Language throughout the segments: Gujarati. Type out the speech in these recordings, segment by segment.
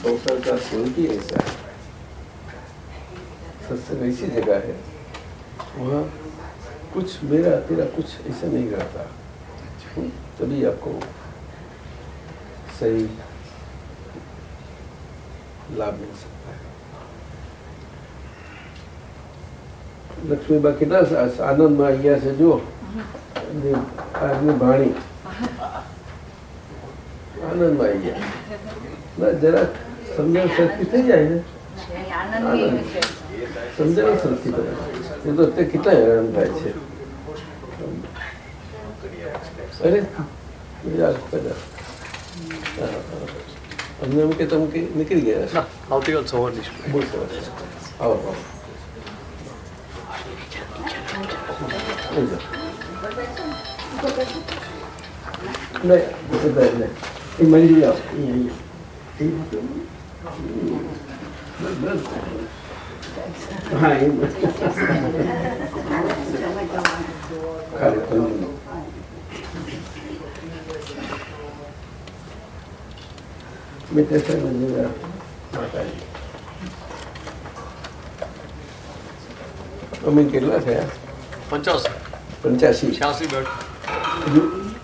अवसर का स्मृति ऐसा है सत्संग ऐसी जगह है वहाँ कुछ मेरा तेरा कुछ ऐसा नहीं रहता हम्म, तभी आपको सही लाभ मिल सकता है લક્ષ્મીબા કેટલા આનંદમાં અહીંયા છે જો અને આજની ભાણી આનંદમાં આવી ગયા ના જરાક સમજણ સરખી થઈ જાય ને સમજણ સરખી થાય એ તો અત્યારે કેટલા હેરાન થાય છે અરે. અમને એમ કે તમે નીકળી ગયા આવતીકાલ સવારની બહુ સરસ આવો આવો. નહીં નહીં એ મળી જાઓ હા એમ. માતાજી અમે કેટલા થયા? પંચાસી પંચ્યાસી. છ્યાસી બેડ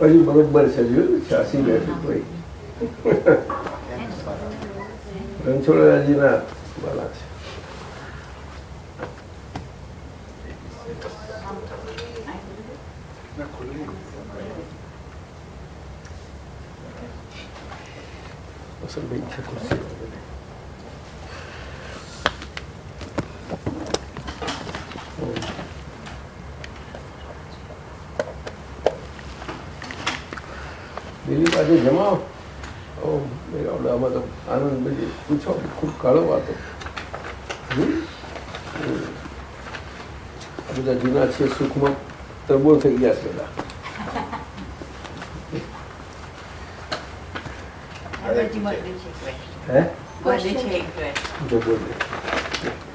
હજુ બરોબર છે હજુ છ્યાસી બેડ હોય. રણછોડરાજીના વાલા છે વસંતભાઈ છે ખુરશી વગેરે. દિલીપ આજે જમાવો ઓ મેરા ઓલામાં તો આનંદ બધી પૂછો ખૂબ કાળો વાતો. હમ? હમ. આ બધા જૂના છે સુખમાં તરબોળ થઈ ગયા છે બધા. હે? તો બોલે.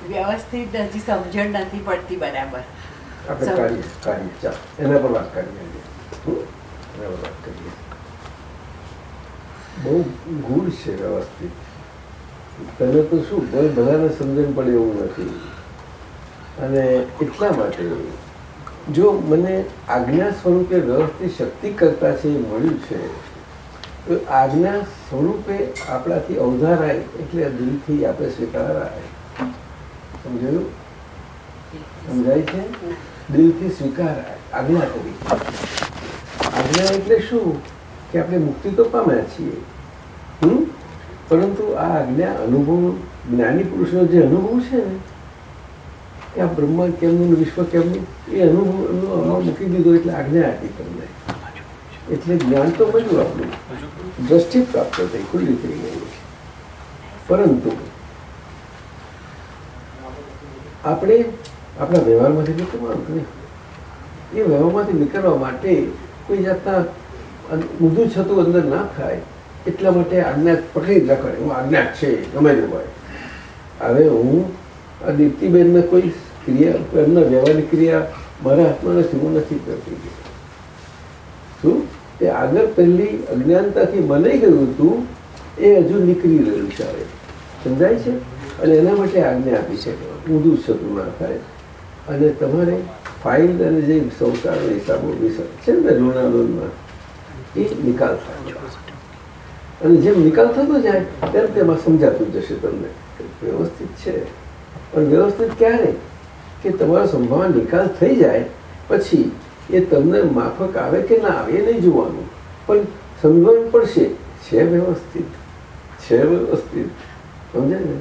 વ્યવસ્થિત હજી સમજણ નથી પડતી બરાબર. આપણે કાઢીએ ચાલ એના પર વાત કરીએ. એના પર વાત કરીએ. બહુ ગુડ છે વ્યવસ્થિત. તને તો શું ભલે બધાને સમજણ પડે એવું નથી. અને એટલા માટે, જો મને આજ્ઞા સ્વરૂપે વ્યવસ્થિત શક્તિ કરતા છે એ મળ્યું છે, તો આજ્ઞા સ્વરૂપે આપણાથી અવધારાય એટલે દિલથી આપણે સ્વીકારાય સમજાયું? સમજાય છે? દિલથી સ્વીકારાય આજ્ઞા કરી આજ્ઞા એટલે શું? કે આપણે મુક્તિ તો પામ્યા છીએ. હમ? પરંતુ આ આજ્ઞા અનુભવ, જ્ઞાની પુરુષનો જે અનુભવ છે ને કે આ બ્રહ્મ કેમનું વિશ્વ કેમનું, એ અનુભવ અનુભવ મૂકી દીધો એટલે આજ્ઞા આપી તમને. એટલે જ્ઞાન તો મળ્યું આપણું. દ્રષ્ટિ પ્રાપ્ત થઈ, ખુલ્લી થઈ ગઈ પરંતુ આપણે આપણા વ્યવહારમાંથી નીકળવાનું એ વ્યવહારમાંથી નીકળવા માટે કોઈ જાતના ઊંધું છતું અંદર ના થાય એટલા માટે આજ્ઞા પકડી જ રાખવાની હું આજ્ઞા છે, ગમે તે હોય. હવે હું આ દીપ્તિબેનને કોઈ ક્રિયા, એમના વ્યવહારિક ક્રિયા મારા હાથમાં નથી, હું નથી કરતી. શું? એ આગળ પહેલી અજ્ઞાનતાથી બનાઈ ગયું હતું, એ હજુ નીકળી રહ્યું છે હવે. સમજાય છે? અને એના માટે આજ્ઞા આપી છે. ઊંધું છતું ના થાય અને તમારે ફાઇલ અને જે સંસારના હિસાબો છે ને ઋણા લોનમાં એ નિકાલ થાય અને જેમ નિકાલ થતો જાય, તેમ તેમાં સમજાતું જશે તમને વ્યવસ્થિત છે. પણ વ્યવસ્થિત ક્યારે? કે તમારો સંભાવના નિકાલ થઈ જાય, પછી એ તમને માફક આવે કે ના આવે એ નહીં જોવાનું. પણ સમજવાનું પડશે, છે વ્યવસ્થિત છે વ્યવસ્થિત. સમજે ને?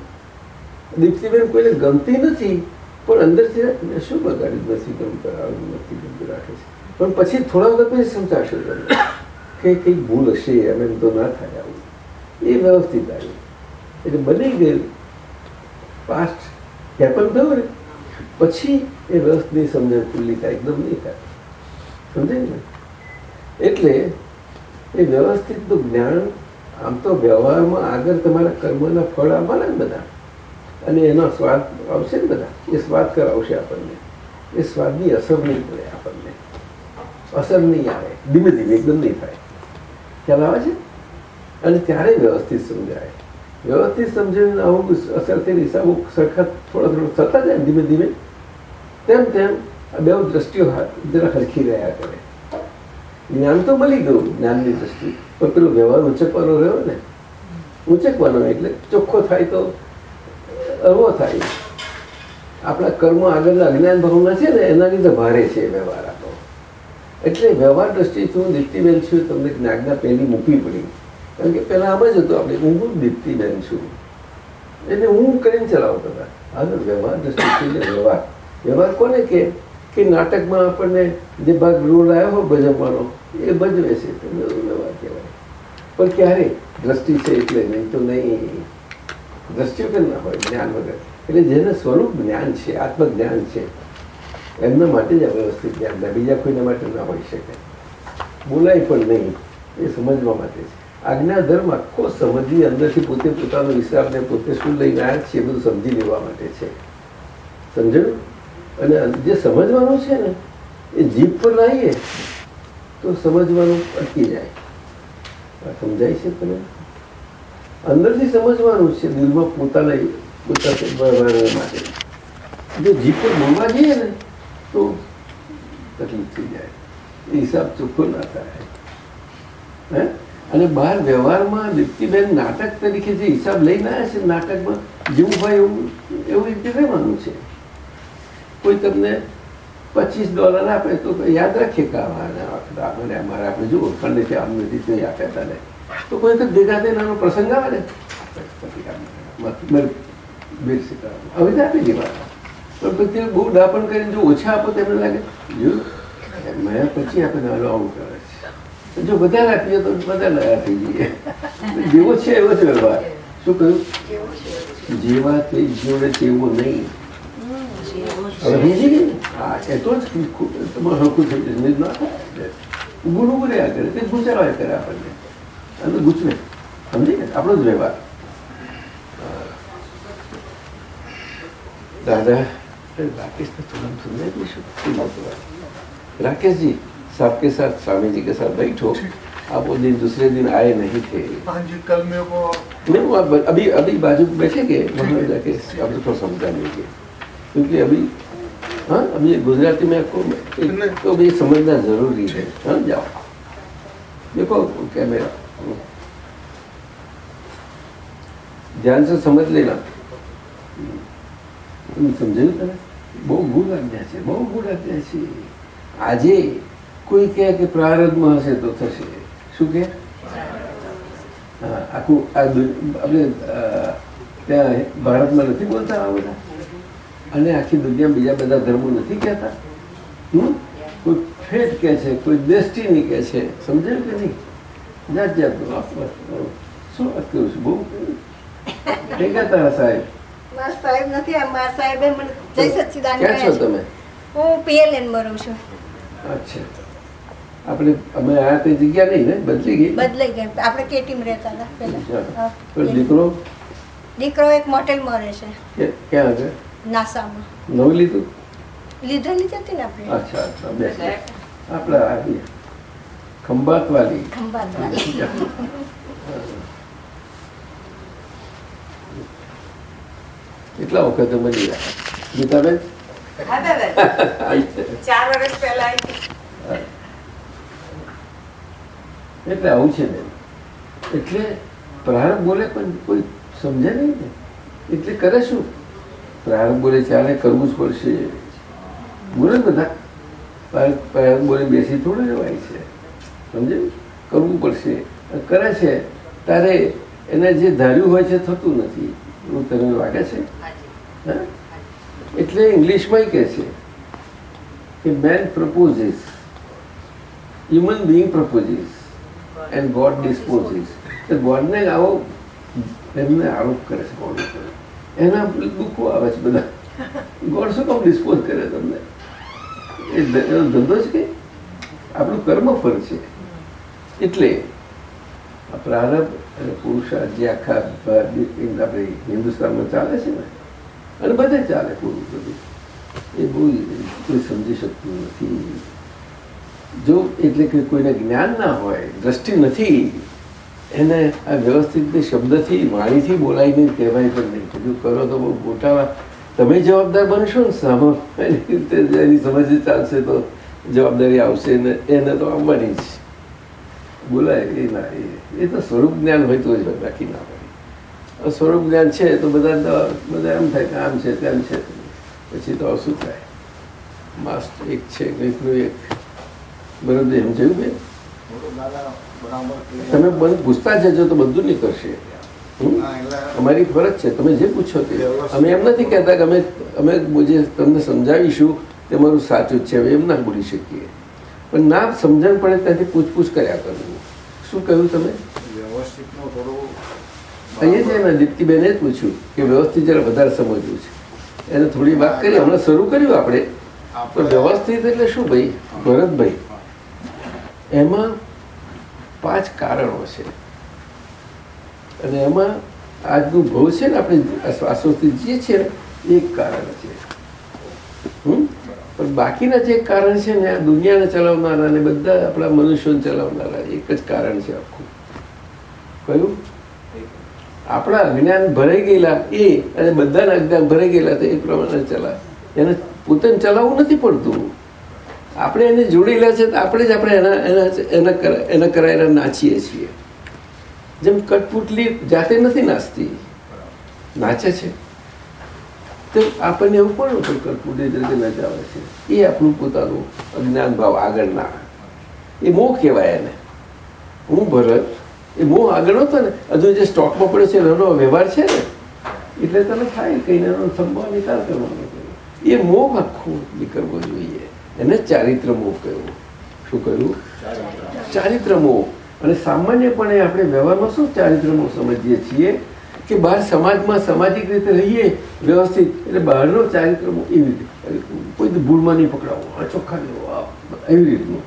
દીપ્તિબેન કોઈને ગમતી નથી, પણ અંદરથી શું બગાડ્યું નથી ગમતા નથી ગમતું રાખે છે. પણ પછી થોડા વખત પછી સમજાશે તમને. કે કંઈક ભૂલ હશે એમ એમ તો ના થાય આવું. એ વ્યવસ્થિત આવ્યું એટલે બની ગયું. પાસ્ટ હેપન થયું ને. પછી એ વ્યવસ્થિત સમજણ ખુલ્લી થાય, એકદમ નહીં થાય. સમજાય ને? એટલે એ વ્યવસ્થિતનું જ્ઞાન, આમ તો વ્યવહારમાં આગળ તમારા કર્મના ફળ આવવાના ને બધા. અને એનો સ્વાદ આવશે ને બધા. એ સ્વાદ કરાવશે આપણને. એ સ્વાદની અસર નહીં પડે આપણને. અસર નહીં આવે. ધીમે ધીમે એકદમ નહીં થાય. ખ્યાલ આવે છે? અને ત્યારે વ્યવસ્થિત સમજાય. વ્યવસ્થિત સમજીને અમુક અસરથી હિસાબો સરખા થોડા થોડા થતા જાય ધીમે ધીમે, તેમ તેમ બે દ્રષ્ટિઓ જરા હરખી રહ્યા કરે. જ્ઞાન તો મળી ગયું, જ્ઞાનની દ્રષ્ટિ. પણ પેલો વ્યવહાર ઉંચકવાનો રહ્યો ને. ઊંચકવાનો એટલે ચોખ્ખો થાય તો અરવો થાય. આપણા કર્મ આગળના અજ્ઞાન ભરવાના છે ને, એના લીધે ભારે છે વ્યવહાર. એટલે વ્યવહાર દ્રષ્ટિથી હું દીપ્તિબેન છું, તમને જ્ઞાનના પહેલી મૂકવી પડી. કારણ કે પહેલાં આમ જ હતું, આપણે હું હું દીપ્તિબેન છું. એટલે હું કરીને ચલાવતા હતા. હવે વ્યવહાર દ્રષ્ટિથી વ્યવહાર. વ્યવહાર કોને કે? કે નાટકમાં આપણને જે ભાગ રોલ આવ્યો હોય ભજવવાનો, એ ભજવે છે. તમને વ્યવહાર કહેવાય. પણ ક્યારે? દ્રષ્ટિ છે એટલે નહીં તો નહીં. દ્રષ્ટિ વગર ના હોય, જ્ઞાન વગર. એટલે જેને સ્વરૂપ જ્ઞાન છે, આત્મજ્ઞાન છે એમના માટે જ આ વ્યવસ્થિત જ્ઞાન બીજા કોઈના માટે ના હોઈ શકે. બોલાય પણ નહીં. એ સમજવા માટે છે. આજ્ઞા ધર્મ આખો સમજી અંદરથી પોતે પોતાનો હિસાબને પોતે શું લઈને આવ્યા છે એ બધું સમજી લેવા માટે છે. સમજણ અને જે સમજવાનું છે ને, એ જીભ પર લાવીએ તો સમજવાનું અટકી જાય. સમજાય છે તમે અંદરથી સમજવાનું છે. દિલમાં પોતાના પોતા માટે. જો જીભ પર બોલવા જઈએ ને તો તકલીફ થઈ જાય. હિસાબ ચોખ્ખો ના થાય. હે? અને બહાર વ્યવહારમાં દીપ્તિબેન નાટક તરીકે જે હિસાબ લઈને આવ્યા છે નાટકમાં જેવું હોય એવું એવું રીતે રહેવાનું છે. કોઈ તમને પચીસ ડોલર આપે તો યાદ રાખીએ કે આપણે અમારે આપણે જુઓ છે અમને રીતે તે આપે તને તો કોઈ તો ભેગા થઈને પ્રસંગ આવે ને? હવે આપી દેવાના. પણ પછી બહુ ડાપણ કરીને જો ઓછા આપો તો એમને લાગે, જો મેં પછી આપણે હાલો આવું કરે છે. જો વધારે આપીએ તો વધારે આપી દઈએ જેવો છે એવો જ વ્યવહાર. શું કહ્યું? જેવા તે જોડે તેવો નહીં. હવે સમજી ગઈ ને હા, એ તો જ ખુ- તમારું હરખું થઈ જશે, નહીં ના થાય. ઊભું ઊભું રહ્યા કરે, તે ગુચાવાય કરે આપણને. અને ગુચવે. સમજી ગયા? આપણો જ વ્યવહાર. दादा राकेश ने थोड़ा सुनने राकेश जी साहब के साथ स्वामी जी के साथ बैठो। आप वो दिन दूसरे दिन आए नहीं थे। हाँ कल मेरे को नहीं वो आप अभी अभी बाजू में बैठेंगे? वहाँ जाके आप उसको समझा लेंगे क्योंकि अभी हाँ अभी गुजराती में आपको तो भी समझना ज़रूरी है। हाँ जाओ। देखो कैमरा। ध्यान से समझ लेना। તમે સમજાયું તને? બહુ ભૂલ આજ્ઞા છે બહુ ભૂલ આજ્ઞા છે. આજે કોઈ કહે કે પ્રારંભમાં હશે તો થશે. શું કે હા, આખું આ આપણે ત્યાં ભારતમાં નથી બોલતા આ બધા? અને આખી દુનિયા બીજા બધા ધર્મો નથી કહેતા? હમ? કોઈ ફેટ કહે છે કોઈ ડેસ્ટિની કહે છે. સમજાયું કે નહીં? જાત જાતનું શું વાત કરું છું? બહુ કહેતા સાહેબ. મારા સાહેબ નથી આ મારા સાહેબે મને જય સચ્ચિદાન ક્યાં છો છે તમે? હું પીએલએનમાં રહું છું. અચ્છા. આપણે અમે આ તે જગ્યા નહીં ને? બદલી ગઈ? બદલાઈ ગઈ. આપણે કેટીમ રહેતા હતા પહેલા. પણ દીકરો? દીકરો એક મોટેલમાં રહે છે. ક્યાં નાસામાં. નવું લીધું? લીધેલી જ હતી ને આપણે. અચ્છા અચ્છા. બેસ. આપણે આવી ખંભાત વાલી ખંભાત કેટલા વખત મળી રહ્યા ગીતાબેન? એટલે આવું છે બેન. એટલે પ્રારંભ બોલે પણ કોઈ સમજે નહીં ને. એટલે કરે શું? પ્રારંભ બોલે ચાલે કરવું જ પડશે. બોલે બધા. પ્રારંભ બોલે બેસી થોડું રહેવાય છે. સમજે? કરવું પડશે. કરે છે. તારે એને જે ધાર્યું હોય છે થતું નથી. એવું તને લાગે છે? એટલે ઇંગ્લિશમાં કહે છે કે man proposes human being proposes and God disposes ગોડને આવો એમને આરોપ કરે છે ગોડ એના દુઃખો આવે છે બધા. ગોડ શું કામ ડિસ્પોઝ કરે તમને? એ એનો ધંધો છે કે? આપણું કર્મ ફળ છે. એટલે આ પ્રારબ્ધ અને પુરુષાર્થ જે આખા આપણે હિન્દુસ્તાનમાં ચાલે છે ને, અને બધે ચાલે પૂરું બધું એ બહુ કોઈ સમજી શકતું નથી. જો એટલે કે કોઈને જ્ઞાન ના હોય, દ્રષ્ટિ નથી, એને આ વ્યવસ્થિત શબ્દથી, વાણીથી બોલાવીને કહેવાય પણ નહીં. જો કરો તો બહુ મોટા તમે જવાબદાર બનશો ને સામો એની સમજ ચાલશે તો જવાબદારી આવશે ને, એને તો આવવાની જ. બોલાય એ ના એ- તો સ્વરૂપ જ્ઞાન હોય તો જ હોય, બાકી ના હોય. સ્વરૂપ જ્ઞાન છે તો બધા બધા એમ થાય કે આમ છે તેમ છે. પછી તો શું થાય? માસ્ટ એક છે કંઈકનું એક. બરોબર એમ જોયું બેન તમે મને પૂછતા જજો તો બધું નીકળશે. કરશે અમારી ફરજ છે. તમે જે પૂછો તે. અમે એમ નથી કહેતા કે અમે અમે જે તમને સમજાવીશું તે મારું સાચું જ છે. એમ ના બોલી શકીએ. પણ ના સમજણ પડે ત્યાંથી પૂછપૂછ કર્યા કરવું શું કહ્યું તમે? વ્યવસ્થિતનો થોડો અહીંયા છે એમાં દીપ્તિબેને જ પૂછ્યું કે વ્યવસ્થિત જરા વધારે સમજવું છે. એને થોડી વાત કરી હમણાં શરૂ કર્યું આપણે. તો વ્યવસ્થિત એટલે શું ભાઈ? ભરતભાઈ એમાં પાંચ કારણો છે. અને એમાં આજનું ભવ છે ને આપણે આ શ્વાસોથી જે છે ને એ એક કારણ છે. હમ? પણ બાકીના જે કારણ છે ને, આ દુનિયાને ચલાવનારા ને બધા આપણા મનુષ્યોને ચલાવનારા, એક જ કારણ છે આખું. કયું આપણા અજ્ઞાન ભરાઈ ગયેલા એ અને બધાના અજ્ઞાન ભરાઈ ગયેલા તો એ પ્રમાણે ચલાવે. એને પોતાને ચલાવવું નથી પડતું. આપણે એને જોડેલા છે તો આપણે જ આપણે એના એના એના એના કરાયેલા નાચીએ છીએ. જેમ કટપુટલી જાતે નથી નાચતી. નાચે છે. તો આપણને એવું પણ પણ કઠપુટલી તરીકે નચાવે છે. એ આપણું પોતાનું અજ્ઞાન ભાવ આગળના. એ મોહ કહેવાય એને. હું ભરત, એ મોહ આગળ હતો ને, હજુ જે સ્ટોકમાં પડ્યો છે, એનો વ્યવહાર છે ને, એટલે તને થાય કહીને એનો સંભાવ નિકાલ કરવાનો એ મોહ આખો નીકળવો જોઈએ. એને જ ચારિત્ર મોહ કહ્યું. શું કહ્યું? ચારિત્ર મોહ અને સામાન્યપણે આપણે વ્યવહારમાં શું ચારિત્ર મોહ સમજીએ છીએ? કે બહાર સમાજમાં સામાજિક રીતે રહીએ, વ્યવસ્થિત. એટલે બહારનો ચારિત્ર એવી રીતે. કોઈ ભૂલમાં નહીં પકડાવો. આ ચોખ્ખા લેવો એવી રીતનું.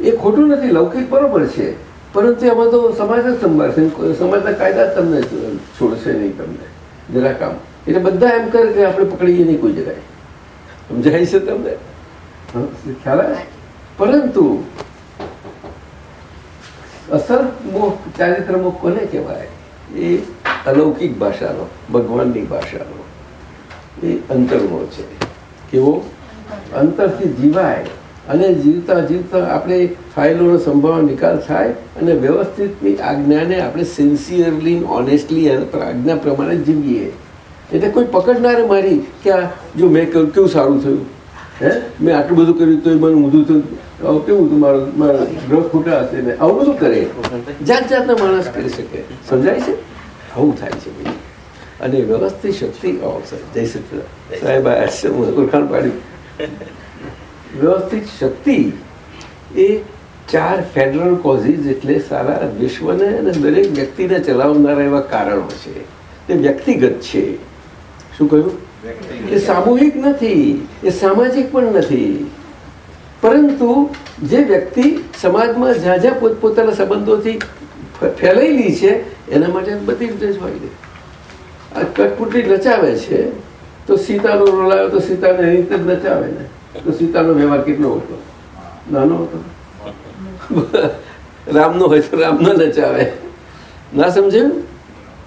એ ખોટું નથી. લૌકિક બરોબર છે. પરંતુ એમાં તો સમાજ જ સંભાળશે. સમાજના કાયદા તમને છોડશે નહીં તમને. જરા કામ એટલે બધા એમ કરે કે આપણે પકડીએ નહીં કોઈ જગ્યાએ. સમજાય છે તમને? ખ્યાલ આવે? પરંતુ અસર મોહ ચારિત્રમો કોને કહેવાય? એ અલૌકિક ભાષાનો, ભગવાનની ભાષાનો. એ અંતરનો છે. કેવો? અંતરથી જીવાય અને જીવતા જીવતા આપણે ફાઇલોનો સંભાવ નિકાલ થાય અને વ્યવસ્થિતની આજ્ઞાને આપણે સિન્સિયરલી ઓનેસ્ટલી આજ્ઞા પ્રમાણે જીવીએ. એટલે કોઈ પકડનારે મારી કે આ જો મેં કહ્યું કેવું સારું થયું? હે? મેં આટલું બધું કર્યું તો એ મને ઊંધું થયું. કેવું હતું? મારું, મારા ગ્રહ ખોટા હશે ને? આવું બધું કરે. જાત જાતના માણસ કરી શકે. સમજાય છે? આવું થાય છે ભાઈ અને વ્યવસ્થિત શક્તિ જય સચિદાન સાહેબ ઓળખાણ પાડ્યું? વ્યવસ્થિત શક્તિ એ ચાર ફેડરલ કોઝિસ એટલે સારા વિશ્વને અને દરેક વ્યક્તિને ચલાવનારા એવા કારણો છે. તે વ્યક્તિગત છે. શું કહ્યું? એ સામૂહિક નથી એ સામાજિક પણ નથી. પરંતુ જે વ્યક્તિ સમાજમાં જ્યાં જ્યાં પોતપોતાના સંબંધોથી ફેલાયેલી છે, એના માટે બધી રીતે જ હોય આ કઠપુટલી નચાવે છે, તો સીતાનો રોલાયો તો સીતાને એની રીતે નચાવે ને. તો સીતાનો વ્યવહાર કેટલો હતો નાનો હતો. રામનો હોય તો રામનો નચાવે. ના સમજ્યું?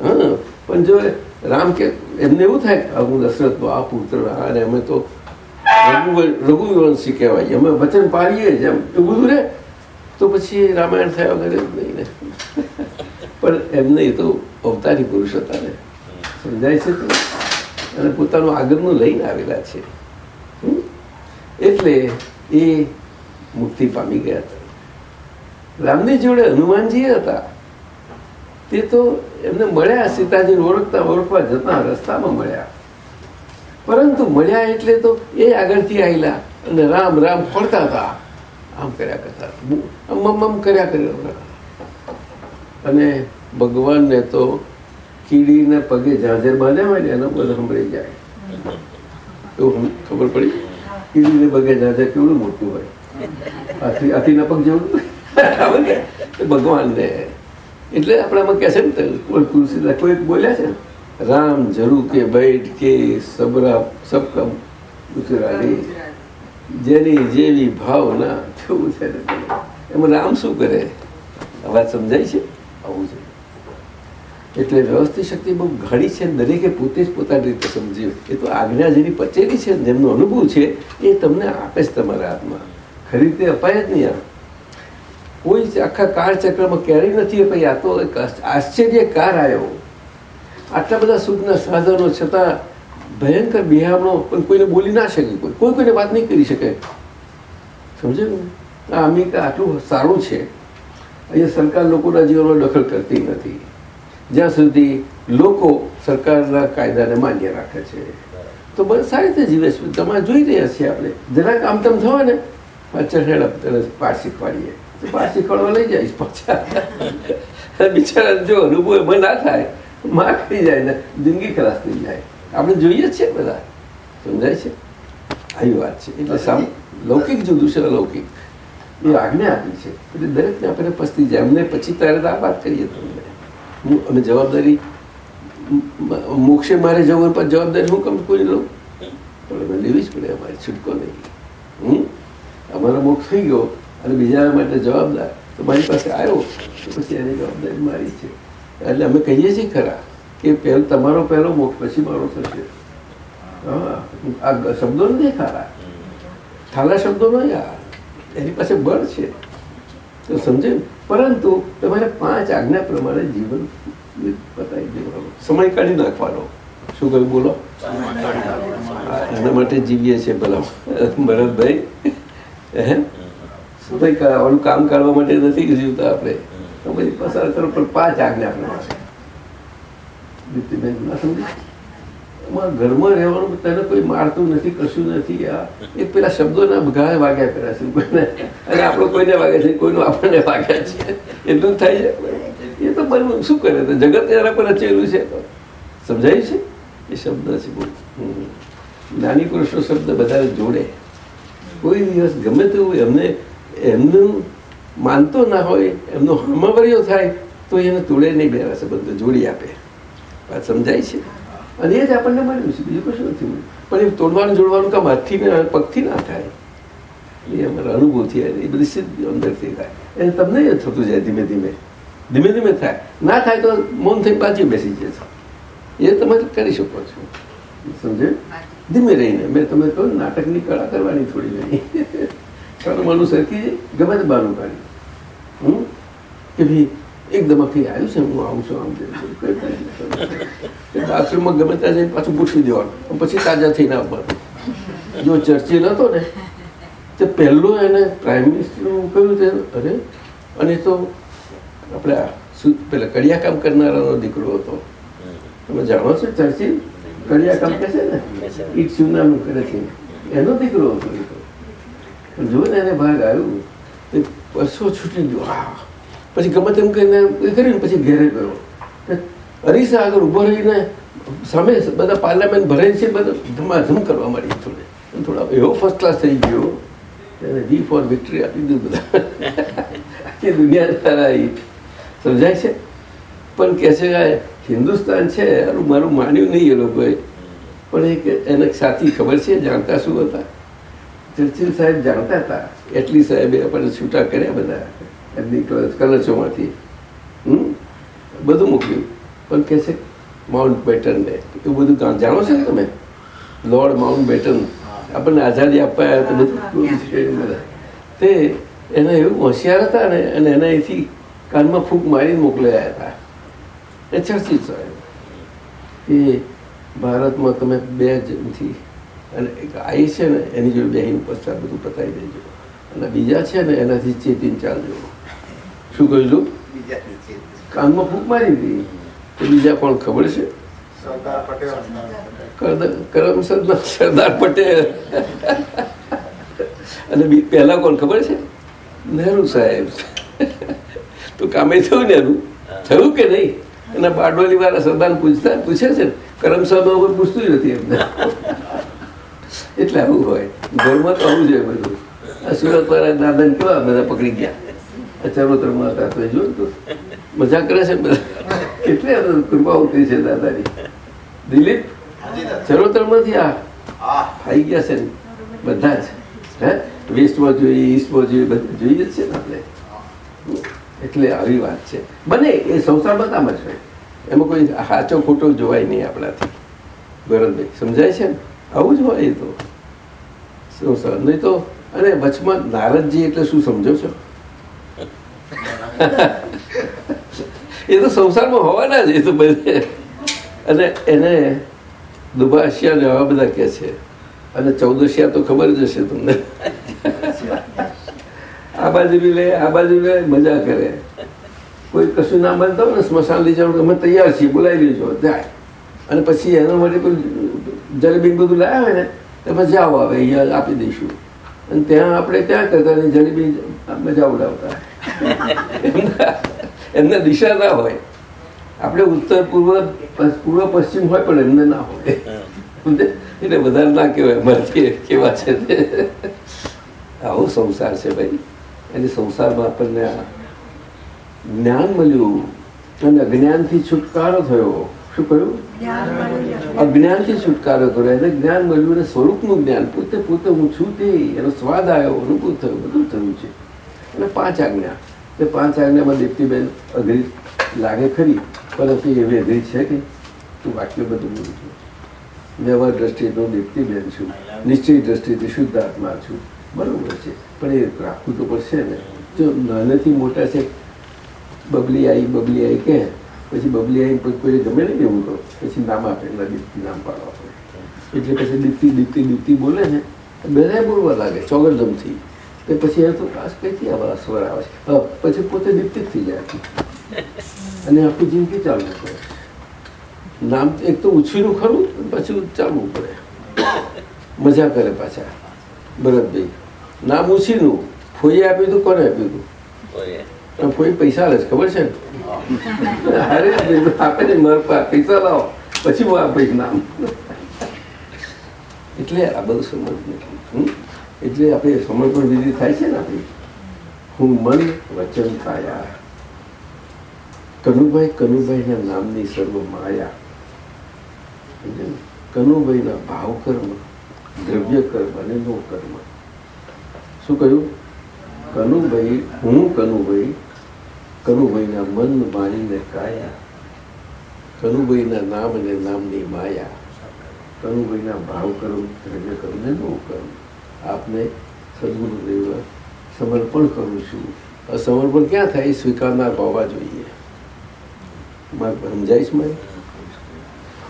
હા, પણ જો રામ કે, એમને એવું થાય કે હું દશરથનો આ પુત્ર અને અમે તો રઘુ- રઘુવંશી કહેવાય. અમે વચન પાડીએ જ એવું બધું રે તો પછી રામાયણ થયા વગર જ નહીં ને. પણ એમને તો અવતારી પુરુષ હતા ને. સમજાય છે અને પોતાનું આગળનું લઈને આવેલા છે? એટલે એ મુક્તિ પામી ગયા હતા. રામની જોડે હનુમાનજી હતા. તે તો એમને મળ્યા સીતાજી ઓળખતા ઓળખવા જતા રસ્તામાં મળ્યા. પરંતુ મળ્યા એટલે તો એ આગળથી આવેલા અને રામ રામ ફરતા હતા. આમ કર્યા કરતા. આમ કર્યા કર્યો અને ભગવાનને તો કીડીને પગે ઝાંઝર બાંધ્યા હોય ને એનો બધો સાંભળી જાય. એવું ખબર પડી? કીડીને પગે ઝાંઝર કેવડું મોટું હોય? આથી આથી પગ જેવું ભગવાનને. એટલે આપણામાં કહે છે ને કોઈ તુલસી કોઈ બોલ્યા છે ને રામ જરૂર કે બૈઠ કે સબરા સબકમ ઉતરાડે જેની જેવી ભાવના થયું છે એમાં રામ શું કરે? વાત સમજાય છે? આવું છે. એટલે વ્યવસ્થિત શક્તિ બહુ ઘણી છે, દરેકે પોતે જ પોતાની રીતે સમજી એ તો આજ્ઞા જેની પચેલી છે, જેમનો અનુભવ છે, એ તમને આપે જ તમારા હાથમાં. ખરી રીતે અપાય જ નહીં કોઈ આખા કાર ચક્રમાં ક્યારેય નથી અપાઈ આ તો એક આશ્ચર્યકાર આવ્યો. આટલા બધા સુખના સાધનો છતાં ભયંકર બિહામણો પણ કોઈને બોલી ના શકે. કોઈ કોઈ કોઈને વાત નહીં કરી શકે. સમજે આ અમેરિકા આટલું સારું છે. અહીંયા સરકાર લોકોના જીવનમાં દખલ કરતી નથી. જ્યાં સુધી લોકો સરકારના કાયદાને માન્ય રાખે છે. તો બસ સારી રીતે જીવે છે. તમારે જોઈ રહ્યા છીએ આપણે. જરાક આમ તમ થવા ને હેડ તને પાઠ શીખવાડીએ. તો પાઠ શીખવાડવા લઈ જઈશ પાછા. બિચારા જો અનુભવ એમાં ના થાયમાં થઈ જાય ને જિંદગી ખલાસ થઈ જાય. આપણે જોઈએ જ છે બધા. સમજાય છે? આવી વાત છે. એટલે સામ લૌકિક જુદું છે અલૌકિક એ આજ્ઞા આપી છે. એટલે દરેકને આપણે પસ્તી જાય. અમને પછી ત્યારે તો આ વાત કરીએ તમને હું અમે જવાબદારી મોક્ષે મારે જવું પણ જવાબદારી હું કમ કોઈ લઉં? પણ અમે લેવી જ પડે અમારે, છૂટકો નહીં. હમ અમારો મોક્ષ થઈ ગયો અને બીજા માટે જવાબદાર. તો મારી પાસે આવ્યો. તો પછી એની જવાબદારી મારી છે. એટલે અમે કહીએ છીએ ખરા કે પહેલો તમારો પહેલો મોક્ષ પછી મારો થશે. હા, આ શબ્દો નથી ખારા ખાલા શબ્દો નો યાર. એની પાસે બળ છે. તો સમજે પરંતુ તમારે પાંચ આજ્ઞા પ્રમાણે જીવન બતાવી દેવાનું. સમય કાઢી નાખવાનો. શું કહ્યું? બોલો. એના માટે જીવીએ છીએ ભલા. ભરતભાઈ. હે? સમય કાઢવાનું કામ કરવા માટે નથી જીવતા આપણે? સમય પસાર કરો, પણ પાંચ આજ્ઞા પ્રમાણે. દીપ્તિબેન, ના સમજી? ઘરમાં રહેવાનું તને કોઈ મારતું નથી, કશું નથી, આ એ પેલા શબ્દોના ઘા વાગ્યા કર્યા છે. કોઈને અને આપણો કોઈને વાગે છે, કોઈનું આપણને વાગ્યા છે. એટલું થાય છે. એ તો બનવું શું કરે તો? જગત એના પર રચેલું છે. સમજાય છે? એ શબ્દ છે નાની પુરુષનો શબ્દ બધા જોડે. કોઈ દિવસ ગમે તેવું એમને એમનું માનતો ના હોય, એમનો હમવર્યો થાય, તો એને તોડે નહીં બે શબ્દ જોડી આપે. વાત સમજાય છે? અને એ જ આપણને મળ્યું છે. બીજું કશું નથી મળ્યું. પણ એ તોડવાનું જોડવાનું કામ હાથથી ને, પગથી ના થાય. એ અમારા અનુભવથી. એ બધી સિદ્ધ અંદરથી થાય. એ તમને જ થતું જાય ધીમે ધીમે. ધીમે ધીમે થાય. ના થાય તો મૌન થઈ પાછી બેસી જશો એ તમે કરી શકો છો. સમજે ધીમે રહીને. મેં તમે કહ્યું નાટકની કળા કરવાની થોડી ઘણી મારું સરખી ગમે તે બાનું કાઢ્યું હમ? કે ભાઈ એકદમ આખી આવ્યું છે, હું આવું છું, આમ છું. બાથરૂમમાં ગમે ત્યાં જઈને પાછું પૂછી દેવાનું. પછી તાજા થઈને આવવાનું જો ચર્ચિલ હતો ને, તે પહેલું એને પ્રાઇમ મિનિસ્ટરનું કહ્યું તે, અરે, અને તો આપણે પેલા કડિયા કામ કરનારાનો દીકરો હતો. તમે જાણો છો ચર્ચિલ કડિયા કામ કહે છે ને? ઈટ શિવનાનું કરે છે. એનો દીકરો હતો જો ને એને ભાગ આવ્યું. તે પરસો છૂટી ગયો. આ પછી ગમે તેમ કરીને એ કર્યું ને પછી ઘેરે ગયો. અરીસા આગળ ઊભો રહીને સામે બધા પાર્લામેન્ટ ભરાય છે, બધા ધમાધમ કરવા માંડી થોડે. થોડા એવો ફર્સ્ટ ક્લાસ થઈ ગયો. એને ડી ફોર વિક્ટરી આપી દીધું બધા. આખી દુનિયા તારા સમજાય છે? પણ કહે છે કે હિન્દુસ્તાન છે, એનું મારું માન્યું નહીં એ લોકોએ. પણ એક એને સાચી ખબર છે, જાણતા શું હતા? ચર્ચિલ સાહેબ જાણતા હતા. એટલી સાહેબે આપણને છૂટા કર્યા બધા. એમની કલચોમાંથી હમ? બધું મોકલ્યું પણ કહે છે માઉન્ટ બેટન ને. એવું બધું જાણો છો ને તમે? લોર્ડ માઉન્ટ બેટન આપણને આઝાદી આપવા આવ્યા તો બધા તે એના એવું હોશિયાર હતા ને અને એના અહીંથી કાનમાં ફૂંક મારીને મોકલાયા હતા. એ ચર્ચિત કે એ ભારતમાં તમે બે જણથી અને એક આઈ છે ને એની જોડે બેહીને પશ્ચાત બધું પતાવી દેજો. અને બીજા છે ને એનાથી ચેતીને ચાલજો. શું કહ્યું. કાનમાં ફૂંક મારી હતી તો બીજા કોણ ખબર છે? સરદાર પટેલ. કરદ- કરમસદ સરદાર પટેલ. અને પહેલા કોણ ખબર છે? નહેરુ સાહેબ. તો કામે થયું નહેરુ? થયું કે નહીં? એના બારડોલી વાળા સરદાર પૂછતા પૂછે છે કરમ સાહેબ પૂછતું જ નથી એમને. એટલે આવું હોય. ઘરમાં તો આવું જોઈએ બધું. સુરત વાળા દાદાને કેવા બધા પકડી ગયા? ચરોતરમાં હતા તો જોયું તો? મજા કરે છે બધા? કેટલી કૃપા ઉતરી છે દાદાની? દિલીપ, ચરોતરમાંથી આ આવી ગયા છે બધા જ. હે? વેસ્ટમાં જોઈએ, ઈસ્ટમાં જોઈએ, બધું જોઈએ જ છે ને આપણે. એટલે આવી વાત છે. બને, એ સંસાર બધામાં છે એમાં કોઈ સાચો ખોટો જોવાય નહીં આપણાથી. ભરતભાઈ સમજાય છે ને? આવું જ હોય એ તો. સંસાર નહીં તો, અને વચમાં નારદજી એટલે શું સમજો છો? એ તો સંસારમાં હોવાના જ, એ તો બધે. અને એને દુભાષિયા ને આવા બધા કે છે. અને ચૌદશિયા તો ખબર જ હશે તમને. આ બાજુ બી લે, આ બાજુ લે, મજા કરે. કોઈ કશું ના બનતા હોય ને, સ્મશાન લઈ જવાનું, અમે તૈયાર છીએ, બોલાવી લેજો, જાય. અને પછી એના માટે કોઈ જલેબી બધું લાવ્યા હોય ને એમાં જાઓ આવે, અહીંયા આપી દઈશું. અને ત્યાં આપણે ત્યાં કરતા જલેબી મજા ઉડાવતા. એમના- દિશા ના હોય. આપણે ઉત્તર પૂર્વ પૂર્વ પશ્ચિમ હોય પણ એમને ના હોય. એટલે બધા ના કહેવાય. અમારથી કેવા છે તે? આવો સંસાર છે ભાઈ. એટલે સંસારમાં આપણને જ્ઞાન મળ્યું અને અજ્ઞાનથી છુટકારો થયો. શું કહ્યું? અજ્ઞાનથી છુટકારો કર્યો એને જ્ઞાન મળ્યું અને સ્વરૂપનું જ્ઞાન પોતે પોતે હું છું તે. એનો સ્વાદ આવ્યો અનુભવ થયો બધું થયું છે. અને પાંચ આજ્ઞા. તે પાંચ આજ્ઞામાં દીપ્તિબેન અઘરી લાગે ખરી પરંતુ એવી અઘરી છે કે તું વાક્ય બધું બોલું છું. વ્યવહાર દ્રષ્ટિએ તો દીપ્તિબેન છું. નિશ્ચય દ્રષ્ટિથી શુદ્ધ આત્મા છું. બરાબર છે. પણ એ રાખવું તો પડશે ને. જો નાનેથી મોટા છે, બબલી આવી બબલી આવી કે પછી બબલી આવી પછી કોઈ ગમે નહીં એવું તો પછી નામ આપે, એટલે દીપ્તિ નામ પાડવા પડે. એટલે પછી દીપ્તિ દીપ્તિ દીપ્તિ બોલે ને બધા બોલવા લાગે, ચોગરદમથી. તે પછી એ તો પાસ કઈથી આવા સ્વર આવે છે પછી પોતે દીપ્તિક થઈ જાય અને આખી જિંદગી ચાલુ કરે નામ એક તો ઉછીનું ખરું પછી ચાલવું પડે મજા કરે પાછા ભરતભાઈ નામ ઉછીનું ફોઈએ આપ્યું હતું કોને આપ્યું હતું ફોઈ પૈસા લે ખબર છે અરે આપે ને મારા પૈસા લાવો પછી હું આપીશ નામ એટલે આ બધું સમજ નથી? એટલે આપણે સમર્પણ વિધિ થાય છે ને આપણી, હું મન વચન કાયા કનુભાઈ કનુભાઈના નામની સર્વ માયા. કનુભાઈના ભાવ કર્મ દ્રવ્ય કર્મ અને નો કર્મ શું કહ્યું? કનુભાઈ, હું કનુભાઈ, કનુભાઈના મન માનીને કાયા. કનુભાઈના નામ અને નામની માયા. કનુભાઈના ભાવ કર્મ દ્રવ્ય કર્મ ને નો કર્મ આપને સદગુરુદેવ સમર્પણ કરું છું. આ સમર્પણ ક્યાં થાય? સ્વીકારનાર હોવા જોઈએ. મારે સમજાઈશ મારે?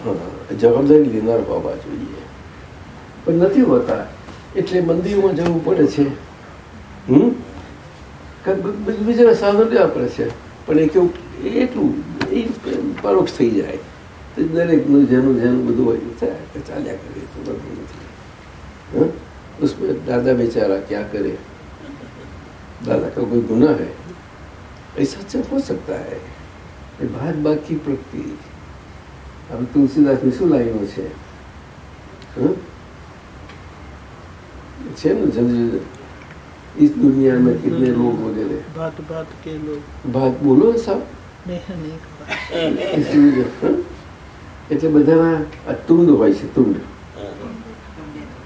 હા, જવાબદારી લેનાર હોવા જોઈએ. પણ નથી હોતા. એટલે મંદિરોમાં જવું પડે છે. હમ? બીજા સાધન લેવા પડે છે. પણ એ કેવું એટલું એ પરોક્ષ થઈ જાય. દરેકનું જેનું જેનું બધું હોય ચાલ્યા કરે. તો બધું નથી. हाँ? उसमें दादा बेचारा क्या करे दादा का कोई गुनाह है ऐसा अच्छा हो सकता है ये भाग भाग की प्रकृति अब तुलसीदास ની શું લાઈનો છે हाँ? છે ને જલ્દી इस दुनिया में कितने लोग वगैरह बात बात के लोग बात बोलो सब नहीं नहीं खबर। इसलिए, हाँ? એટલે બધાના આ તુંડ હોય છે તુંડ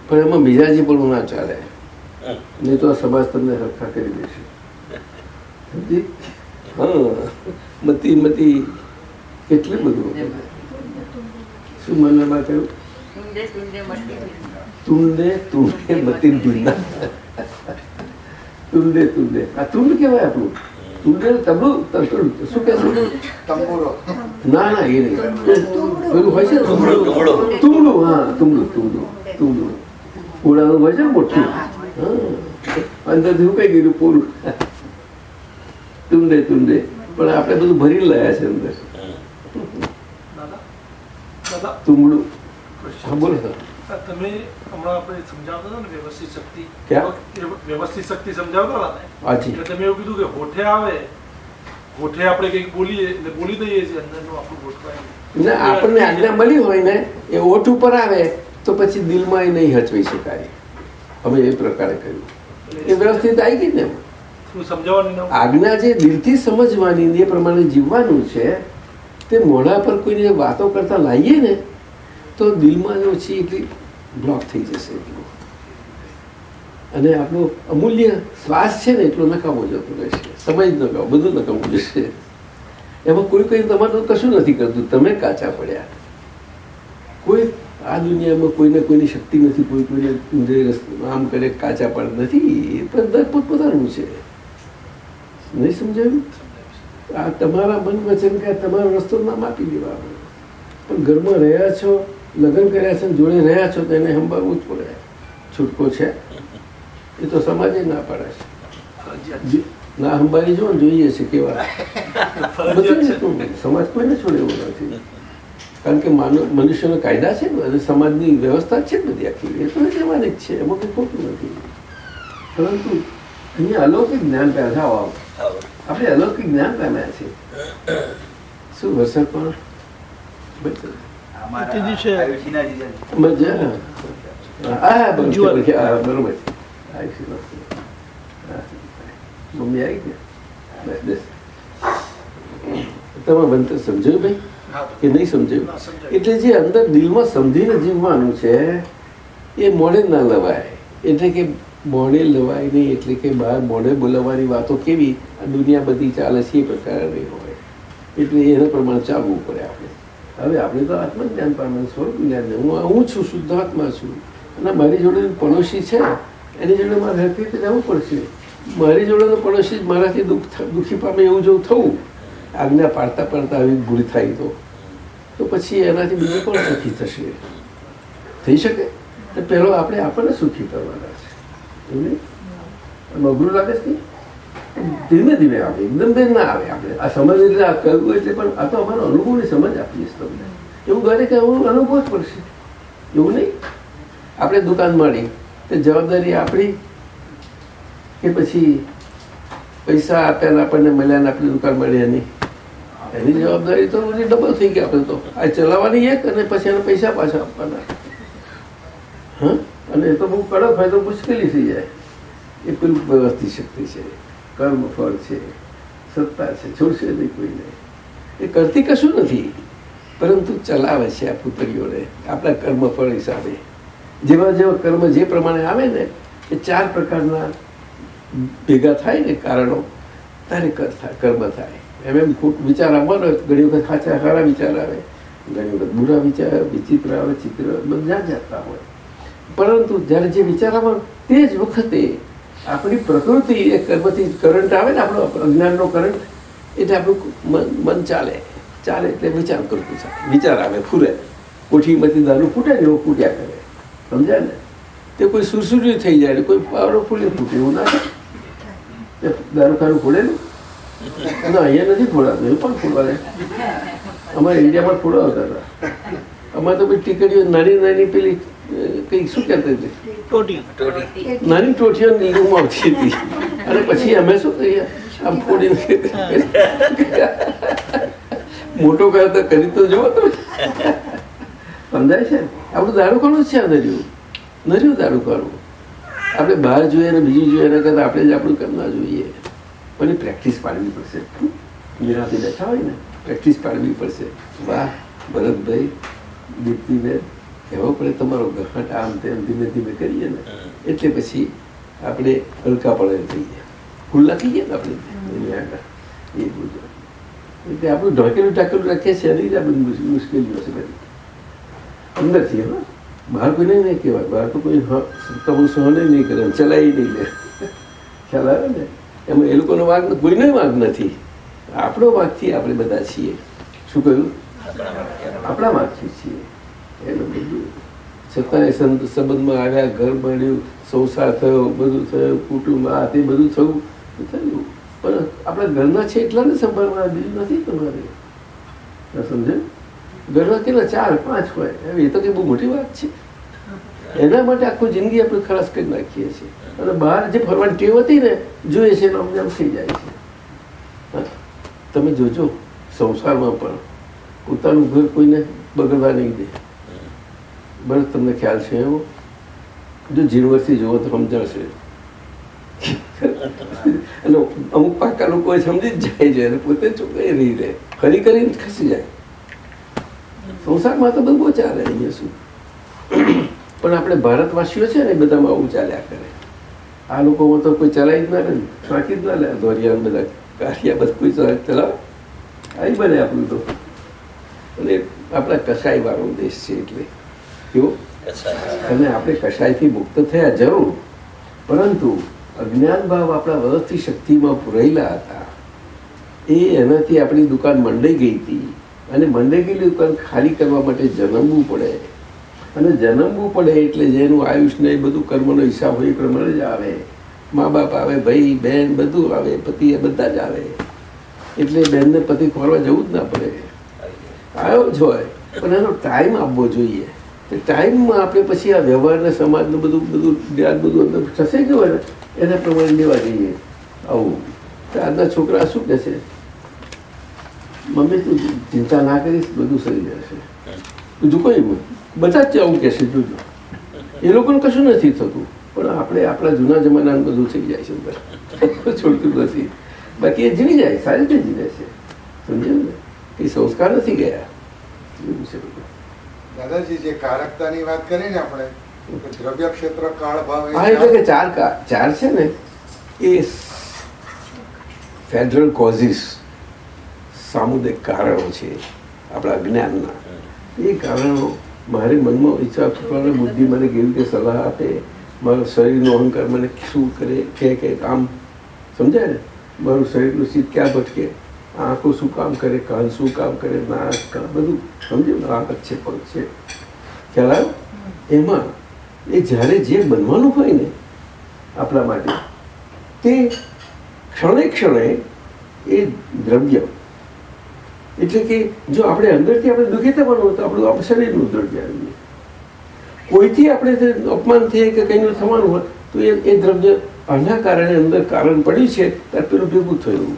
પણ એમાં મિજાજી પણ ના ચાલે. નહીં તો આ સમાજ તમને હરખા કરી દેશે. હા. મતી મતી. કેટલું બધું. શું મનમાં કહ્યું ટુંડે ટુંડે મટી તુંડે તુંડે મતી તુંડા. તુંડે તુંડે. આ તુંડ કહેવાય આપણું. તુંડે તબલું શું તંબુરો. ના ના એ નહીં. પેલું હોય છે તુંબડું હા તુંબડું તુંબડું તુંબડું. પૂળાનું છે મોટું. અંદરથી હું કઈ ગયું પૂરું. તુંડે તુંડે પણ આપણે બધું ભરી લાયા છે અંદર. તુંબડું. હા બોલો. સર તમે હમણાં આપણે સમજાવતા હતા ને વ્યવસ્થિત શક્તિ? વ્યવસ્થિત શક્તિ સમજાવતા હતા ને? તમે એવું કીધું કે હોઠે આવે હોઠે આપણે કંઈક બોલીએ એટલે બોલી દઈએ છીએ અંદરનું આપણું ગોઠવાય. ને આપણને આજ્ઞા મળી હોય ને એ ઓઠ ઉપર આવે. તો પછી દિલમાં એ નહીં હચવી શકાય. અમે એ પ્રકારે કર્યું. એ વ્યવસ્થિત આવી ગઈ ને આજ્ઞા જે દિલથી સમજવાની એ પ્રમાણે જીવવાનું છે તે મોઢા પર કોઈને વાતો કરતા લાવીએ ને તો દિલમાં ઓછી એટલી બ્લોક થઈ જશે એટલું. અને આપણો અમૂલ્ય શ્વાસ છે ને એટલો નકામો જતો રહેશે સમય જ નકામો બધું નકામું જશે. એમાં કોઈ કોઈ તમારું કશું નથી કરતું. તમે કાચા પડ્યા. કોઈ આ દુનિયામાં કોઈને કોઈની શક્તિ નથી કોઈ કોઈને ઊંધે આમ કરે કાચા પડ નથી. એ પણ પોતપોતાનું છે. નહીં સમજાયું? આ તમારા મન વચન કે તમારો રસ્તો ના માપી દેવા પણ ઘરમાં રહ્યા છો લગ્ન કર્યા છે ને જોડે રહ્યા છો તો એને સંભાળવું જ પડે. છૂટકો છે. એ તો સમાજે ના પાડે છે. ના સંભાળી જો જોઈએ છે કેવા. સમાજ કોઈને છોડે એવું નથી. કારણ કે માનવ મનુષ્યનો કાયદા છે ને અને સમાજની વ્યવસ્થા છે બધી આખી. એ તો રહેવાની જ છે એમાં કંઈ ખોટું નથી. પરંતુ અહીંયા અલૌકિક જ્ઞાન પેદા આવો. આપણે અલૌકિક જ્ઞાન પામ્યા છે. શું વરસાદ પણ? બરોબર. મમ્મી આવી ગયા. તમે બનતે સમજો ભાઈ. કે નહીં સમજાયું એટલે જે અંદર દિલમાં સમજીને જીવવાનું છે, એ મોડે ના લવાય. એટલે કે મોડે લવાય નહીં, એટલે કે બહાર મોડે બોલાવવાની વાતો કેવી દુનિયા બધી ચાલે છે એ પ્રકારની હોય. એટલે એના પ્રમાણે ચાલવું પડે આપણે. હવે આપણે તો આત્મજ્ઞાન પામે સ્વરૂપ જ્ઞાન હું હું છું શુદ્ધ આત્મા છું. અને મારી જોડે પડોશી છે, એની જોડે મારે હેપી જવું પડશે. મારી જોડેનો પડોશી જ મારાથી દુઃખ દુઃખી પામે એવું જો થવું આજ્ઞા પાડતા પાડતા આવી ભૂલ થાય તો. તો પછી એનાથી બીજું કોણ સુખી થશે? થઈ શકે? તો પહેલો આપણે આપણને સુખી કરવાના છે. અઘરું લાગે છે ધીમે ધીમે આવે, એકદમ ધીમે ના આવે આપણે. આ સમજ એટલે આ કહ્યું એટલે પણ આ તો અમારો અનુભવની સમજ આપીએ છીએ તમને. એવું ઘરે કે એવું અનુભવ જ પડશે. એવું નહીં? આપણે દુકાન મળી, તો જવાબદારી આપણી કે પછી પૈસા આપ્યા આપણને મળ્યા આપણી દુકાન મળી એની? એની જવાબદારી તો બધી ડબલ થઈ ગઈ આપણે તો. આ ચલાવવાની એક અને પછી એને પૈસા પાછા આપવાના. હા? અને એ તો બહુ કડક હોય તો મુશ્કેલી થઈ જાય. એ પેલું વ્યવસ્થિત શક્તિ છે. કર્મ, ફળ છે. સત્તા છે. છોડશે નહીં કોઈને. એ કરતી કશું નથી. પરંતુ ચલાવે છે આ પુતળીઓને આપણા કર્મ, ફળ હિસાબે. જેવા જેવા કર્મ જે પ્રમાણે આવે ને, એ ચાર પ્રકારના ભેગા થાય ને કારણો થાય કર્મ થાય. એમ એમ ખોટ વિચાર આવવાનો ઘણી વખત સાચા સારા વિચાર આવે, ઘણી વખત બુરા વિચાર વિચિત્ર આવે, ચિત્ર બધા જાતના હોય. પરંતુ જ્યારે જે વિચાર આવવાનો, તે જ વખતે આપણી પ્રકૃતિ એ કર્મથી કરંટ આવે ને આપણો અજ્ઞાનનો કરંટ એટલે આપણું મન મન ચાલે. ચાલે એટલે વિચાર કરતું ચાલે. વિચાર આવે, ફૂરે. કોઠીમાંથી દારૂ ફૂટે ને એવું ફૂટ્યા કરે. સમજાય ને? તે કોઈ સુરસુર્યું થઈ જાય કોઈ ફૂલે, ફૂટે એવું ના દારૂ ખારું ફૂડે ના અહીંયા નથી ફોડાતું એવું પણ ફોડવા અમારે ઇન્ડિયામાં ફોડાવતા હતા. અમારે તો પછી ટીકડીઓ નાની નાની પેલી કઈ શું કહેતા હતી નાની ટોટીઓ નીલુમાં આવતી હતી. અને પછી અમે શું કરીએ આમ ફોડીને મોટો કર્યો તો કરી તો જુઓ તમે. સમજાય છે? આપણું દારૂખાનું જ છે આ નર્યું નર્યું દારૂખાનું આપણે બહાર જોઈએ ને બીજું જોઈએ એના કરતાં આપણે જ આપણું કેમ ના જોઈએ. એ પ્રેક્ટિસ પાડવી પડશે નિરાતે બેઠા હોય ને પ્રેક્ટિસ પાડવી પડશે વાહ ભરતભાઈ દીપ્તિબેન કહેવો પડે તમારો ઘાટ આમ તેમ ધીમે ધીમે કરીએ ને એટલે પછી આપણે હલકા પડે થઈ જાય ખુલ્લા થઈ ગયા ને આપણે એની આગળ એ બધું એટલે આપણું ઢોકેલું ટાકેલું રાખીએ છીએ એની આ બધી મુશ્કેલ- છે બધી અંદરથી હા બહાર કોઈને નહીં કહેવાય બહાર તો કોઈ સત્તાવું સહન નહીં કરે ચલાવી નહીં લે ખ્યાલ આવે ને એમાં એ લોકોનો વાગ કોઈનો વાગ નથી. આપણો વાગથી આપણે બધા છીએ. શું કહ્યું? આપણા વાગથી છીએ. એનું બધું. છતાંય સંત સંબંધમાં આવ્યા, ઘર મળ્યું સંસાર થયો, બધું થયું, કુટુંબ, આ બધું થયું. થયું. પણ આપણા ઘરના છે એટલા ને સંભાળવાના, બીજું નથી તમારે. સમજે? ઘરમાં કેટલા? ચાર, પાંચ હોય. એ તો કંઈ બહુ મોટી વાત છે. એના માટે આખું જિંદગી આપણે ખલાસ કરી નાખીએ છીએ. અને બહાર જે ફરવાની ટેવ હતી ને જોઈએ છે એનો આમ થઈ જાય છે. તમે જોજો, સંસારમાં પણ પોતાનું ઘર કોઈને બગડવા નહીં દે. બસ તમને ખ્યાલ છે એવો? જો ઝીણવટથી જુઓ તો સમજાશે. અને અમુક પાકા લોકો સમજી જ જાય છે પોતે ચૂકાઈ નહીં રહે. ખરી કરીને ખસી જાય. સંસારમાં તો બધું ચાલે અહીંયા શું પણ આપણે ભારતવાસીઓ છે ને બધામાં આવું ચાલ્યા કરે. આ લોકોમાં તો કોઈ ચલાવી જ ના લે ને. જ ના લે. દોરિયા બધા. કાઢિયા બધા કોઈ ચલાવે ચલાવે. આવી બને આપણું તો. અને આપણા કસાઈ વાળો દેશ છે એટલે. કેવો અને આપણે કસાયથી મુક્ત થયા જરૂર. પરંતુ અજ્ઞાન ભાવ આપણા વ્યવસ્થિત શક્તિમાં પુરાયેલા હતા. એ એનાથી આપણી દુકાન મંડાઈ ગઈ હતી. અને મંડાઈ ગયેલી દુકાન ખાલી કરવા માટે જન્મવું પડે. અને જન્મવું પડે એટલે જેનું આયુષ્ય એ બધું કર્મનો હિસાબ હોય એ પ્રમાણે જ આવે. મા બાપ આવે, ભાઈ બહેન બધું આવે, પતિ એ બધા જ આવે. એટલે બહેનને પતિ ખોરવા જવું જ ના પડે. આવ્યો જ હોય. પણ એનો ટાઈમ આપવો જોઈએ. ટાઈમમાં આપણે પછી આ વ્યવહારને સમાજનું બધું બધું ધ્યાન બધું અંદર થશે કે હોય? ને એના પ્રમાણે લેવા જઈએ. આવું. તો આજના છોકરા શું કહેશે? મમ્મી, તું ચિંતા ના કરીશ, બધું સરી જશે. બીજું કોઈ બધા જ આવું કહેશે જોજો. એ લોકોને કશું નથી થતું. પણ આપણે આપણા જૂના જમાનાનું બધું થઈ જાય છે બધા છોડતું નથી. બાકી એ જીવી જાય સારી રીતે જીવે છે. સમજ્યું ને? એ સંસ્કાર નથી ગયા. એવું છે દાદાજી જે કારકતાની વાત કરી ને આપણે દ્રવ્ય ક્ષેત્ર કાળ ભાવ હા એટલે કે ચાર કા- ચાર છે ને એ ફેડરલ કોઝિસ સામુદાયિક કારણો છે આપણા અજ્ઞાનના એ કારણો મારે મનમાં વિચાર પ્રમાણે બુદ્ધિ મને કેવી રીતે સલાહ આપે, મારું શરીરનો અહંકાર મને શું કરે કે કે કામ. સમજાય ને? મારું શરીરનું ચિત્ત ક્યાં ભટકે? આંખો શું કામ કરે, કાન શું કામ કરે, નાક કાન બધું. સમજ્યું નાક છે પગ છે. ખ્યાલ આવ્યો? એમાં એ જ્યારે જે બનવાનું હોય ને આપણા માટે, તે ક્ષણે ક્ષણે એ દ્રવ્ય એટલે કે જો આપણે અંદરથી આપણે દુઃખી થવાનું હોય તો આપણું શરીરનું દ્રવ્ય આવી જાય. કોઈથી આપણે અપમાન થઈએ કે કંઈનું થવાનું હોય, તો એ એ દ્રવ્ય આના કારણે અંદર કારણ પડ્યું છે, ત્યારે પેલું ભેગું થયું.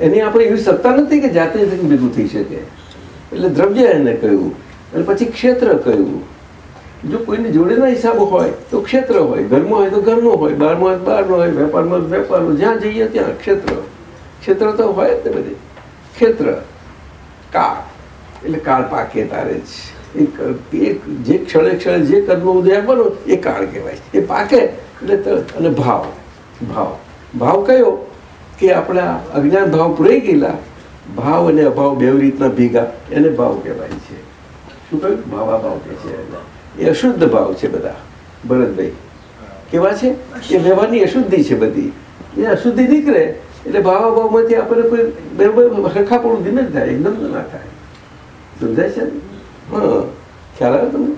એની આપણે એવી સત્તા નથી કે જાતે ભેગું થઈ શકે. એટલે દ્રવ્ય એને કહ્યું, અને પછી ક્ષેત્ર કહ્યું. જો કોઈને જોડેના હિસાબો હોય, તો ક્ષેત્ર હોય. ઘરમાં હોય તો ઘરનો હોય બહારમાં હોય બહારનો હોય, વેપારમાં વેપારનો જ્યાં જઈએ ત્યાં ક્ષેત્ર. ક્ષેત્ર તો હોય જ ને બધે. ક્ષેત્ર. કાળ. એટલે કાળ પાકે તારે જ. ક્ષણે ક્ષણે જે કર્મ ઉદય બનો, એ કાળ કહેવાય એ પાકે અને ભાવ. ભાવ. ભાવ કયો? કે આપણા અજ્ઞાન ભાવ પુરાઈ ગયેલા, ભાવ અને અભાવ બે રીતના ભેગા, એને ભાવ કહેવાય છે. શું કહ્યું? ભાવા ભાવ કહે છે એ અશુદ્ધ ભાવ છે બધા. ભરતભાઈ. કેવા છે? એ વ્યવહારની અશુદ્ધિ છે બધી. એ અશુદ્ધિ નીકળે એટલે ભાવ ભાવમાંથી આપણને કોઈ બરાબર હરખાપણું ધીમે જ થાય, એકદમ ના થાય. સમજાય છે? હા, ખ્યાલ આવે તમને?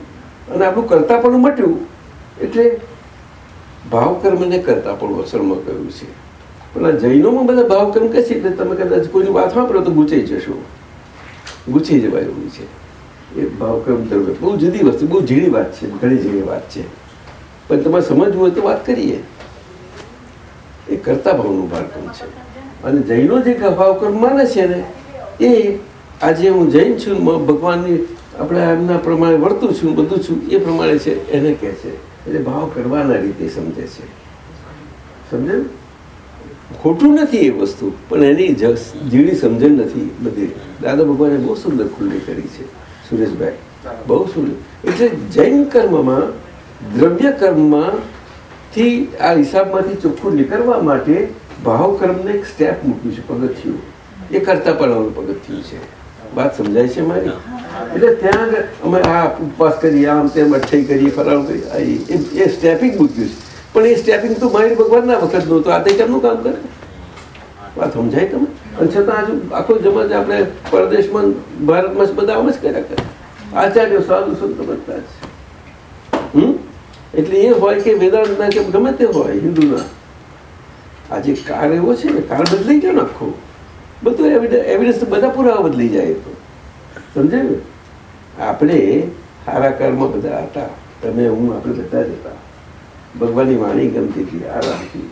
અને આપણું કરતાપણું મટ્યું, એટલે ભાવ કર્મને કરતાપણું અસરમાં કહ્યું છે. પણ આ જૈનોમાં બધા ભાવ કર્મ કહે છે, એટલે તમે કદાચ કોઈની વાત વાપરો તો ગુચાઈ જશો. ગુચાઈ જવાય એવું છે. એ ભાવકર્મ દ્રવ્ય બહુ જુદી વસ્તુ, બહુ ઝીણી વાત છે, ઘણી ઝીણી વાત છે. પણ તમારે સમજવું હોય તો વાત કરીએ. એ કરતા ભાવનું ભાવક્રમ છે. અને જૈનો જે ભાવકર્મ માને છે ને, એ આજે હું જૈન છું ભગવાનની આપણે એમના પ્રમાણે વર્તું છું, બધું છું, એ પ્રમાણે છે, એને કહે છે. એટલે ભાવ કરવાના રીતે સમજે છે. સમજે ખોટું નથી એ વસ્તુ, પણ એની જ- ઝીણી સમજણ નથી બધી. દાદા ભગવાને બહુ સુંદર ખુલ્લી કરી છે, સુરેશભાઈ. બહુ સુંદર. એટલે જૈન કર્મમાં, દ્રવ્ય કર્મમાં થી આ હિસાબમાંથી ચોખ્ખું નીકળવા માટે ભાવ કર્મને એક સ્ટેપ મૂક્યું છે પગથિયું. એ કરતા પણ પગથિયું છે. વાત સમજાય છે મારી? એટલે ત્યાં અમે આ ઉપવાસ કરીએ આમ તેમ અઠાઈ કરીએ ફરાળ કરીએ. એ- એ સ્ટેપિંગ મૂક્યું છે. પણ એ સ્ટેપિંગ તો મારી ભગવાનના વખત નહોતું. આ તે કેમનું કામ કરે? વાત સમજાય તમે અને છતાં આજુ આખો જમાજ આપણે પરદેશમાં ભારતમાં બધા આમ જ કર્યા કરે. આચાર્યો સાધુ સંત બધા જ. હમ? એટલે એ હોય કે વેદાંતના કે ગમે તે હોય, હિન્દુના. આજે કાળ એવો છે ને, કાળ બદલાઈ ગયો ને આખો. બધું એવિડન્સ બધા પુરાવા બદલી જાય તો. સમજાયું આપણે સારા કારમાં બધા હતા. તમે હું, આપણે બધા જ હતા. ભગવાનની વાણી ગમતી હતી આરામથી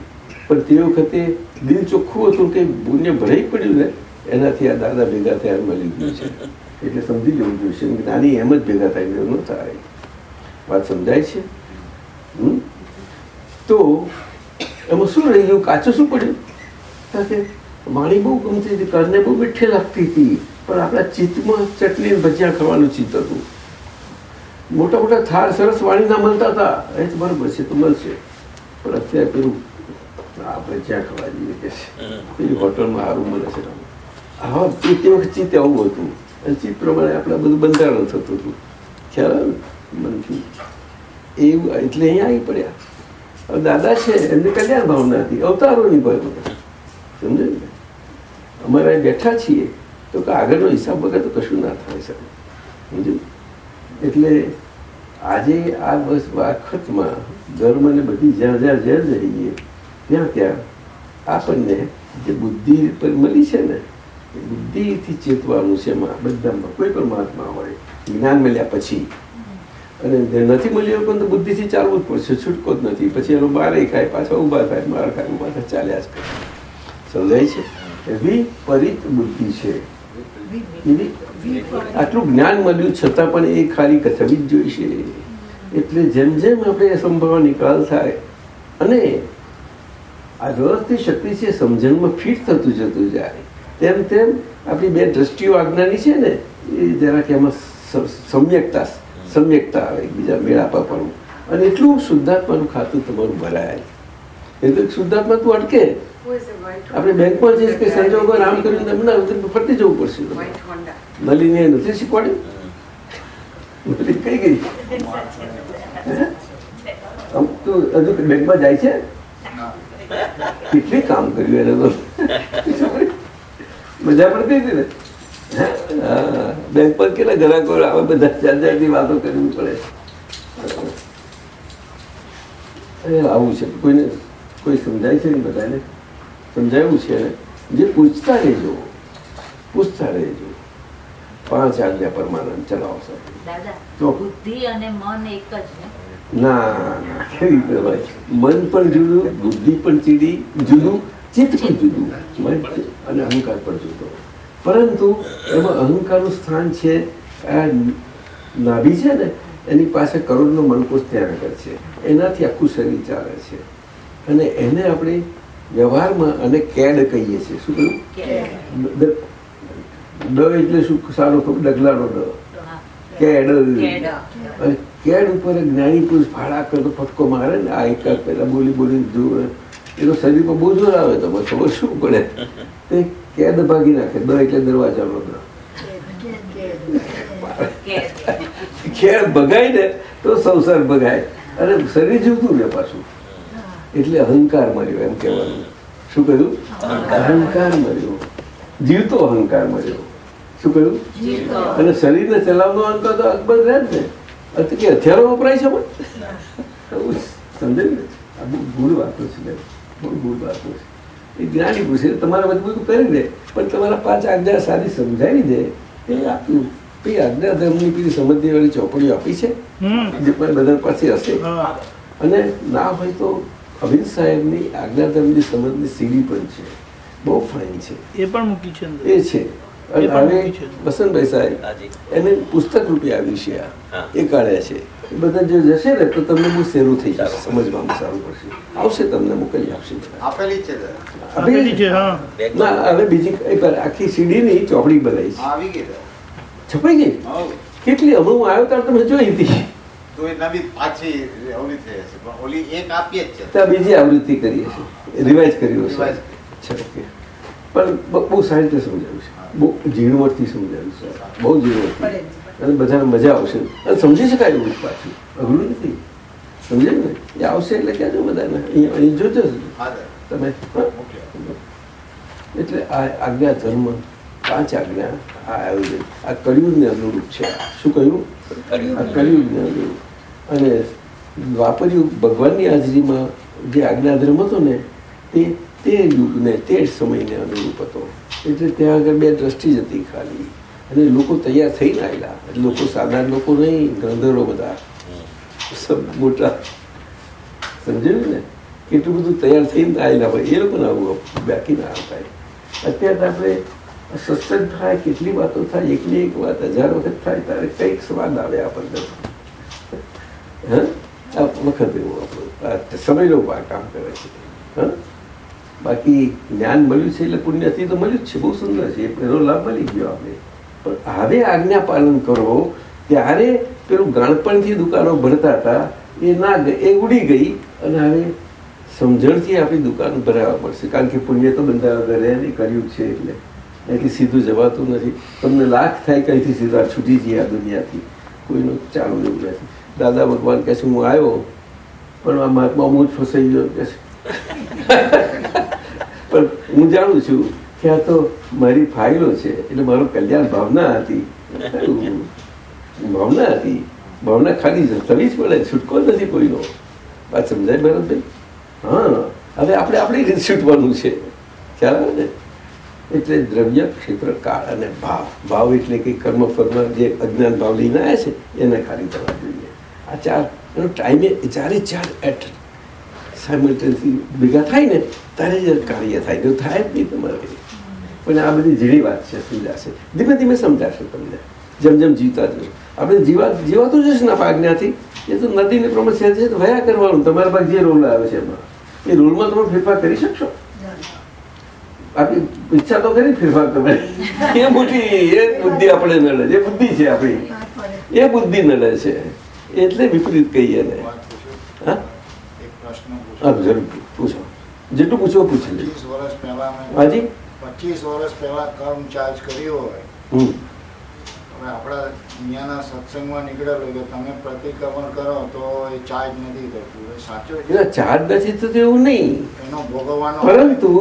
પણ તે વખતે દિલ ચોખ્ખું હતું કે પુણ્ય ભરાઈ પડ્યું ને, એનાથી આ દાદા ભેગા થયા મળી ગયું છે. એટલે સમજી જવું જોઈએ જ્ઞાની એમ જ ભેગા થાય ન થાય. વાત સમજાય છે? તો એમાં શું રહી ગયું? કાચું શું પડ્યું? વાણી બહુ ગમતી હતી, કરને બહુ મીઠી લાગતી હતી. પણ આપણા ચિત્તમાં ચટણી ભજીયા ખાવાનું ચિત્ત હતું. મોટા મોટા થાળ સરસ વાણીના મળતા હતા. એ તો બરોબર છે તો મળશે. પણ અત્યારે પેલું આપણે જ્યાં ખાવા જઈએ કે પેલી હોટલમાં સારું મળે છે. હા તે વખત ચિત્ત આવું હતું. અને ચિત્ત પ્રમાણે આપણે બધું બંધારણ થતું હતું. ખ્યાલ મનથી? એવું, એટલે અહીંયા આવી પડ્યા. દાદા છે, એમને કલ્યાણ ભાવના હતી. અવતારોની ભાવના સમજે ને? અમારે બેઠા છીએ, તો કે આગળનો હિસાબ વગર તો કશું ના થાય શકે સમજો એટલે આજે આ બસ વખતમાં ધર્મ અને બધી જ્યાં જ્યાં જ્યાં જઈએ ત્યાં ત્યાં આપણને જે બુદ્ધિ પર મળી છે ને બુદ્ધિથી ચેતવાનું છે એમાં. બધામાં, કોઈ પણ મહાત્મા હોય, જ્ઞાન મળ્યા પછી. અને જે નથી મળી પણ તો બુદ્ધિથી ચાલવું જ પડશે. છૂટકો જ નથી. પછી એનો બારે ખાય, પાછા ઊભા થાય, માર ખાય, ઊભા થાય, ચાલ્યા જ કરે. સમજાય છે? એ વિપરીત બુદ્ધિ છે. આટલું જ્ઞાન મળ્યું છતાં પણ એ ખાલી થવી જ જોઈશે. એટલે જેમ જેમ આપણે સંભાવ નિકાલ થાય અને આ વ્યવસ્થિત શક્તિ છે સમજણમાં ફિટ થતું જતું જાય. તેમ તેમ આપણી બે દ્રષ્ટિઓ આજ્ઞાની છે ને, એ જરાક એમાં સમ્યકતા સમ્યકતા આવે એકબીજા મેળાપા પણ અને એટલું શુદ્ધાત્માનું ખાતું તમારું ભરાય એટલે શુદ્ધાત્મા તું અટકે. આપણે બેંકમાં જઈશ કે સંજોગો આમ કર્યું તેમ ના તો ફરતી જવું પડશે. નલીને? એ નથી શીખવાડ્યું? નલી કઈ ગઈ? આમ તો હજુ બેંકમાં જાય છે? કેટલી કામ કર્યું એને તો? મજા પણ કઈ હતી ને? બેંક પર કેટલા ગ્રાહકો આવે બધા જાત વાતો કરવી પડે. આવું છે. કોઈને કોઈ સમજાય છે ને બધાને? સમજાયું છે જે પૂછતા રહેજો. પૂછતા રહેજો. પાંચ આજ્ઞા પરમાનંદ ચલાવશે દાદા તો? બુદ્ધિ અને મન એક જ ના? ના મન પણ જુદું બુદ્ધિ પણ ચીડી જુદું ચિત્ત પણ જુદું. મન અને અહંકાર પણ જુદો. પરંતુ એમાં અહંકારનું સ્થાન છે આ નાભી છે ને એની પાસે કરોડનો મનકોષ ત્યાં આગળ છે. એનાથી આખું શરીર ચાલે છે. અને એને આપણે વ્યવહારમાં અને કેડ કહીએ છીએ. શું કહ્યું? ડ એટલે શું? સારો ખબર ડગલાનો ડ કેડ. કેડ. અને કેડ ઉપર જ્ઞાની પુરુષ ફાળા કરતો ફટકો મારે ને આ એક પેલા બોલી બોલી જોવે. એનો શરીર પર બહુ જોર આવે તો ખબર શું પડે? તે કેદ ભાગી નાખે દ એટલે દરવાજાનો દ ખેડ ભગાય ને તો સંસાર ભગાય. અને શરીર જીવતું ને પાછું. એટલે અહંકાર મળ્યો એમ કહેવાનું. શું કહ્યું? અહંકાર. મળ્યો. જીવતો અહંકાર મળ્યો. શું કહ્યું? અને શરીરને ચલાવવાનો અહંકાર તો અકબર રહે જ ને. અત્યારે કે હથિયારો વપરાય છે પણ. સમજે ને? આ બહુ ભૂલ વાતો છે. બહુ ભૂલ વાતો છે. એ જ્ઞાની પૂછે તમારા બધું બધું કરી દે પણ તમારા પાંચ આજ્ઞા સારી સમજાવી દે એ આપ્યું પછી આજ્ઞા ધર્મની પેલી સમજની વાળી ચોપડીઓ આપી છે જે પણ બધા પાસે હશે. અને ના હોય તો અરવિંદ સાહેબની આજ્ઞાધર્મની સમજની સીડી પણ છે બહુ ફાઇન છે. એ પણ મૂકી છે એ છે. અને હવે વસંતભાઈ સાહેબ એને પુસ્તક રૂપે આવ્યું છે આ. એ કાઢ્યા છે. એ બધા જો જશે ને તો તમને બહુ સહેલું થઈ જશે. સમજવામાં સારું પડશે. આવશે તમને મોકલી આપશે. આપેલી છે આપેલી છે ના હવે બીજી આખી સીડીની ચોપડી બનાવી છે આવી ગઈ છપાઈ ગઈ? કેટલી? હમણાં હું આવ્યો ત્યારે તમે જોઈ હતી. તો એ નવી પાછી ઓલી થઈ પણ ઓલી એક આપીએ જ બીજી આવૃત્તિ કરી છે રિવાઇઝ કર્યું છે પણ બહુ સારી રીતે સમજાવ્યું છે. બહુ ઝીણવટથી સમજાવ્યું છે. બહુ ઝીણવટથી. અને બધાને મજા આવશે. અને સમજી શકાય એવું પાછું. અઘરું નથી. સમજે ને? એ આવશે એટલે કહેજો બધાને? અહીંયા અહીં જોજો તમે એટલે આ આજ્ઞા ધર્મ પાંચ આજ્ઞા આ આયોજન. આ કળિયુગને અનુરૂપ છે. શું કહ્યું? આ કળિયુગને અનુરૂપ. અને દ્વાપરયુગ ભગવાનની હાજરીમાં જે આજ્ઞા ધર્મ હતો ને તે તે યુગને તે જ સમયને અનુરૂપ હતો. એટલે ત્યાં આગળ બે દ્રષ્ટિ જ હતી ખાલી. અને લોકો તૈયાર થઈને આવેલા લોકો સાધારણ લોકો નહીં ગંધરો બધા. સબ મોટા. સમજાયું ને? કેટલું બધું તૈયાર થઈને આવેલા હોય, એ લોકોને આવું બાકી ના થાય. અત્યારે આપણે સત્સંગ થાય, કેટલી વાતો થાય, એકની એક વાત, હજાર વખત થાય, ત્યારે કંઈક સ્વાદ આવે આપણને. હા? આ વખત એવું આપણું. સમયનો કામ કરે છે. હા? બાકી જ્ઞાન મળ્યું છે એટલે પુણ્યથી તો મળ્યું જ છે. બહુ સુંદર છે. એનો લાભ મળી ગયો આપણે. પણ હવે આજ્ઞા પાલન કરો, ત્યારે પેલું ગાણપણથી દુકાનો ભરતા હતા, એ ના એ ઉડી ગઈ, અને હવે સમજણથી આપણી દુકાન ભરાવા પડશે. કારણ કે પુણ્ય તો બંધા ઘરે નહીં કર્યું છે એટલે. એથી સીધું જવાતું નથી. તમને લાખ થાય કંઈથી સીધા છૂટી જઈએ આ દુનિયાથી. કોઈનું ચાલુ જેવું નથી. દાદા ભગવાન કહે છે, હું આવ્યો, પણ આ મહાત્મા હું જ ફસાઈ ગયો. કે છે. પણ હું જાણું છું કે તો મારી ફાઇલો છે. એટલે મારો કલ્યાણ ભાવના હતી. ભાવના હતી. ભાવના ખાલી થવી જ પડે. છૂટકો નથી કોઈનો. વાત સમજાય ભરતભાઈ? હા. હવે આપણે આપણી રીતે છૂટવાનું છે. ખ્યાલ ને? એટલે દ્રવ્ય ક્ષેત્ર, કાળ અને ભાવ. ભાવ એટલે કે કર્મ, ફર્મ જે અજ્ઞાન ભાવ લઈને આવ્યા છે, એને ખાલી થવા જોઈએ. આ ચાર, એનો ટાઈમે ચારે ચાર એટ સાયમલ્ટેનિયસલી ભેગા થાય ને, ત્યારે જ કાર્ય થાય. તો થાય જ નહીં તમારે. પણ આ બધી ઝીણી વાત છે સમજાશે ધીમે ધીમે સમજાશે તમને. જેમ જેમ જીવતા જશો. આપણે જીવા જીવાતું જશે ને આજ્ઞાથી? એ તો નદીને પ્રમાણે છે છે વયા કરવાનું. તમારા પાસે જે રોલ આવે છે એમાં. એ રોલમાં તમે ફેરફાર કરી શકશો? આપણી ઈચ્છા તો કરી ફેરફાર તમે એ મોટી એ બુદ્ધિ આપણે નડે છે એ બુદ્ધિ છે આપણી. એ બુદ્ધિ નડે છે. એટલે વિપરીત કહીએ ને હા. જરૂર. પૂછો. જેટલું પૂછો પૂછી લેજો હાજી? પચીસ વર્ષ પહેલા કર્મ ચાર્જ કર્યો હોય હવે આપણા દુનિયાના સત્સંગમાં નીકળેલો કે તમે પ્રતિક્રમણ કરો તો એ ચાર્જ નથી થતું. સાચું ચાર્જ નથી થતું એવું નહીં. એનો ભોગવવાનો પરંતુ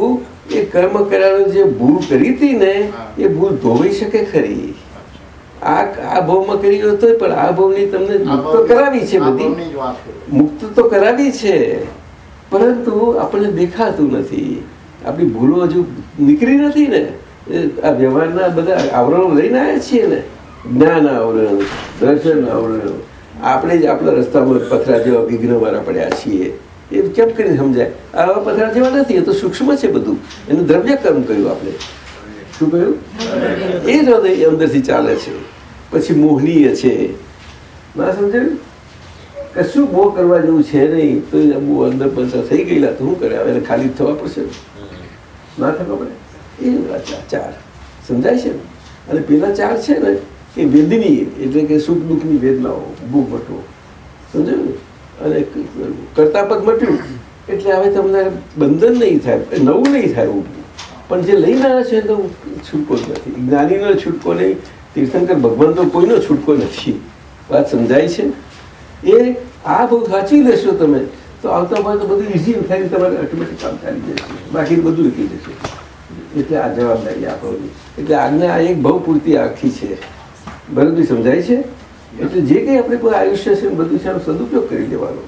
એ કર્મ કર્યાનું જે ભૂલ કરી હતી ને એ ભૂલ ધોવી શકે ખરી. આ આ ભાવમાં કરી હતો પણ આ ભાવની તમને મુક્ત કરાવી છે બધી. મુક્ત તો કરાવી છે પરંતુ આપણને દેખાતું નથી. આપણી ભૂલો હજુ નીકળી નથી ને. આ વ્યવહારના બધા આવરણો લઈને આવ્યા છીએ ને. જ્ઞાન આવરણ, દર્શન આવરણ. આપણે જ આપણા રસ્તામાં પથરા જેવા વિઘ્ન વાળા પડ્યા છીએ. એ કેમ કરીને સમજાય? આવા પથરા જેવા નથી, એ તો સૂક્ષ્મ છે બધું. એનું દ્રવ્ય કર્મ કર્યું આપણે. શું કહ્યું? એ જ હૃદય અંદરથી ચાલે છે. પછી મોહનીય છે. ના સમજાયું? કશું બહુ કરવા જેવું છે નહીં. તો બહુ અંદર પંચા થઈ ગયેલા. તો શું કરે? હવે ખાલી થવા પડશે ને. થવા પડે એ ચાર. સમજાય છે ને? અને પેલા ચાર છે ને, એ વેદની એટલે કે સુખ દુઃખની વેદનાઓ ભૂખ મટવો સમજાયું અને કરતા પદ મટ્યું, એટલે હવે તમને બંધન નહીં થાય નવું નહીં થાય ઊભું પણ જે લઈને આવ્યા છે તો છૂટકો જ નથી. જ્ઞાનીનો છૂટકો નહીં, તીર્થંકર ભગવાન તો કોઈનો છૂટકો નથી. વાત સમજાય છે એ આ બહુ સાચવી લેશો તમે. તો આવતા હોય તો બધું ઇઝી થાય તમારે ઓટોમેટિક કામ ચાલી જશે બાકી બધું ઉકી જશે એટલે આ જવાબદારી આપવાની. એટલે આજ્ઞા એક બહુ પૂરતી આખી છે. બરાબર સમજાય છે? એટલે જે કંઈ આપણે કોઈ આયુષ્ય છે બધું છે સદુપયોગ કરી લેવાનો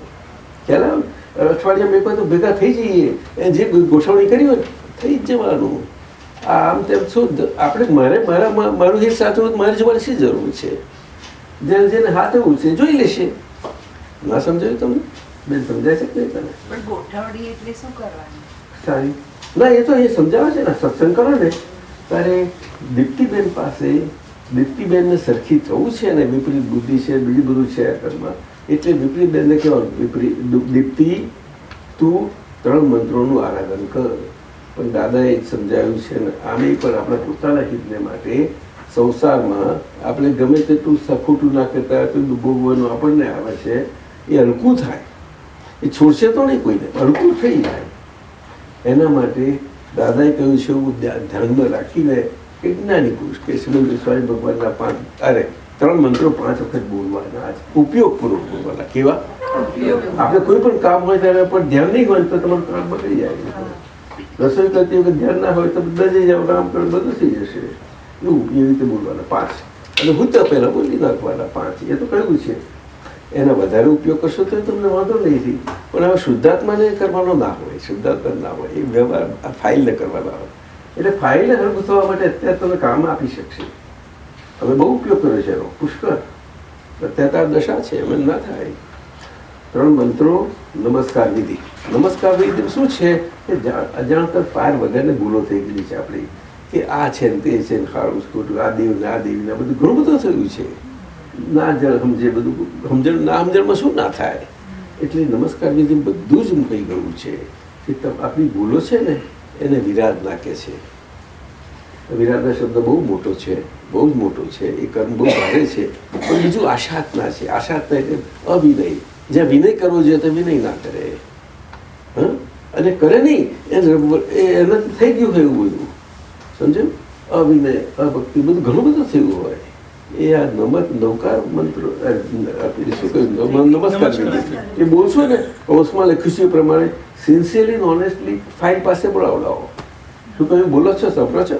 ખ્યાલ આવે? અઠવાડિયામાં એક તો ભેગા થઈ જઈએ. એ જે ગોઠવણી કરી હોય, થઈ જ જવાનું. આમ તેમ શું આપણે મારે મારા મારું હિત તો મારે જોવાની શી જરૂર છે? જેને જેને હાથ એવું છે, જોઈ લેશે. ના સમજાયું તમને? બેન સમજાય છે કે પણ ગોઠવણી એટલે શું કરવાનું? સારી. ના એ તો એ સમજાવે છે ને સત્સંગ કરો ને. ત્યારે દીપ્તિબેન પાસે દીપ્તિબેનને સરખી થવું છે ને વિપરીત બુદ્ધિ છે બીજું બધું છે કર્મમાં એટલે વિપરીત બેનને કહેવાનું વિપરીત દીપ્તિ તું ત્રણ મંત્રોનું આરાધન કર. પણ દાદાએ સમજાવ્યું છે ને આમે પણ આપણા પોતાના હિતને માટે સંસારમાં આપણે ગમે તેટલું સખોટું ના કરતા તો ભોગવવાનું આપણને આવે છે એ હલકું થાય. એ છોડશે તો નહીં કોઈને અડકું થઈ જાય. એના માટે દાદાએ કહ્યું છે એવું ધ્યા- ધ્યાનમાં રાખીને કે જ્ઞાની પુરુષ કે શ્રીમંત સ્વામી ભગવાનના પાંચ અરે ત્રણ મંત્રો પાંચ વખત બોલવાના જ ઉપયોગપૂર્વક બોલવાના. કેવા? આપણે કોઈ પણ કામ હોય ત્યારે પણ ધ્યાન નહીં હોય તો તમારું કામ બગડી જાય. રસોઈ કરતી વખતે ધ્યાન ના હોય તો બધા જાવ કામ કરો બધું થઈ જશે. એવું એવી રીતે બોલવાના પાંચ. અને હું તો પહેલાં બોલી નાખવાના પાંચ. એ તો કહ્યું છે. એના વધારે ઉપયોગ કરશો તો તમને વાંધો નહીં પણ હવે શુદ્ધાત્માને કરવાનો ના હોય, શુદ્ધાત્મા ના હોય, એ વ્યવહાર ફાઇલને કરવાના હોય. એટલે ફાઇલને હળવું માટે અત્યારે તમે કામ આપી શકશે. હવે બહુ ઉપયોગ કર્યો છે એનો. પુષ્કળ. અત્યારે આ દશા છે, એમ ના થાય. ત્રણ મંત્રો, નમસ્કાર વિધિ. નમસ્કાર વિધિ શું છે? કે અજાણતર અજાણતા પાર વગરને ભૂલો થઈ ગયેલી છે આપણી. કે આ છે ને તે છે ને ખાડું ખોટું આ દેવ ને આ દેવી ને બધું ઘણું બધું થયું છે. ના જણ સમજે બધું. સમજણ ના સમજણમાં શું ના થાય? એટલે નમસ્કાર વિધિ બધું જ કહી ગયું છે કે આપણી ભૂલો છે ને, એને વિરાધ નાખે છે. વિરાધના શબ્દ બહુ મોટો છે, બહુ જ મોટો છે. એ કર્મ બહુ ભારે છે. પણ બીજું આશાતના છે. આશાતના એટલે અવિનય. જ્યાં વિનય કરવો જોઈએ તો વિનય ના કરે. હ? અને કરે નહીં એને થઈ ગયું હોય એવું બધું. સમજ્યું? અવિનય, અભક્તિ બધું ઘણું બધું થયું હોય. એ આ નમત નૌકાર મંત્ર નમસ્કાર. એ બોલશો ને? ઓસમાં લખ્યું છે પ્રમાણે સિન્સિયરલી ઓનેસ્ટલી ફાઇલ પાસે બોલાવડાવો શું તમે બોલો છો સાંભળો છો?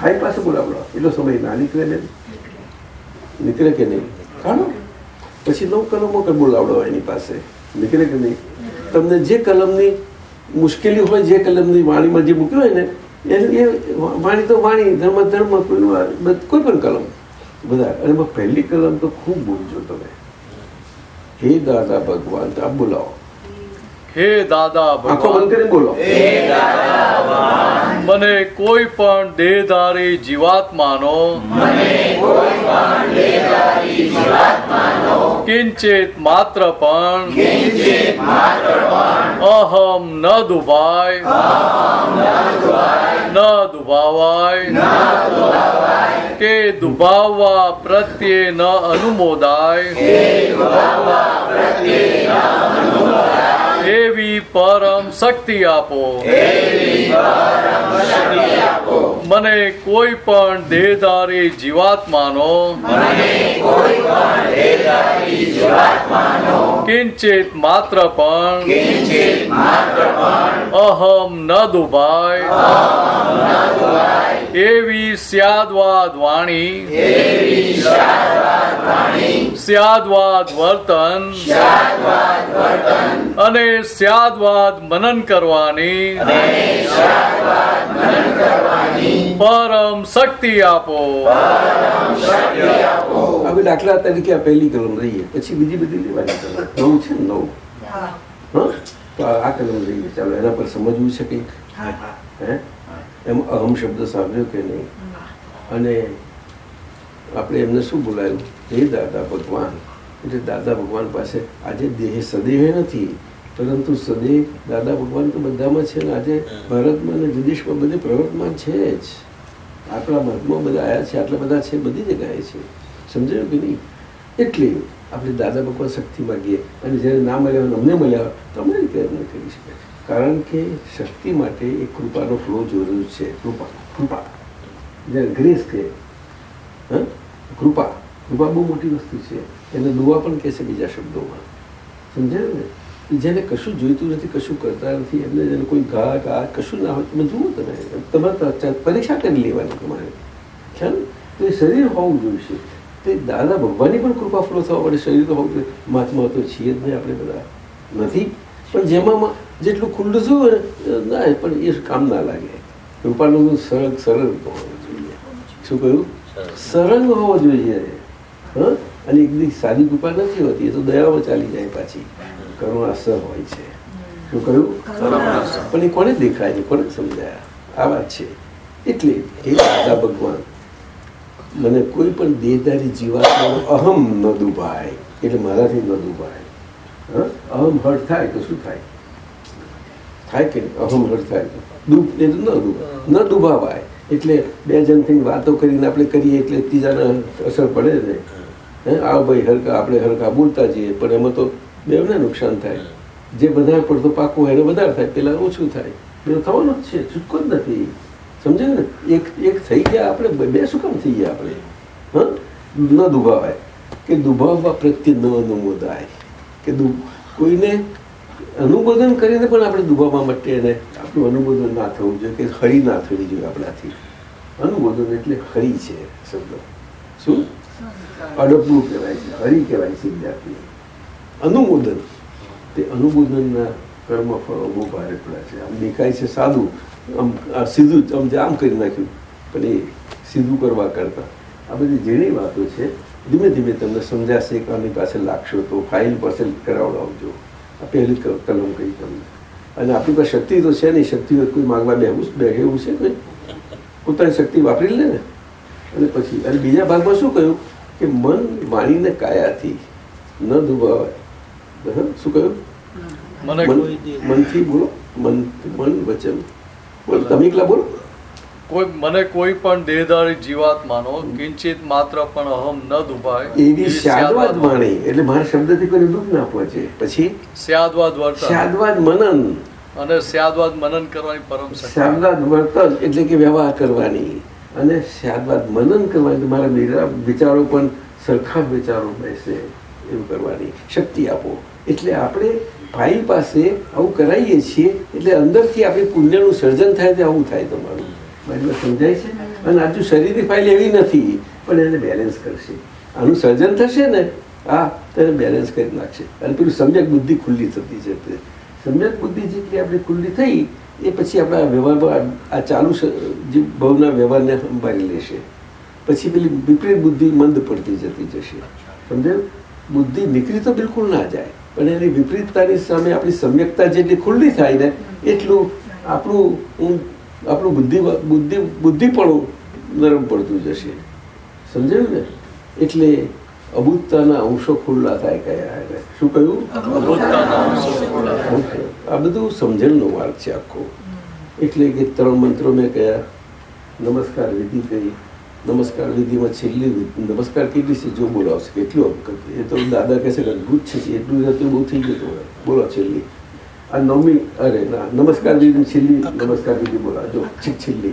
ફાઇલ પાસે. બોલાવડાવો એટલો સમય ના નીકળે ને? નીકળે કે નહીં? કાઢો પછી નવ કલમો બોલાવડાવો એની પાસે. નીકળે કે નહીં? તમને જે કલમની મુશ્કેલી હોય જે કલમની વાણીમાં જે મૂક્યું હોય ને એની એ વાણી તો વાણી ધર્મ ધર્મ કોઈ પણ કલમ. બધા અને એમાં પહેલી કલમ તો ખૂબ બોલજો તમે. હે દાદા ભગવાન તો આપ બોલાવો. હે દાદા આંખો બંધ ભગવાન. કરીને બોલો મને કોઈ પણ દેહધારી જીવાત્માનો કિંચિત માત્ર પણ અહમ ન દુભાય ન દુભાવાય કે દુભાવવા પ્રત્યે ન અનુમોદાય એવી પરમ શક્તિ આપો મને કોઈ પણ દેહધારી જીવાત્માનો કિંચિત માત્ર પણ અહમ ન દુભાય. એવી સ્યાદવાદ વાણી સ્યાદવાદ વર્તન અને સ્યાદવાદ મનન કરવાની પરમ શક્તિ આપો. હવે દાખલા તરીકે આ પહેલી કલમ રહીએ પછી બીજી બધી લેવાની કલમ. નવ છે ને નવ? હા. હા? તો આ કલમ રહીએ. ચાલો એના પર સમજવું છે કંઈક? હે એમ અહમ શબ્દ સાંભળ્યો કે નહીં? અને આપણે એમને શું બોલાયું? હે દાદા ભગવાન. એટલે દાદા ભગવાન પાસે આજે દેહ સદેહ નથી. પરંતુ સદેહ દાદા ભગવાન તો બધામાં છે ને આજે ભારતમાં અને વિદેશમાં બધે પ્રવર્તમાન છે જ. આપણા મતમાં બધા આવ્યા છે આટલા બધા છે બધી જગ્યાએ છે. સમજાયું કે નહીં? એટલે આપણે દાદા ભગવાન શક્તિ માગીએ અને જ્યારે ના મળ્યા હોય, અમને મળ્યા હોય, તો અમને અમને કરી શકાય કારણ કે શક્તિ માટે એ કૃપાનો ફ્લો જરૂર છે. કૃપા કૃપા. જ્યારે ગ્રેસ કે હા? કૃપા. કૃપા બહુ મોટી વસ્તુ છે. એને દુવા પણ કહે છે બીજા શબ્દોમાં. સમજાયું ને? જેને કશું જોઈતું નથી, કશું કરતા નથી, એમને જેને કોઈ ઘા ઘા કશું ના હોય, તમે જુઓ તમે, તમારે પરીક્ષા કરી લેવાની તમારે. ખ્યાલ? તો એ શરીર હોવું જોઈશે. તે દાદા ભગવાનની પણ કૃપા ફળો થવા માટે શરીર તો હોવું જોઈએ. મહાત્મા તો છીએ જ નહીં આપણે બધા. નથી. પણ જેમાં જેટલું ખુલ્લું હોય ના પણ એ કામ ના લાગે. કૃપાનું સરળ સરળ હોવું જોઈએ. શું કહ્યું? સરળ હોવો જોઈએ. હા? અને એકદી સાદી કૃપા નથી હોતી, એ તો દયામાં ચાલી જાય પાછી. કરુણાસર હોય છે. શું કહ્યું? પણ એ કોને દેખાય છે? કોને સમજાયા? આ વાત છે. એટલે હે દાદા ભગવાન મને કોઈ પણ દેહદારી જીવાત્માનો અહમ ન દુભાય. એટલે મારાથી ન દુભાય. અહમ હર્ટ થાય તો શું થાય? થાય કે અહમ હર્ટ થાય. દુઃખ એ ન દુભાય. ન દુભાવાય. એટલે બે જણથી વાતો કરીને આપણે કરીએ એટલે ત્રીજાને અસર પડે ને હે? આ ભાઈ હરકા આપણે હરકા બોલતા જઈએ. પણ એમાં તો બેવને નુકસાન થાય. જે બધા પડતો પાકું હોય એને વધારે થાય પેલા ઓછું થાય. પેલું થવાનું જ છે છૂટકો જ નથી. સમજે ને? એક એક થઈ ગયા આપણે બે- શું કામ થઈ ગયા આપણે? હા? ન દુભાવાય. કે દુભાવવા પ્રત્યે ન અનુમોદાય કે દુ કોઈને અનુમોદન કરીને પણ આપણે દુભાવવા માટે એને આપણું અનુમોદન ના થવું જોઈએ કે હરી ના થવી જોઈએ આપણાથી. અનુમોદન એટલે હરી છે શબ્દ. શું? અડપલું કહેવાય છે હરી કહેવાય છે વિદ્યાર્થી અનુમોદન. તે અનુમોદનના કર્મ ફળો બહુ ભારે પડ્યા છે. આમ દેખાય છે સાદું. આમ, આ સીધું આમ આમ કરી નાખ્યું. પણ એ સીધું કરવા કરતા. આ બધી જેની વાતો છે. ધીમે ધીમે તમને સમજાશે કે આની પાસે લાગશો તો ફાઇલ પાસે કરાવડાવજો. આ પહેલી કલમ કહી તમને. અને આપણી પાસે શક્તિ તો છે નહીં. શક્તિ કોઈ માગવા બેહવું બેહેવું છે કોઈ પોતાની શક્તિ વાપરી લે ને. અને પછી, અને બીજા ભાગમાં શું કહ્યું? કે મન વાણીને કાયાથી ન દુભાવાય. શું કહ્યું? મનથી બોલો. મન મન વચન. બોલો તમે એકલા બોલો. કોઈ મને કોઈ પણ દેહધારી જીવાત્માનો કિંચિત માત્ર પણ અહમ ન દુભાય. એવી શાદવાદ વાણી એટલે મારા શબ્દથી કોઈ દુઃખ ના પહોંચે પછી? સ્યાદવાદ વર્તન. શાદવાદ મનન. અને સ્યાદવાદ મનન કરવાની પરમ શક્તિ. વર્તન એટલે કે વ્યવહાર કરવાની. અને શારદાદ મનન કરવાની મારા વિચારો પણ સરખા વિચારો બેસે એવું કરવાની. શક્તિ આપો. એટલે આપણે ભાઈ પાસે આવું કરાવીએ છીએ, એટલે અંદરથી આપણે પુણ્યનું સર્જન થાય તે આવું થાય તમારું. બરાબર સમજાય છે? અને આજુ શરીરની ફાઇલ એવી નથી, પણ એને બેલેન્સ કરશે. આનું સર્જન થશે ને, હા તેને બેલેન્સ કરી નાખશે. અને પેલું સમ્યક બુદ્ધિ ખુલ્લી થતી છે સમજક બુદ્ધિ જેટલી આપણી ખુલ્લી થઈ, એ પછી આપણા વ્યવહારમાં આ ચાલુ જે ભાવના વ્યવહારને સંભાળી લેશે. પછી પેલી વિપરીત બુદ્ધિ મંદ પડતી જતી જશે. સમજાયું? બુદ્ધિ નીકળી તો બિલકુલ ના જાય. પણ એની વિપરીતતાની સામે આપણી સમ્યકતા જેટલી ખુલ્લી થાય ને એટલું આપણું હું આપણું બુદ્ધિ બુદ્ધિ બુદ્ધિપણું નરમ પડતું જશે. સમજાયું ને? એટલે અબૂતતાના અંશો ખુલ્લા થાય કયા એટલે શું કહ્યું. આ બધું સમજણનો માર્ગ છે આખો. એટલે કે ત્રણ મંત્રો મેં કયા. નમસ્કાર વિધિ કહી નમસ્કાર વિધિમાં છેલ્લી નમસ્કાર કેટલી છે, જો બોલાવશે કેટલું એ તો દાદા કહેશે કે અદભુત છે એટલું બહુ થઈ ગયું. બોલો છેલ્લી. આ નવમી, અરે, ના, નમસ્કાર વિધિ છેલ્લી. નમસ્કાર વિધિ બોલાવજો છેલ્લી.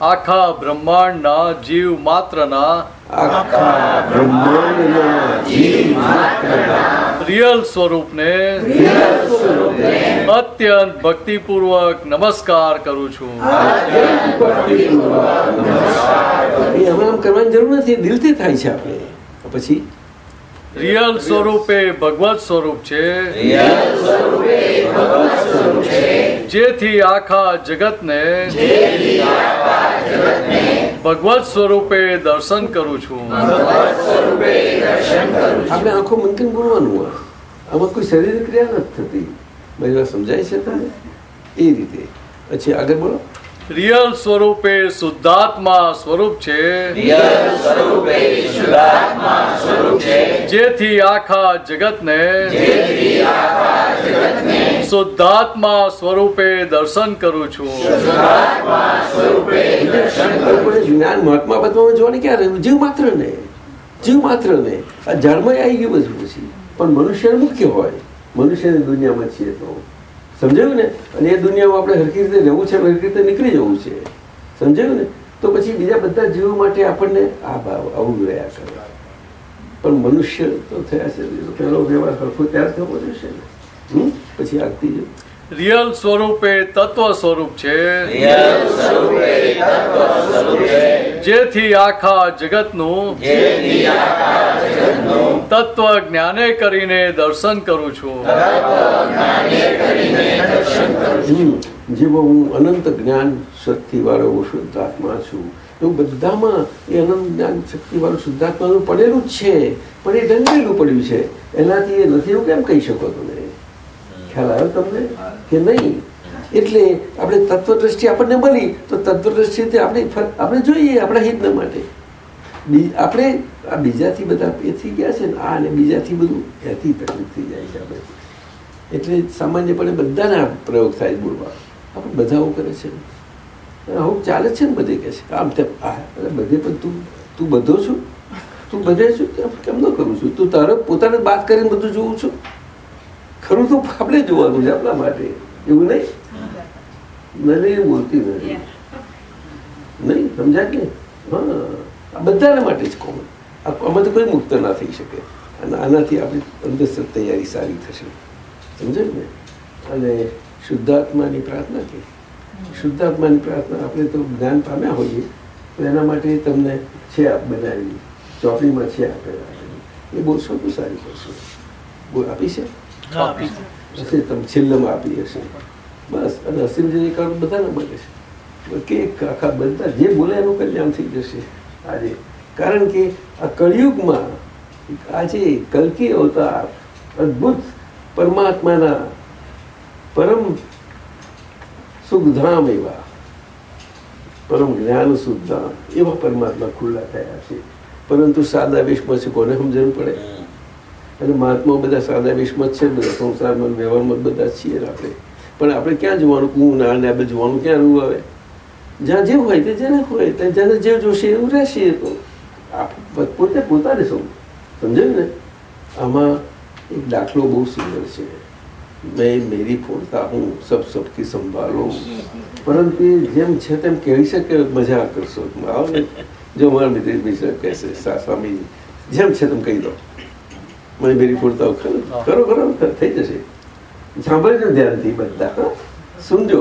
આખા બ્રહ્માંડના જીવ માત્રના આખા બ્રહ્માંડના જીવ રિયલ સ્વરૂપને અત્યંત ભક્તિપૂર્વક નમસ્કાર કરું છું અત્યંત ભક્તિપૂર્વક કરવાની જરૂર નથી. દિલથી થાય છે આપણે. પછી? રિયલ સ્વરૂપે ભગવત સ્વરૂપ છે. જેથી આખા જગતને ભગવત સ્વરૂપે દર્શન કરું છું. આપણે આંખો મંથન બોલવાનું હોય. આમાં કોઈ શરીર ક્રિયા નથી થતી. મારી વાત સમજાય છે તમને એ રીતે. પછી આગળ બોલો. રિયલ સ્વરૂપે શુદ્ધાત્મા સ્વરૂપ છે. જેથી આખા જગતને શુદ્ધાત્મા સ્વરૂપે દર્શન કરું છું. પણ જ્ઞાન મહાત્મા પદ્મામાં જોવાની ક્યાં જીવ માત્ર ને. જીવ માત્ર ને. આ ઝાડમાં આવી ગયું બધું પછી. પણ મનુષ્ય મુખ્ય હોય. મનુષ્યની દુનિયામાં છીએ તો. સમજાયું ને? અને એ દુનિયામાં આપણે હરખી રીતે રહેવું છે હરખી રીતે નીકળી જવું છે. સમજાયું ને? તો પછી બીજા બધા જીવો માટે આપણને આ ભાવ આવું રહ્યા કરે. પણ મનુષ્ય તો થયા છે. પહેલો વ્યવહાર હરખો ત્યાર થવો જોઈશે ને? હમ? પછી આગતી જો. રિયલ સ્વરૂપે તત્વ સ્વરૂપ છે. જેથી આખા જગતનું તત્વ જ્ઞાને કરીને દર્શન કરું છું. જેવો હું અનંત જ્ઞાન શક્તિ વાળો હું શુદ્ધાત્મા છું. એવું બધામાં એ અનંત જ્ઞાન શક્તિ વાળું શુદ્ધાત્માનું પડેલું જ છે, પણ એ ડંગેલું પડ્યું છે. એનાથી એ નથી એવું કેમ કહી શકો તમે? ખ્યાલ આવ્યો તમને? કે નહીં? એટલે આપણે તત્વદ્રષ્ટિ આપણને મળી, તો તત્વ દ્રષ્ટિથી આપણે આપણે જોઈએ આપણા હિતના માટે. આપણે આ બીજાથી બધા એ થઈ ગયા છે ને આ અને બીજાથી બધું એથી તકલીફ થઈ જાય છે આપણે. એટલે સામાન્યપણે બધાના પ્રયોગ થાય બોલવા. આપણે બધા આવું કરે છે આવું ચાલે છે ને બધે કહે છે આમ તેમ આ બધે પણ તું તું બધો છું? તું બધે છું? કેમ ન કરું છું? તું તારે પોતાને વાત કરીને બધું જોઉં છું? ખરું તો આપણે જોવાનું છે આપણા માટે. એવું નહીં? મને એ બોલતી નથી. નહીં? સમજાય કે હા. આ બધાના માટે જ કોમન આમાં તો કોઈ મુક્ત ના થઈ શકે. અને આનાથી આપણી અંદર તૈયારી સારી થશે. સમજાય ને? અને શુદ્ધાત્માની પ્રાર્થના કે શુદ્ધાત્માની પ્રાર્થના આપણે તો જ્ઞાન પામ્યા હોઈએ તો એના માટે તમને છે આપ બનાવી ચોપડીમાં છે આપેલા એ બોલશો તો સારી કરશો આપી છે. હશે તમે છેલ્લામાં આપી હશે. બસ અને અસીમ જે કારણ બધાને મળે છે. કે આખા બધા જે બોલે એનું કલ્યાણ થઈ જશે. આજે કારણ કે આ કળિયુગમાં આજે કલ્કી અવતાર, અદ્ભુત પરમાત્માના પરમ સુખધામ એવા, પરમ જ્ઞાન સુખધામ એવા પરમાત્મા ખુલ્લા થયા છે. પરંતુ સાદા વેશમાં છે, કોને સમજણ પડે? અને મહાત્મા બધા સાદા વેશમાં છે, બધા સંસારમાં વ્યવહારમાં બધા છીએ આપણે. પણ આપણે ક્યાં જોવાનું? કું ના ને આપણે જોવાનું ક્યાં રહેવું આવે? જ્યાં જે હોય તે જેને હોય ત્યાં જેને જે જોશે એવું રહેશે એ તો. પોતે પોતાને સૌ સમજે ને? આમાં એક દાખલો બહુ સુંદર છે. મેં મેરી ફોડતા હું સબ સબકી સંભાળો પરંતુ જેમ છે તેમ કહી શકે મજા કરશો? આવો ને. જો મારા મિત્ર મિશ્ર કહેશે સ્વામી જેમ છે તેમ કહી દો. મને મેરી ફોડતા કરો કરો થઈ જશે. સાંભળજો ધ્યાનથી બધા હા? સમજો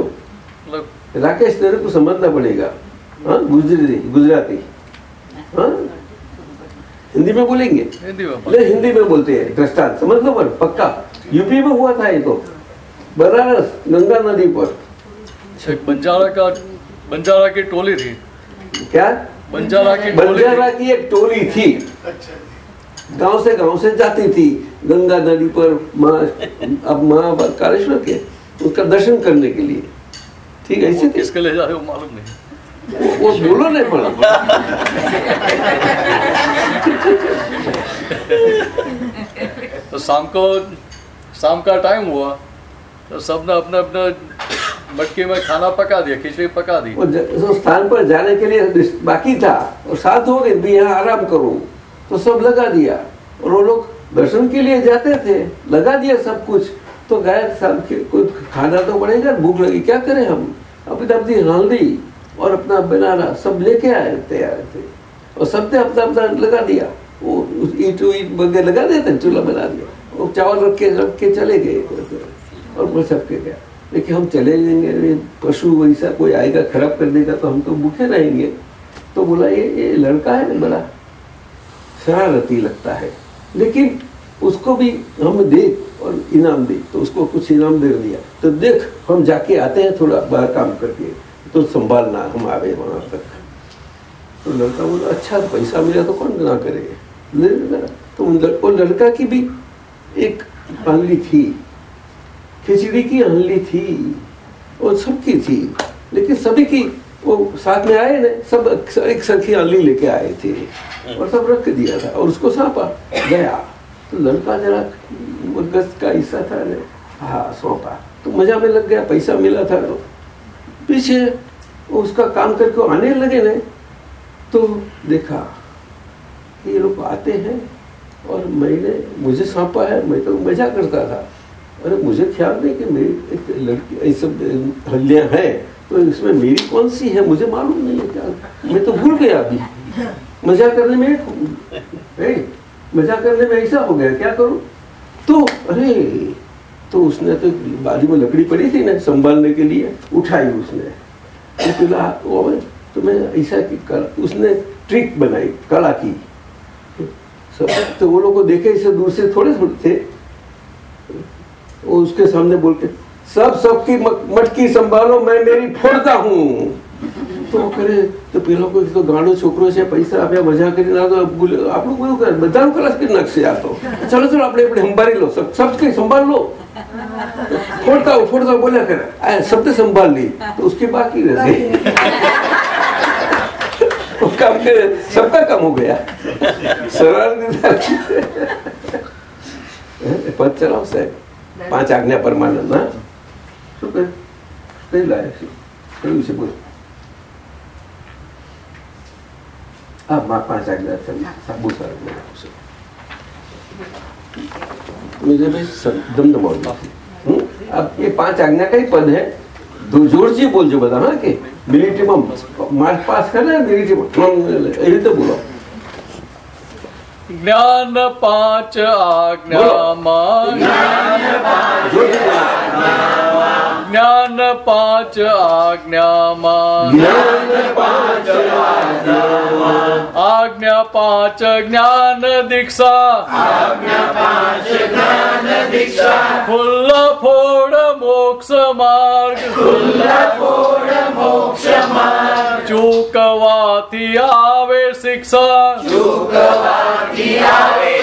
રાકેશ તેરે તું સમજ પડેગા હા? ગુજરાતી ગુજરાતી. હા? हिंदी में बोलेंगे? हिंदी में ले हिंदी में बोलते हैं दृष्टांत। समझ लो पर पक्का। यूपी में हुआ था ये तो। बनारस गंगा नदी पर। बंजारा का बंजारा की टोली थी। क्या? बंजारा की बंजारा की एक टोली थी। गाँव से गाँव से जाती थी। गंगा नदी पर माँ अब माँ कालेश्वर के उसका दर्शन करने के लिए। ठीक है थी? किसके ले जा रहे हो मालूम नहीं। वो बोलो नहीं पड़ा तो शाम को शाम का टाइम हुआ। तो सबने अपने अपने मटकी में खाना पका दिया खिचड़ी पका दी। वो ज- स्थान पर जाने के लिए बाकी था। और साथ हो गए भी यहाँ आराम करो। तो सब लगा दिया। और वो लोग दर्शन के लिए जाते थे। लगा दिया सब कुछ। तो गए सब के- कुछ खाना तो पड़ेगा भूख लगी क्या करें हम? अपनी अपनी हल्दी और अपना बनाना, सब लेके आए, तैयार थे। और सबने अपना अपना लगा दिया। वो ईट ईट वगैरह लगा देते चूल्हा बना दिया। वो चावल रख के रख के चले गए और वो सबके गया। देखिए, हम चले जाएँगे पशु वैसा कोई आएगा खराब कर देगा तो हम तो भूखे रहेंगे। तो बोला, ये ये लड़का है बड़ा? शरारती लगता है। लेकिन उसको भी हम दे और इनाम दे तो उसको कुछ इनाम दे दिया। तो देख, हम जाके आते हैं, थोड़ा बाहर काम करके। तो संभालना, हम आवे वहाँ तक। तो लड़का बोला अच्छा पैसा मिला तो कौन ना करे ले तो वो लड़का की भी एक आंगली थी, खिचड़ी की आंगली थी और सबकी थी। लेकिन सभी की, वो साथ में आए ना, सब एक संखी आंगली लेके आए थे और सब रख दिया था और उसको सौंपा, गया। तो लड़का जरा गस्त का हिस्सा था हाँ सौंपा। तो मज़ा में लग गया, पैसा मिला था तो। पीछे उसका काम करके आने लगे ना तो देखा, ये लोग आते हैं और मैंने, मुझे सौंपा है, मैं तो मज़ा करता था। अरे, मुझे ख्याल नहीं कि मेरी एक लड़की ऐसे हल्लियाँ हैं तो इसमें मेरी कौन सी है? मुझे मालूम नहीं है क्या। मैं तो भूल गया अभी। मज़ा करने में मज़ा करने में ऐसा हो गया, क्या करूँ? तो अरे तो उसने तो बाजू में लकड़ी पड़ी थी ना संभालने के लिए उठाई उसने। तो वो तो मैं ऐसा कि कर, उसने ट्रिक बनाई कला की। सब तो वो लोग को देखे इसे दूर से थोड़े थोड़े थे। वो उसके सामने बोल के सब सबकी मटकी संभालो मैं मेरी फोड़ता हूँ। પેલો કોઈ તો ગાંડો છોકરો છે, પૈસા આપ્યા, મજા કરી આપણું કયું કરે, બધાનું ખલાસ કરી નાખશે આ તો. ચલો ચલો, આપણે આપણે સંભાળી લો. શબ્દ કઈ સંભાળ લો. ફોડતા ફોડતા બોલ્યા કરે. આ શબ્દ સંભાળ બાકી રહેશે કામ કરે. સબકા કામ હો ગયા. સરળ ચલાવ સાહેબ. પાંચ આજ્ઞા પરમાનંદ ના શું કહે? લાયક છે? કયું છે બોલો? હા માં પાંચ આજ્ઞા છે બહુ સારું બોલો છે मुझे भाई दमदमाओ हम्म? अब ये पांच आज्ञा का ही पद है दो जोर से बोल जो बता हाँ के मिलिट्री में मार्च पास कर रहे हैं मिलिट्री में यही तो बोलो જ્ઞાન પાંચ આજ્ઞામાં જ્ઞાન પાંચ આજ્ઞામાં આજ્ઞા પાંચ જ્ઞાન દીક્ષા આજ્ઞા પાંચ જ્ઞાન દીક્ષા ખુલ્લા ફોડ મોક્ષ માર્ગ ખુલ્લા ફોડ મોક્ષ માર્ગ ચૂકવાથી આવે શિક્ષા ચૂકવાથી આવે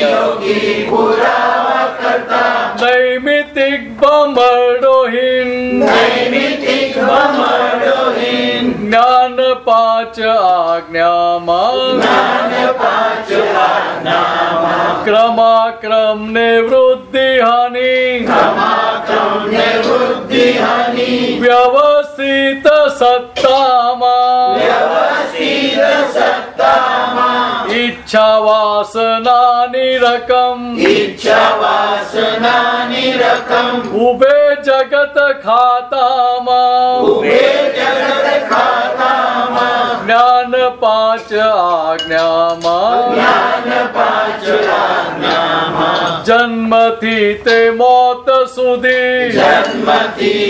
યોગી પુરાવા કરતા નૈમિતિક બમડોહીન નૈમિતિક બમડોહીન જ્ઞાન પાંચ આજ્ઞામાં જ્ઞાન પાંચ આજ્ઞામાં ક્રમાક્રમ ને વૃદ્ધિ હાનિ ક્રમાક્રમ ને વૃદ્ધિ હાનિ વ્યવસ્થિત સત્તામાં ઈચ્છા વાસનાની રકમ ઉભે જગત ખાતામાં જ્ઞાન પાંચ આજ્ઞામાં જન્મથી તે મોત સુધી જન્મથી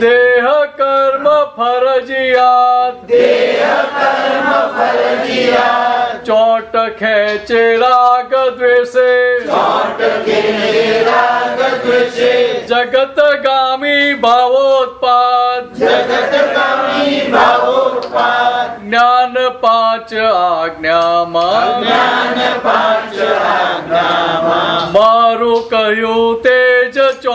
દેહ કર્મ ફરજિયાત ચોટ ખેંચે રાગ દ્વેષે. જગત ગામી ભાવોત્પાદ. જ્ઞાન પાંચ આજ્ઞામાં. મારું કહ્યું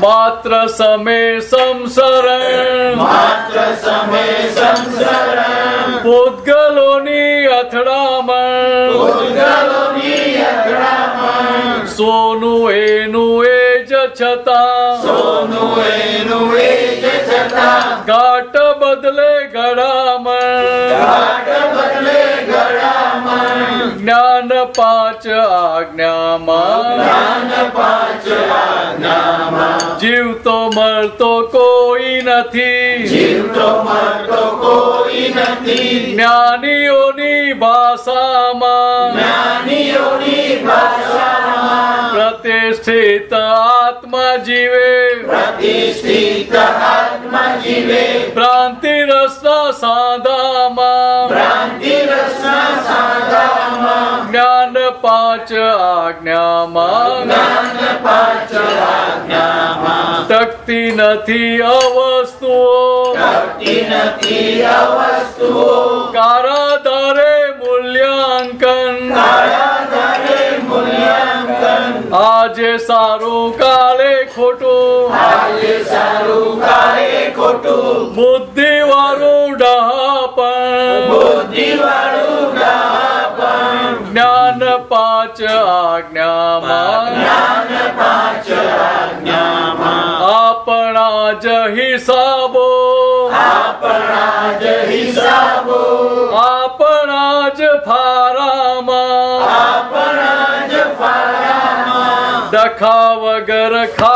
માત્ર સમે સંસરણ પૂતગલોની અથડામણ સોનું એનું એ જ છતાં ઘાટ બદલે ગળામણ જ્ઞાન પાંચ આજ્ઞામાં જીવતો મળતો કોઈ નથી જ્ઞાનીઓની ભાષામાં પ્રતિષ્ઠિત આત્મા જીવે ક્રાંતિ રસના સાદામાં જ્ઞાન પાંચ આજ્ઞામાં ટકતી નથી અવસ્તુઓ કારાધારે મૂલ્યાંકન આજે સારું કાલે ખોટું બુદ્ધિ વાળું ડહાપણ જ્ઞાન પાંચ આજ્ઞામાં આપણા જ હિસાબો આપણા જ ફારામાં ડખા વગર ખાઈ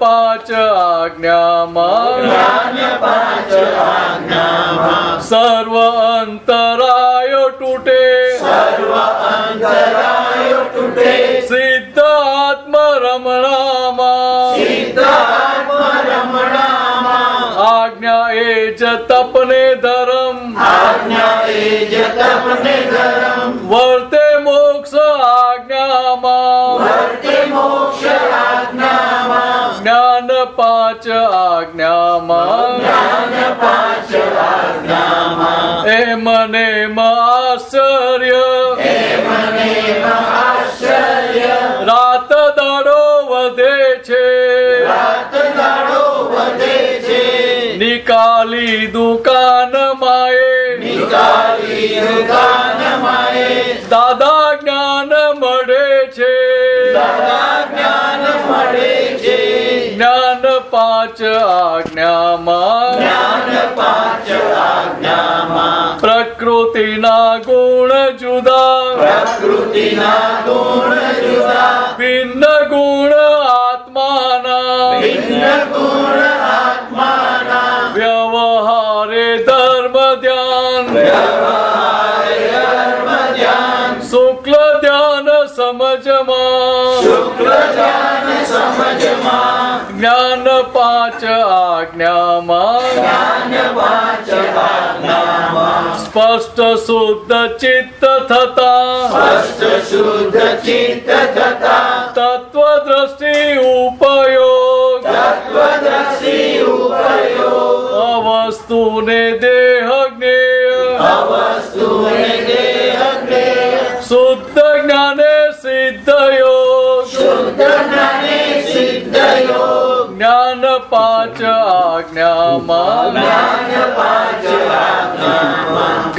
પાંચ આજ્ઞામાં સર્વ અંતરાયો તૂટે સિદ્ધ આત્મ રમણામાં આજ્ઞા એ જ તપને ધરમ વર્તે આજ્ઞામાં જ્ઞાન મને આશ્ચર્ય. રાત દાડો વધે છે. નિકાલી દુકાન માએ. નિકાલી દુકાન માએ. દાદા જ્ઞાન મળે છે. દાદા પાંચ આજ્ઞામાં પ્રકૃતિના ગુણ જુદા ભિન્ન स्पष्ट शुद्ध चित्त तथा स्पष्ट शुद्ध चित्त तथा तत्व दृष्टि उपयोग। तत्व दृष्टि उपयोग। अवस्तु ने देह अवस्तु ने देह शुद्ध ज्ञाने सिद्धयोग। शुद्ध ज्ञाने सिद्धयोग। ज्ञान सिद्धयो ज्ञानपाच ज्ञामा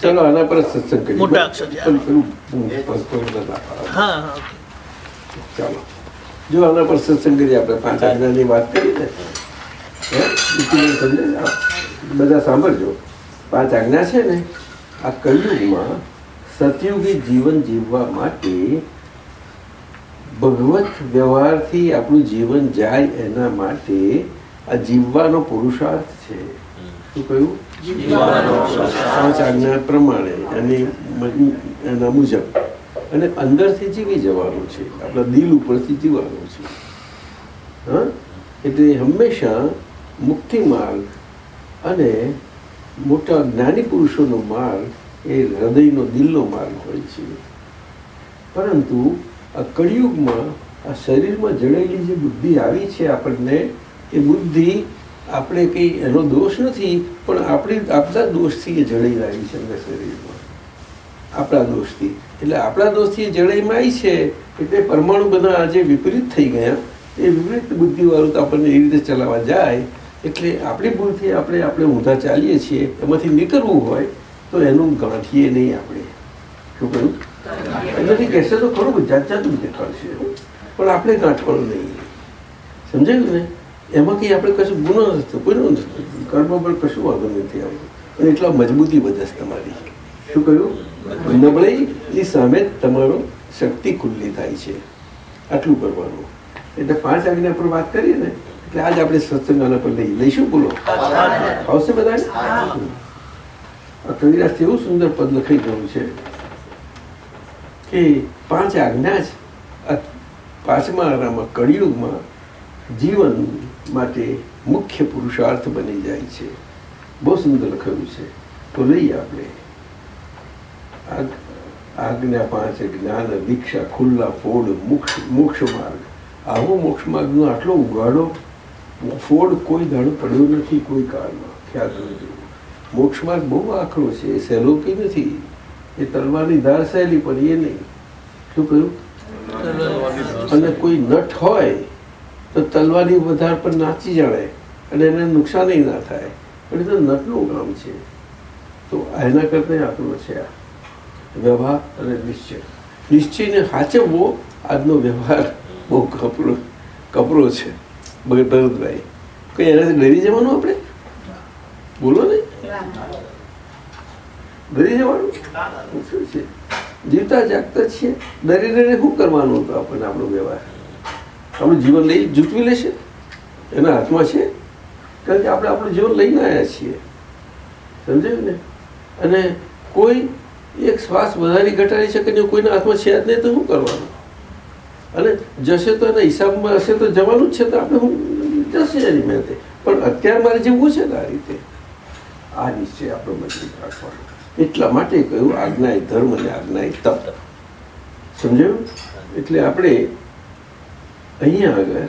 ચલો આના પર સત્સંગ કરીએ મોટા અક્ષરથી પેલું- પેલું પગ- પગ બધા પાડો. હા હા ચાલો જો આના પર સત્સંગ કરીએ આપણે પાંચ આજ્ઞાની વાત કરી ને. બધા સાંભળજો પાંચ આજ્ઞા છે ને આ કલયુગમાં સતયુગી જીવન જીવવા માટે ભગવત વ્યવહારથી આપણું જીવન જાય એના માટે આ જીવવાનો પુરુષાર્થ છે. શું કહ્યું? પાંચ આજ્ઞા પ્રમાણે અને એના મુજબ. અને અંદરથી જીવી જવાનું છે. આપણા દિલ ઉપરથી જીવવાનું છે. હા? એટલે હંમેશા મુક્તિ માર્ગ અને મોટા જ્ઞાની પુરુષોનો માર્ગ એ હૃદયનો દિલનો માર્ગ હોય છે. પરંતુ આ કળિયુગમાં આ શરીરમાં જડાયેલી જે બુદ્ધિ આવી છે આપણને એ બુદ્ધિ આપણે કંઈ, એનો દોષ નથી, પણ આપણે આપણા દોષથી એ જડાઈ રહી છે એમના શરીરમાં. આપણા દોષથી. એટલે આપણા દોષથી એ જડાઈમાં આવી છે, એટલે પરમાણુ બધા આજે વિપરીત થઈ ગયા. એ વિપરીત બુદ્ધિવાળું તો આપણને એ રીતે ચલાવવા જાય. એટલે આપણી ભૂલથી આપણે આપણે ઊંધા ચાલીએ છીએ, એમાંથી નીકળવું હોય, તો એનું ગાંઠીએ નહીં આપણે. શું કહ્યું? એનાથી કહેશે તો ખરું, જાત જાતનું દેખાડશે પણ આપણે ગાંઠવાનું નહીં. સમજાયું ને? એમાં કંઈ આપણે કશું ગુનો નથી ગુનો નથી કર્મ પર કશું વાંધો નથી આવતો અને એટલા મજબૂતી બધા તમારી. શું કહ્યું? નબળાઈની સામે તમારો શક્તિ ખુલ્લી થાય છે. આટલું કરવાનું. એટલે પાંચ આજ્ઞા પર વાત કરીએ ને એટલે આજ આપણે સત્સંગ આના પર લઈ લઈશું બોલો. આવશે બધા આ કવિરાજ એવું સુંદર પદ લખાઈ ગયું છે કે પાંચ આજ્ઞા જ પાંચમા આરામાં કળિયુગમાં જીવન માટે મુખ્ય પુરુષાર્થ બની જાય છે. બહુ સુંદર લખાયું છે. તો લઈએ આપણે. આજ્ઞા પાંચ જ્ઞાન દીક્ષા ખુલ્લા ફોડ મોક્ષ મોક્ષ માર્ગ. આવો મોક્ષ માર્ગનો આટલો ઉગાડો ફોડ કોઈ દાડો પડ્યો નથી કોઈ કાળમાં. ખ્યાલ કરજો મોક્ષ માર્ગ બહુ આખરો છે. એ સહેલો કંઈ નથી. એ તલવારની ધાર સહેલી પણ એ નહીં. શું કહ્યું? અને કોઈ નટ હોય તો તલવારની વધાર પર નાચી જાણે અને એને નુકસાન ના થાય. પણ એ તો નટનું કામ છે. તો એના કરતાં આપણું છે આ વ્યવહાર અને નિશ્ચય. નિશ્ચયને સાચવવો આજનો વ્યવહાર બહુ કપરો કપરો છે. ભરતભાઈ, કંઈ એનાથી ડરી જવાનું આપણે? બોલો ને. ડરી જવાનું? શું છે? જીવતા જાગતા છીએ. ડરી ડરી શું કરવાનું હતું આપણને આપણો વ્યવહાર? આપણું જીવન લઈ જૂટવી લેશે? એના હાથમાં છે? કારણ કે આપણે આપણું જીવન લઈને આવ્યા છીએ. સમજાયું ને? અને કોઈ એક શ્વાસ વધારી ઘટાડી શકે ને કોઈના હાથમાં છે જ નહીં તો શું કરવાનું? અને જશે તો એના હિસાબમાં હશે તો જવાનું જ છે તો આપણે હું જશે એની મહેનતે? પણ અત્યારે મારે જીવવું છે ને આ રીતે? આ નિશ્ચય આપણો મજબૂત રાખવાનો. એટલા માટે કહ્યું, આજ્ઞાય ધર્મ અને આજ્ઞાય તપ. સમજાયું? એટલે આપણે અહીંયા આગળ,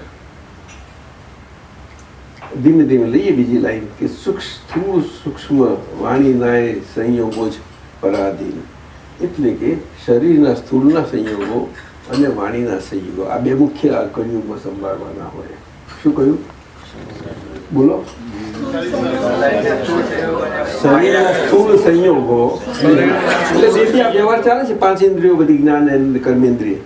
ધીમે ધીમે લઈએ બીજી લાઈન કે સૂક્ષ્મ સૂક્ષ્મ વાણીના સંયોગો જ પરાધીન. એટલે કે શરીરના સ્થૂળના સંયોગો અને વાણીના સંયોગો, આ બે મુખ્ય કળિયુગો સંભાળવાના હોય. શું કહ્યું? બોલો. સ્થૂળ સંયોગો, એટલે વ્યવહાર ચાલે છે, પાંચ ઇન્દ્રિયો, બધી જ્ઞાન કર્મેન્દ્રિય?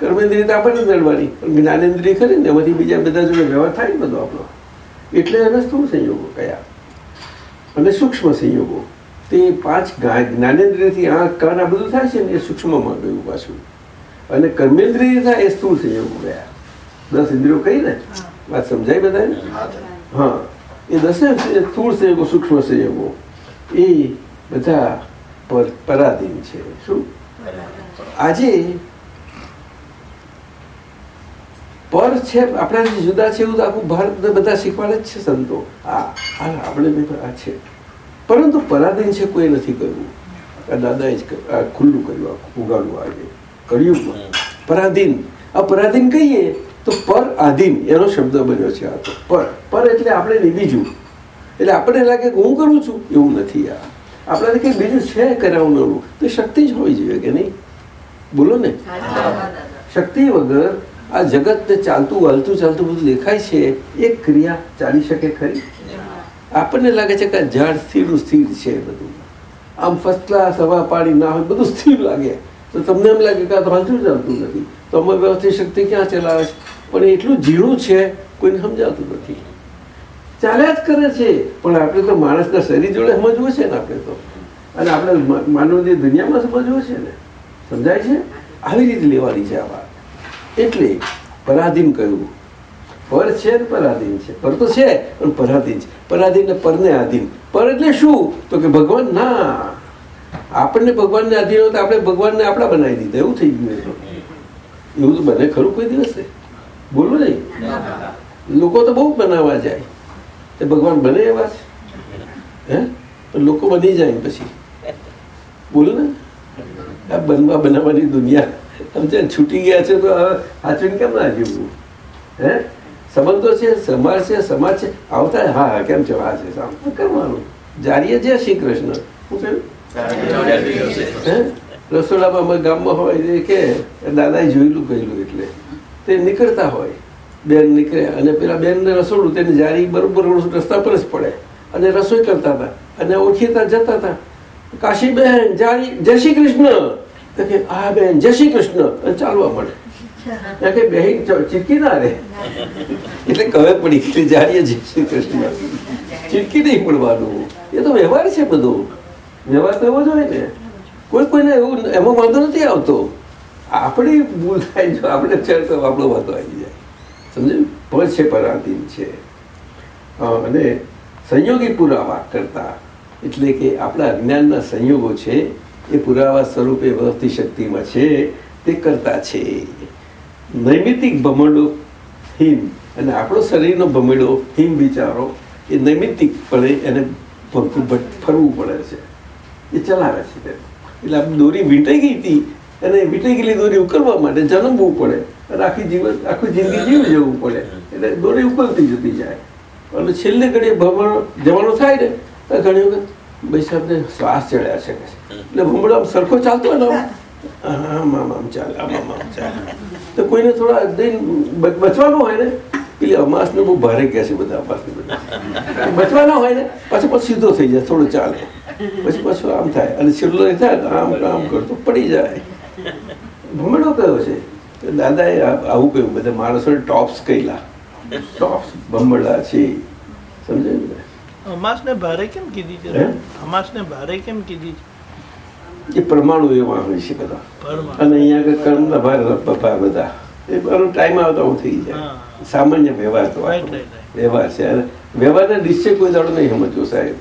કર્મેન્દ્રિય તો આપણને જ પણ જ્ઞાનેન્દ્રિય ખરી ને એમાંથી બીજા બધા જોડે વ્યવહાર થાય ને બધો આપણો. એટલે એને સ્થૂળ સંયોગો કયા. અને સૂક્ષ્મ સંયોગો. તે પાંચ જ્ઞા- જ્ઞાનેન્દ્રિયથી આ કાન આ બધું થાય છે ને એ સૂક્ષ્મમાં ગયું પાછું. અને કર્મેન્દ્રિય થાય એ સ્થૂળ સંયોગો ગયા દસ ઇન્દ્રિયો કહી ને? વાત સમજાય બધાને? હા એ દસે સ્થૂળ સંયોગો સૂક્ષ્મ સંયોગો. એ બધા પર પરાધીન છે. શું? આજે પર છે આપણાથી જુદા છે એવું તો આખું ભારત બધા શીખવાડે જ છે સંતો. આ આ આપણે બી આ છે. પરંતુ પરાધીન છે કોઈ નથી કર્યું. આ દાદાએ જ આ ખુલ્લું કર્યું આખું ઉગાડવું આજે કર્યું પરાધીન. આ પરાધીન કહીએ તો પર આધીન એનો શબ્દ બન્યો છે આ તો. પર પર એટલે આપણે ને બીજું. એટલે આપણને લાગે કે હું કરું છું? એવું નથી આ. આપણાને કંઈ બીજું છે કરાવનારું તો શક્તિ જ હોવી જોઈએ કે નહીં? બોલો ને. શક્તિ વગર આ જગત ચાલતું, હાલતું, ચાલતું બધું દેખાય છે. એક ક્રિયા ચાલી શકે ખરી? આપણને લાગે છે કે ઝાડ સ્થિર સ્થિર છે બધું. આમ ફર્સ્ટ ક્લાસ હવા પાણી ના હોય, બધું સ્થિર લાગે. તો તમને એમ લાગે કે આ તો હાલતું ચાલતું નથી. તો અમે વ્યવસ્થિત શક્તિ ક્યાં ચલાવે છે? પણ એટલું ઝીણું છે, કોઈને સમજાતું નથી. ચાલ્યા જ કરે છે. પણ આપણે તો માણસના શરીર જોડે સમજવું છે ને આપણે તો. અને આપણે માનવની દુનિયામાં સમજવું છે ને? સમજાય છે? આવી રીતે લેવાની છે આ વાત. એટલે પરાધીન કહ્યું. પર છે ને પરાધીન છે. પર તો છે, પણ પરાધીન છે. પરાધીન પરને આધીન. પર એટલે શું? તો કે ભગવાન, ના. આપણને ભગવાનને આધીન હોય તો આપણે ભગવાનને આપણા બનાવી દીધા. એવું થઈ ગયું એટલું એવું તો બને ખરું કોઈ દિવસે. બોલો નહીં લોકો તો બહુ બનાવવા જાય. તે ભગવાન બને એવા છે. હે? પણ લોકો બની જાય પછી. બોલો ને. આ બનવા બનાવવાની દુનિયા. સમજે છૂટી ગયા છે તો સાચવીને કેમ ના જીવવું? હે? સંબંધો છે સમાજ છે સમાજ છે, આવતા હા હા, કેમ છે? હા, છે કરવાનું? જાણીએ જય શ્રી કૃષ્ણ. શું કહ્યું રસોડામાં ગામમાં હોય એ કે દાદાએ જોયેલું કહેલું એટલે. તે નીકળતા હોય. બેન નીકળે અને પેલા બેનને રસોડું, તેને જારી બરોબર રસ્તા પર જ પડે. અને રસોઈ કરતા હતા. અને ઓળખીતા જતા હતા. કાશી બેન જારી જય શ્રી કૃષ્ણ! તો કે આ બેન, જય શ્રી કૃષ્ણ. ચાલવા મળે કે બેહીન ચીટકી ના રે. એટલે કવે પડી કે જાણીએ શ્રી કૃષ્ણ. ચીટકી નહીં પડવાનું. એ તો વ્યવહાર છે બધો. વ્યવહાર તો હોય કોઈ કોઈને એવું એમાં વાંધો નથી આવતો. આપણે ભૂલ થાય જો આપણે ચેર તો આપણો વાંધો આવી જાય. સમજ્યું? પદ છે પરાધીન છે. અને સંયોગી પુરાવા કરતા. એટલે કે આપણા અજ્ઞાનના સંયોગો છે એ પુરાવા સ્વરૂપે વ્યવસ્થિત શક્તિમાં છે, તે કરતા છે. નૈમિતિક ભમંડો હિમ અને આપણો શરીરનો ભમંડો હિમ વિચારો, એ નૈમિતિકપણે એને ફરવું પડે છે. એ ચલાવે છે એટલે આપણે દોરી વીંટાઈ ગઈ હતી અને વીંટાઈ ગયેલી દોરી ઉકળવા માટે જન્મવું પડે. અને આખી જીવન, આખી જિંદગી જીવી જવું પડે. એટલે દોરી ઉકળતી જતી જાય. અને છેલ્લે ઘડીએ ભમણ, જવાનું થાય ને ઘણી વખત ભાઈ સાહેબને શ્વાસ ચડ્યા છે. એટલે ભમણો આમ સરખો ચાલતો ને આમ? આમ ચાલે આમ ચાલે. તો કોઈને થોડા દઈને બચવાનું હોય ને? પેલી અમાસને બહુ ભારે કહે છે બધા બધા. બચવાના હોય ને, પાછો પાછો સીધો થઈ જાય, થોડું ચાલે. પછી પાછું આમ થાય. અને છેલ્લો થાય આમ આમ કરતો, પડી જાય. ભમડો કયો છે? દાદાએ આવું કહ્યું, બધા માણસોને ટોપ્સ કહેલા ટોપ્સ ભમડા છે. સમજાયું ને અમાસને ભારે કેમ કીધી છે હે? અમાસને ભારે કેમ કીધી છે એ પરમાણુ એવા હોય છે બધા અને અહીંયા આગળ કર્મના ભાર બધા એ મારો ટાઈમ આવતો હું થઈ જાય સામાન્ય વ્યવહાર તો. વ્યવહાર છે અને વ્યવહારના નિશ્ચય કોઈ દાડો નહીં સમજવો સાહેબ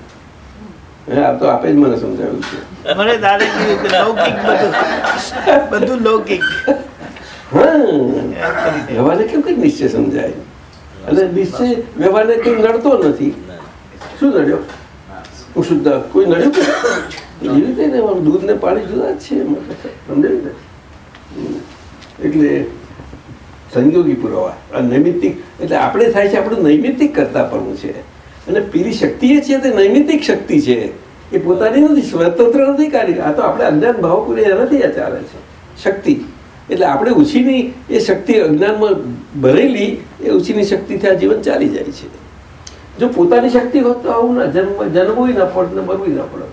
આ તો આપે જ મને સમજાવ્યું છે મને તારે કીધું લૌકિક બધું બધું લૌકિક હા વ્યવહારને કેમ કઈ નિશ્ચય સમજાય અને નિશ્ચય વ્યવહારને કઈ નડતો નથી શું નડ્યો? શુદ્ધ કોઈ નડ્યું એવી રીતે દૂધ ને પાણી જુદા જ છે. સમજાયું ને? એટલે સંયોગી પુરાવા. આ નૈમિતિક એટલે આપણે થાય છે આપણું નૈમિતિક કરતા પણ છે. અને પેલી શક્તિ એ છે તે નૈમિત્તિક શક્તિ છે. એ પોતાની નથી સ્વતંત્ર નથી કાર્ય. આ તો આપણે અજ્ઞાન ભાવ પૂરે એનાથી આ ચાલે છે. શક્તિ. એટલે આપણે ઉછીની એ શક્તિ અજ્ઞાનમાં ભરેલી એ ઉછીની શક્તિથી આ જીવન ચાલી જાય છે. જો પોતાની શક્તિ હોત તો આવું ના, જન્મ જન્મવું ના પડત ને મરવું ના પડત.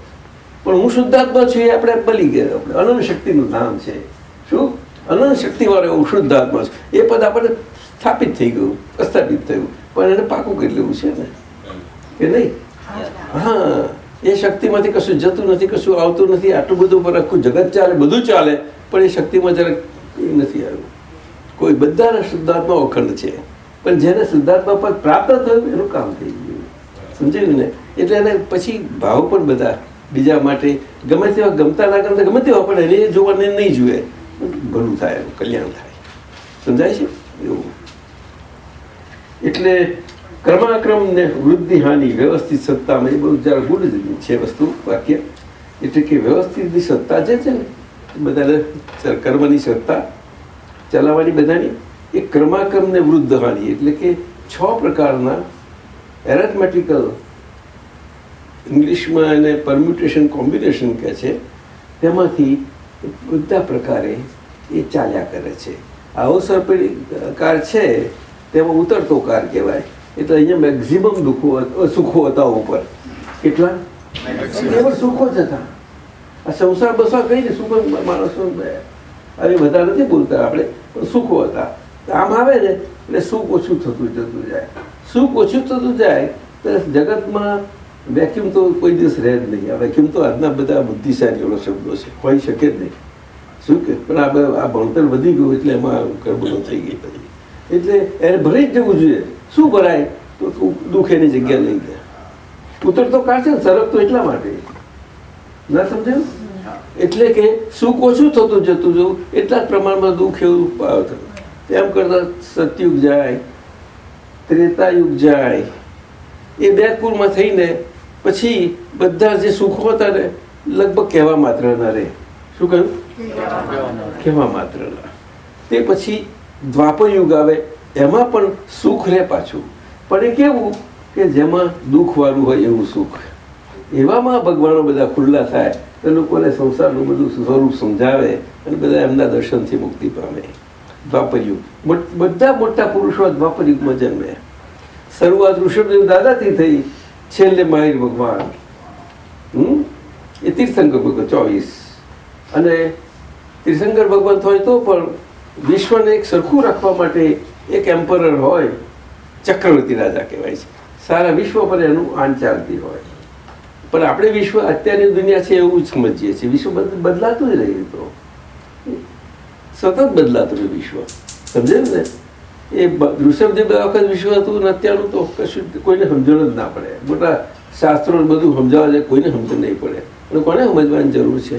પણ હું શુદ્ધાત્મા છું એ આપણે બલી ગયો આપણે. અનંત શક્તિનું ધામ છે. શું? અનંત શક્તિ વાળો હું શુદ્ધાત્મા છું. એ પદ આપણે સ્થાપિત થઈ ગયું, પ્રસ્થાપિત થયું. પણ એને પાકું કરી લેવું છે ને? કે નહીં? હા. એ શક્તિમાંથી કશું જતું નથી, કશું આવતું નથી. આટલું બધું પર આખું જગત ચાલે, બધું ચાલે. પણ એ શક્તિમાં જરાક નથી આવ્યું. કોઈ બધાના શુદ્ધાત્મા અખંડ છે. પણ જેને શુદ્ધાત્મા પદ પ્રાપ્ત થયું એનું કામ થઈ ગયું. સમજાયું ને? એટલે એને પછી ભાવ પણ બધા બીજા માટે ગમે તેવા ગમતા ના ગમતા, ગમે તેવા પણ એને જોવાને નહીં જુએ. ભલું થાય, એનું કલ્યાણ થાય. સમજાય છે? એવું. એટલે ક્રમાક્રમ ને વૃદ્ધિ, હાનિ, વ્યવસ્થિત સત્તામાં એ બહુ જરા ગુડ છે વસ્તુ, વાક્ય. એટલે કે વ્યવસ્થિત સત્તા જે છે ને બધાને કર્મની સત્તા ચલાવવાની બધાની. એ ક્રમાક્રમને વૃદ્ધ હાનિ એટલે કે છ પ્રકારના એરેથમેટિકલ ઇંગ્લિશમાં એને પરમ્યુટેશન કોમ્બિનેશન કહે છે. તેમાંથી બધા પ્રકારે એ ચાલ્યા કરે છે. અવસર કાર છે તેમાં ઉતરતો કાર કહેવાય. એટલે અહીંયા મેક્ઝિમમ દુઃખો સુખો હતા ઉપર. કેટલા? કેવળ સુખો જ હતા. આ સંસાર બસવા કઈ સુખો? માણસો હવે વધારે નથી બોલતા આપણે પણ સુખો હતા. આમ આવે ને એટલે સુખ ઓછું થતું જતું જાય. સુખ ઓછું થતું જાય તો જગતમાં વેક્યુમ તો કોઈ દિવસ રહે જ નહીં. આ વેક્યુમ તો આજના બધા બુદ્ધિશાળીઓનો શબ્દો છે. હોઈ શકે જ નહીં. શું કે? પણ આ બ- આ ભણતર વધી ગયું એટલે એમાં ગડબડો થઈ ગઈ બધી. એટલે એને ભરી જ જવું જોઈએ. શું ભરાય તો તું દુઃખ એની જગ્યા લઈ ગયા ઉતરતો કાઢશે ને સરક તો એટલા માટે. ના સમજાયું? એટલે કે સુખ ઓછું થતું જતું જવું એટલા જ પ્રમાણમાં દુઃખ એવું થતું. તેમ કરતા સતયુગ જાય, ત્રેતાયુગ જાય. એ બે કુળમાં થઈને પછી બધા જે સુખો હતા ને, લગભગ કહેવા માત્ર ના રહે. શું કહ્યું? કહેવા માત્ર ના તે પછી દ્વાપર યુગ આવે, એમાં પણ સુખ રહે પાછું. પણ એ કેવું કે જેમાં દુઃખ વાળું હોય એવું સુખ. એવામાં ભગવાનો બધા ખુલ્લા થાય, તો લોકોને સંસારનું બધું સ્વરૂપ સમજાવે અને બધા એમના દર્શનથી મુક્તિ પામે. દ્વાપરયુગ બધા મોટા પુરુષો દ્વાપરયુગમાં જન્મે શરૂઆત ઋષભદેવ દાદાથી થઈ, છેલ્લે મહાવીર ભગવાન. હમ? એ તીર્થંકર ભગવાન, ચોવીસ. અને તીર્થંકર ભગવાન હોય તો પણ વિશ્વને એક સરખું રાખવા માટે એક એમ્પરર હોય, ચક્રવર્તી રાજા કહેવાય છે. સારા વિશ્વ પર એનું આન ચાલતી હોય. પણ આપણે વિશ્વ અત્યારની દુનિયા છે એવું જ સમજીએ છીએ. વિશ્વ બદ- બદલાતું જ રહ્યું તો. સતત બદલાતું છે વિશ્વ. સમજે ને? એ ઋષભ જે બધા વખત વિશ્વ હતું ને અત્યારનું તો કશું કોઈને સમજણ જ ના પડે. મોટા શાસ્ત્રો બધું સમજાવવા જાય કોઈને સમજણ નહીં પડે. અને કોને સમજવાની જરૂર છે?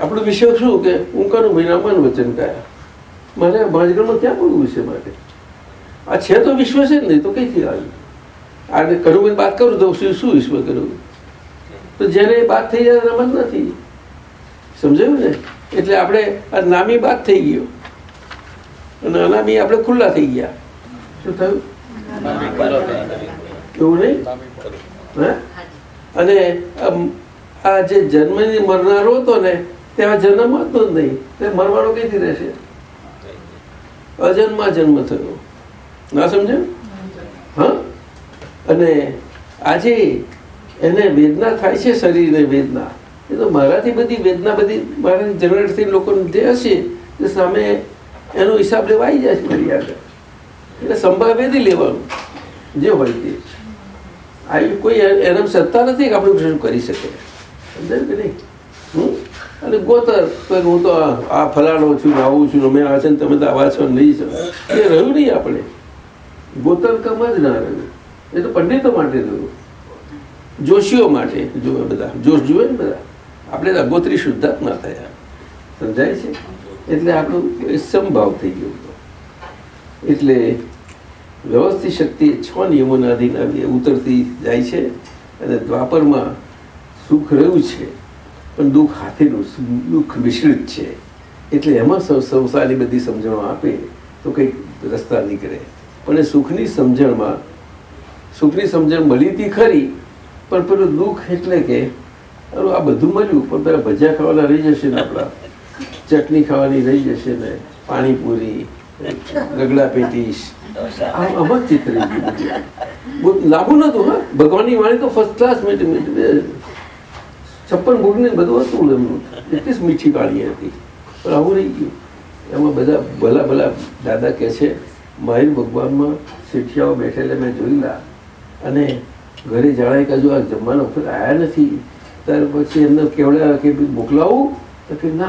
આપણું વિશ્વ શું કે હું કરું મહિનામાં વચન કયા મારે ભાજગરમાં ક્યાં બોલવું છે માટે આ છે તો વિશ્વ છે જ નહીં, તો કઈથી આવ્યું? આને કરું વાત કરું તો શું શું વિશ્વ કરું? તો એ વાત થઈ જાય રમત નથી. સમજાયું ને? એટલે આપણે આ નામી બાદ થઈ ગયો. અને અનામી આપણે ખુલ્લા થઈ ગયા. શું થયું? એવું નહીં? હા? અને આ જે જન્મની મરનારો હતો ને ત્યાં જન્મ હતો જ નહીં. તે મરવાનો કઈથી રહેશે? અજન્મા જન્મ થયો. ના સમજ્યું? હા? અને આજે એને વેદના થાય છે શરીરને વેદના. એ તો મારાથી બધી વેદના બધી મારાથી જનરેટ થઈ લોકો જે હશે તે સામે એનો હિસાબ લેવા આવી જાય છે મારી એટલે સંભાળ વેધી લેવાનું, જે હોય તે. આવી કોઈ એ- એના સત્તા નથી કે આપણે શું કરી શકે. સમજાયું કે નહીં? હું અને ગોતર હું તો આ- ફલાણો છું આવું છું મેં આ છે ને તમે તો આવા છો નહીં છો. એ રહ્યું નહીં આપણે. ગોતર કમ જ ના રહ્યું એ તો પંડિતો માટે રહ્યું જોશીઓ માટે. જુએ બધા. જોશ જુએ ને બધા. આપણે તો જ શુદ્ધાત્મા થયા. સમજાય છે? એટલે આપણું સમભાવ થઈ ગયો. એટલે વ્યવસ્થિત શક્તિ છ નિયમોના અધીન ઉતરતી જાય છે અને દ્વાપરમાં સુખ રહ્યું છે, પણ દુઃખ હાથેનું દુઃખ મિશ્રિત છે. એટલે એમાં સંસારની બધી સમજણો આપે તો કંઈક રસ્તા નીકળે. પણ એ સુખની સમજણમાં, સુખની સમજણ મળી હતી ખરી, પણ પેલું દુઃખ એટલે કે આ બધું મળ્યું, પણ પેલા ભજીયા ખાવાના રહી જશે ને આપણા. ચટણી ખાવાની રહી જશે ને, પાણીપુરી રગડા પેટીસ. આમ જ ચિત્ર. લાંબુ નતું હા? ભગવાનની વાણી તો ફર્સ્ટ ક્લાસ છપ્પન ભોગને બધું હતું એમનું મીઠી વાણી હતી. પણ રહી ગયું. એમાં બધા ભલા ભલા દાદા કહે છે, માહિર ભગવાનમાં શીઠિયાઓ બેઠેલા મેં જોયેલા. અને ઘરે જાણાય કે હજુ આ જમવાનો વખત આવ્યા નથી. ત્યાર પછી એમને કેવડ્યા કે મોકલાવું? તો કે ના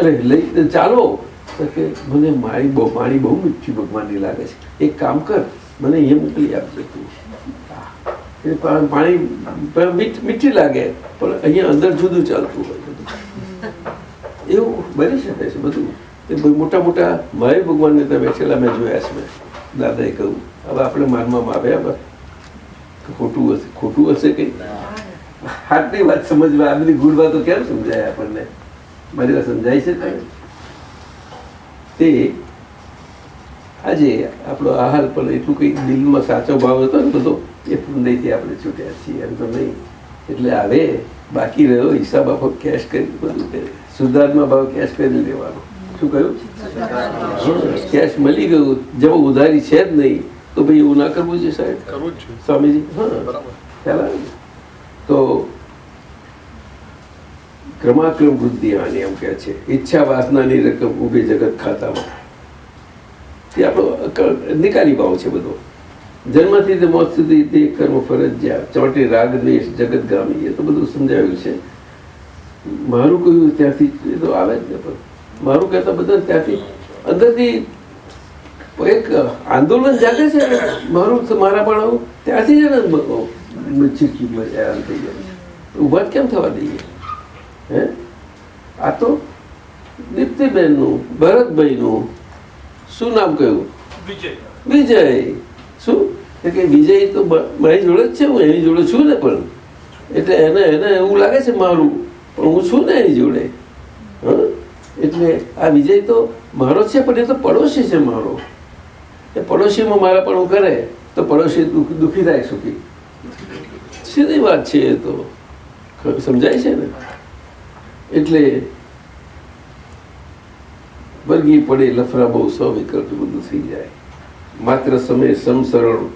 અરે લઈ ચાલો. તો કે મને મારી બહુ મારી બહુ મીઠી ભગવાનની લાગે છે. એક કામ કર, મને અહીંયા મોકલી આપજે તું. પાણી મીઠ- લાગે, પણ અહીંયા અંદર જુદું ચાલતું હોય એવું બની શકે છે બધું. બહુ મોટા મોટા માય ભગવાનને ત્યાં બેઠેલા મેં જોયા છે મેં. દાદાએ કહ્યું, હવે આપણે માનવામાં આવ્યા ખોટું હશે ખોટું હશે કંઈ? આટલી વાત સમજવા આ બધી ગુડ વાતો કેમ સમજાય આપણને? મારી વાત સમજાય છે તે આજે આપણો આહાર પણ એટલું કંઈ દિલમાં સાચો ભાવ હતો ને બધો એ પુંદયથી આપણે છૂટ્યા છીએ એમ તો નહીં. એટલે હવે બાકી રહ્યો હિસાબ આપો કેશ કરી બધું સુધારમાં ભાવ કેશ કરી લેવાનો. શું કહ્યું? કેશ મળી ગયું. જેમાં ઉધારી છે જ નહીં તો ભાઈ એવું ના કરવું છે સાહેબ? કરવું જ છે. સ્વામીજી હા. બરાબર. ખ્યાલ આવે? તો ક્રમાક્રમ વૃદ્ધિ આની એમ કે છે. ઈચ્છા વાસનાની રકમ ઉભે જગત ખાતામાં. તે આપણો નિકાલી ભાવ છે બધો. જન્મથી તે મોત સુધી તે કર્મ ફરજિયાત. ચોટી રાગ દ્વેષ જગતગામી એ તો બધું સમજાવ્યું છે. મારું કહ્યું ત્યાંથી એ તો આવે જ ને પણ. મારું કહેતા બધા ત્યાંથી અંદરથી એક આંદોલન જાગે છે. મારું મારા પણ આવું ત્યાંથી છે ને ચીકી હેરાન થઈ જાય ઊભા જ કેમ થવા દઈએ હે આ તો દીપ્તિબેનનું ભરતભાઈનું શું નામ કહ્યું વિજય વિજય શું એટલે કે વિજય તો મારી જોડે જ છે હું એની જોડે છું ને પણ એટલે એને એને એવું લાગે છે મારું પણ હું છું ને એની જોડે હં? એટલે આ વિજય તો મારો છે પણ એ તો પડોશી છે મારો એ પડોશીમાં મારા પણ કરે તો પડોશી દુઃખી થાય સુખી સીધી વાત છે એ તો. સમજાય છે ને? એટલે વર્ગી પડે લફરા બહુ સ્વવિકલ્પ બધું થઈ જાય. માત્ર સમય સમસરણ